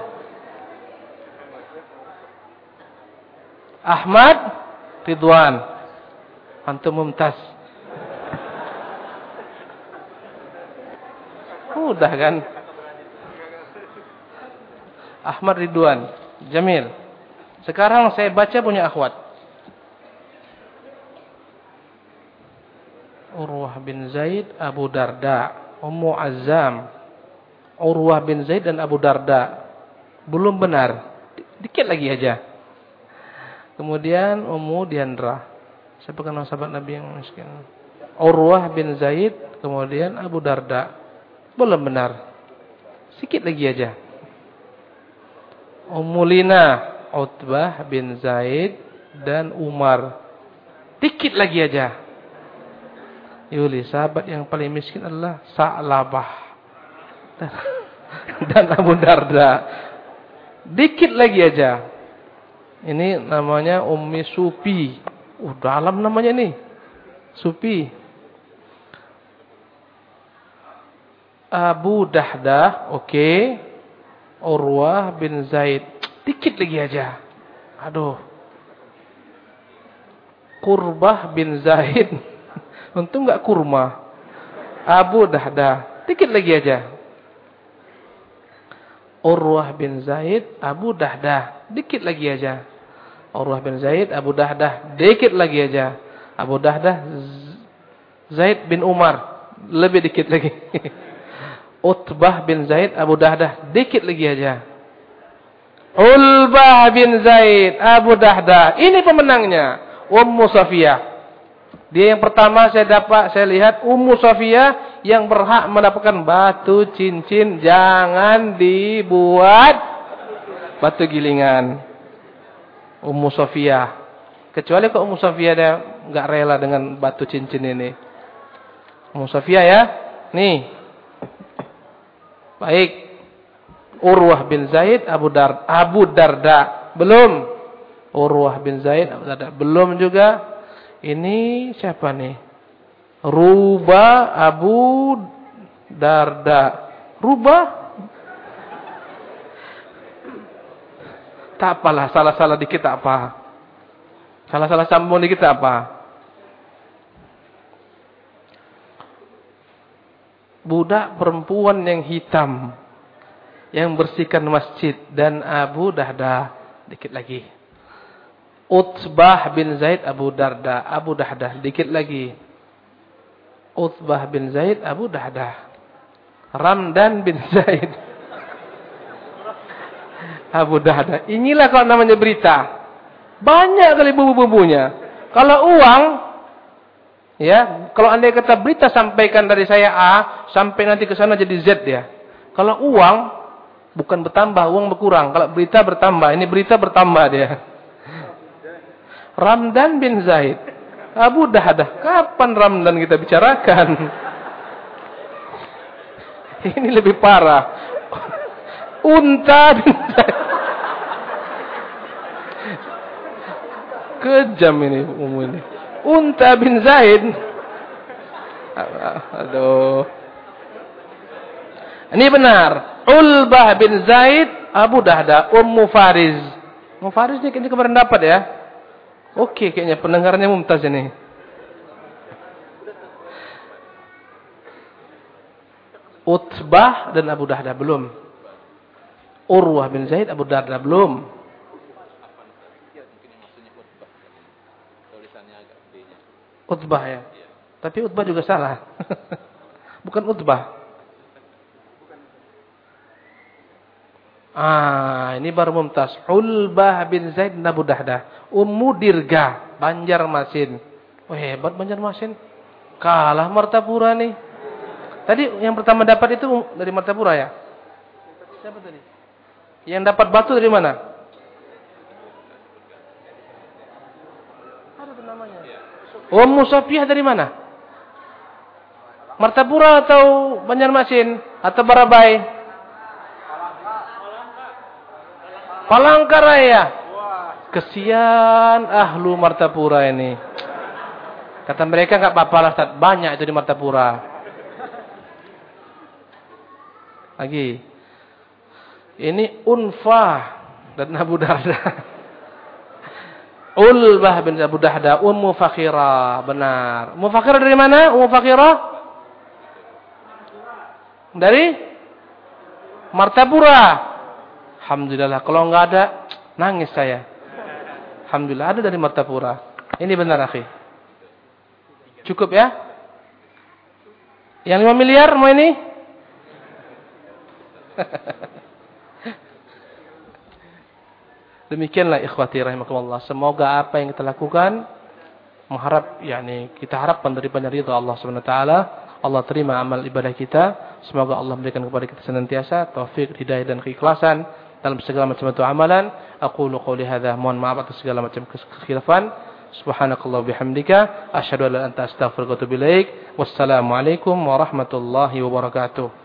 Ahmad Ridwan. Antum Mumtaz. Mudah kan? Ahmad Ridwan. Jamil. Sekarang saya baca punya akhwat. Urwah bin Zaid, Abu Darda, Ummu Azam, Urwah bin Zaid dan Abu Darda. Belum benar. Dikit lagi aja. Kemudian Ummu Diandra. Siapa kenal sahabat Nabi yang miskin? Urwah bin Zaid, kemudian Abu Darda. Belum benar. Sikit lagi aja. Ummulina Utbah bin Zaid dan Umar. Dikit lagi aja. Yuli, sahabat yang paling miskin adalah Sa'labah. Dan, Abu Darda. Dikit lagi aja. Ini namanya Ummi Supi. Uh, dalam namanya nih. Supi. Abu Dahdah, oke. Okay. Urwah bin Zaid. Dikit lagi aja. Aduh. Kurbah bin Zaid. Untung enggak kurma. Abu Dahdah. Dikit lagi aja. Urwah bin Zaid, Abu Dahdah. Dikit lagi aja. Urwah bin Zaid, Abu Dahdah. Dikit lagi aja. Abu Dahdah, Zaid bin Umar. Lebih dikit lagi. Utbah bin Zaid Abu Dahdah. Dikit lagi aja. Ulbah bin Zaid Abu Dahdah. Ini pemenangnya. Ummu Safiyah. Dia yang pertama saya dapat, saya lihat Ummu Safiyah yang berhak mendapatkan batu cincin. Jangan dibuat batu gilingan. Ummu Safiyah. Kecuali kalau Ummu Safiyah dia nggak rela dengan batu cincin ini. Ummu Safiyah ya. Nih, Baik. Urwah bin Zaid Abu Dar Abu Darda. Belum. Urwah bin Zaid Abu Darda. Belum juga. Ini siapa nih? Ruba Abu Darda. Ruba? Tak apalah, salah-salah dikit apa. Salah-salah sambung dikit apa. Budak perempuan yang hitam yang bersihkan masjid dan Abu Dahdah dikit lagi. Utbah bin Zaid Abu Darda. Abu Dahdah dikit lagi. Utbah bin Zaid Abu Dahdah Ramdan bin Zaid. Abu Dahdah inilah kalau namanya berita. Banyak kali bumbu-bumbunya. Kalau uang Ya, kalau anda kata berita sampaikan dari saya A, sampai nanti ke sana jadi Z ya. Kalau uang bukan bertambah, uang berkurang. Kalau berita bertambah, ini berita bertambah dia. Ramdan bin Zaid. Abu Dahdah. Kapan Ramdan kita bicarakan? Ini lebih parah. Unta bin Zaid. Kejam ini umum ini. Unta bin Zaid. Aduh. Ini benar. Ulbah bin Zaid Abu Dahda, Ummu Fariz. Ummu Fariz ini kayaknya kemarin dapat ya. Oke kayaknya pendengarnya mumtaz ini. Utbah dan Abu Dahda belum. Urwah bin Zaid, Abu Dahda belum. Utbah ya. Tapi Utbah juga salah. Bukan Utbah. Ah, ini baru mumtaz. Ulbah bin Zaid bin Abu Dahdah. Ummu Dirga, Banjarmasin. Oh, hebat Banjarmasin. Kalah Martapura nih. Tadi yang pertama dapat itu dari Martapura ya? Siapa tadi? Yang dapat batu dari mana? Ada namanya. Ummu Sofiyah dari mana? Martapura atau Banjarmasin atau Barabai? Palangkaraya. Kesian ahlu Martapura ini. Kata mereka enggak apa-apa lah, banyak itu di Martapura. Lagi. Ini Unfah dan Abu Darda. Ulbah bin Abu Dahda, Ummu Fakhira, benar. Ummu Fakhira dari mana? Ummu Fakhira? Dari Martapura. Alhamdulillah. Kalau enggak ada, nangis saya. Alhamdulillah ada dari Martapura. Ini benar, akhi. Cukup ya? Yang 5 miliar mau ini? Demikianlah ikhwati rahimakumullah. Semoga apa yang kita lakukan mengharap yakni kita harapkan dari ridha Allah Subhanahu taala. Allah terima amal ibadah kita. Semoga Allah memberikan kepada kita senantiasa taufik, hidayah dan keikhlasan dalam segala macam bentuk amalan. Aku qouli hadza, mohon maaf atas segala macam kekhilafan. Subhanakallah bihamdika asyhadu an la ilaha illa anta astaghfiruka wa atubu ilaik. Wassalamualaikum warahmatullahi wabarakatuh.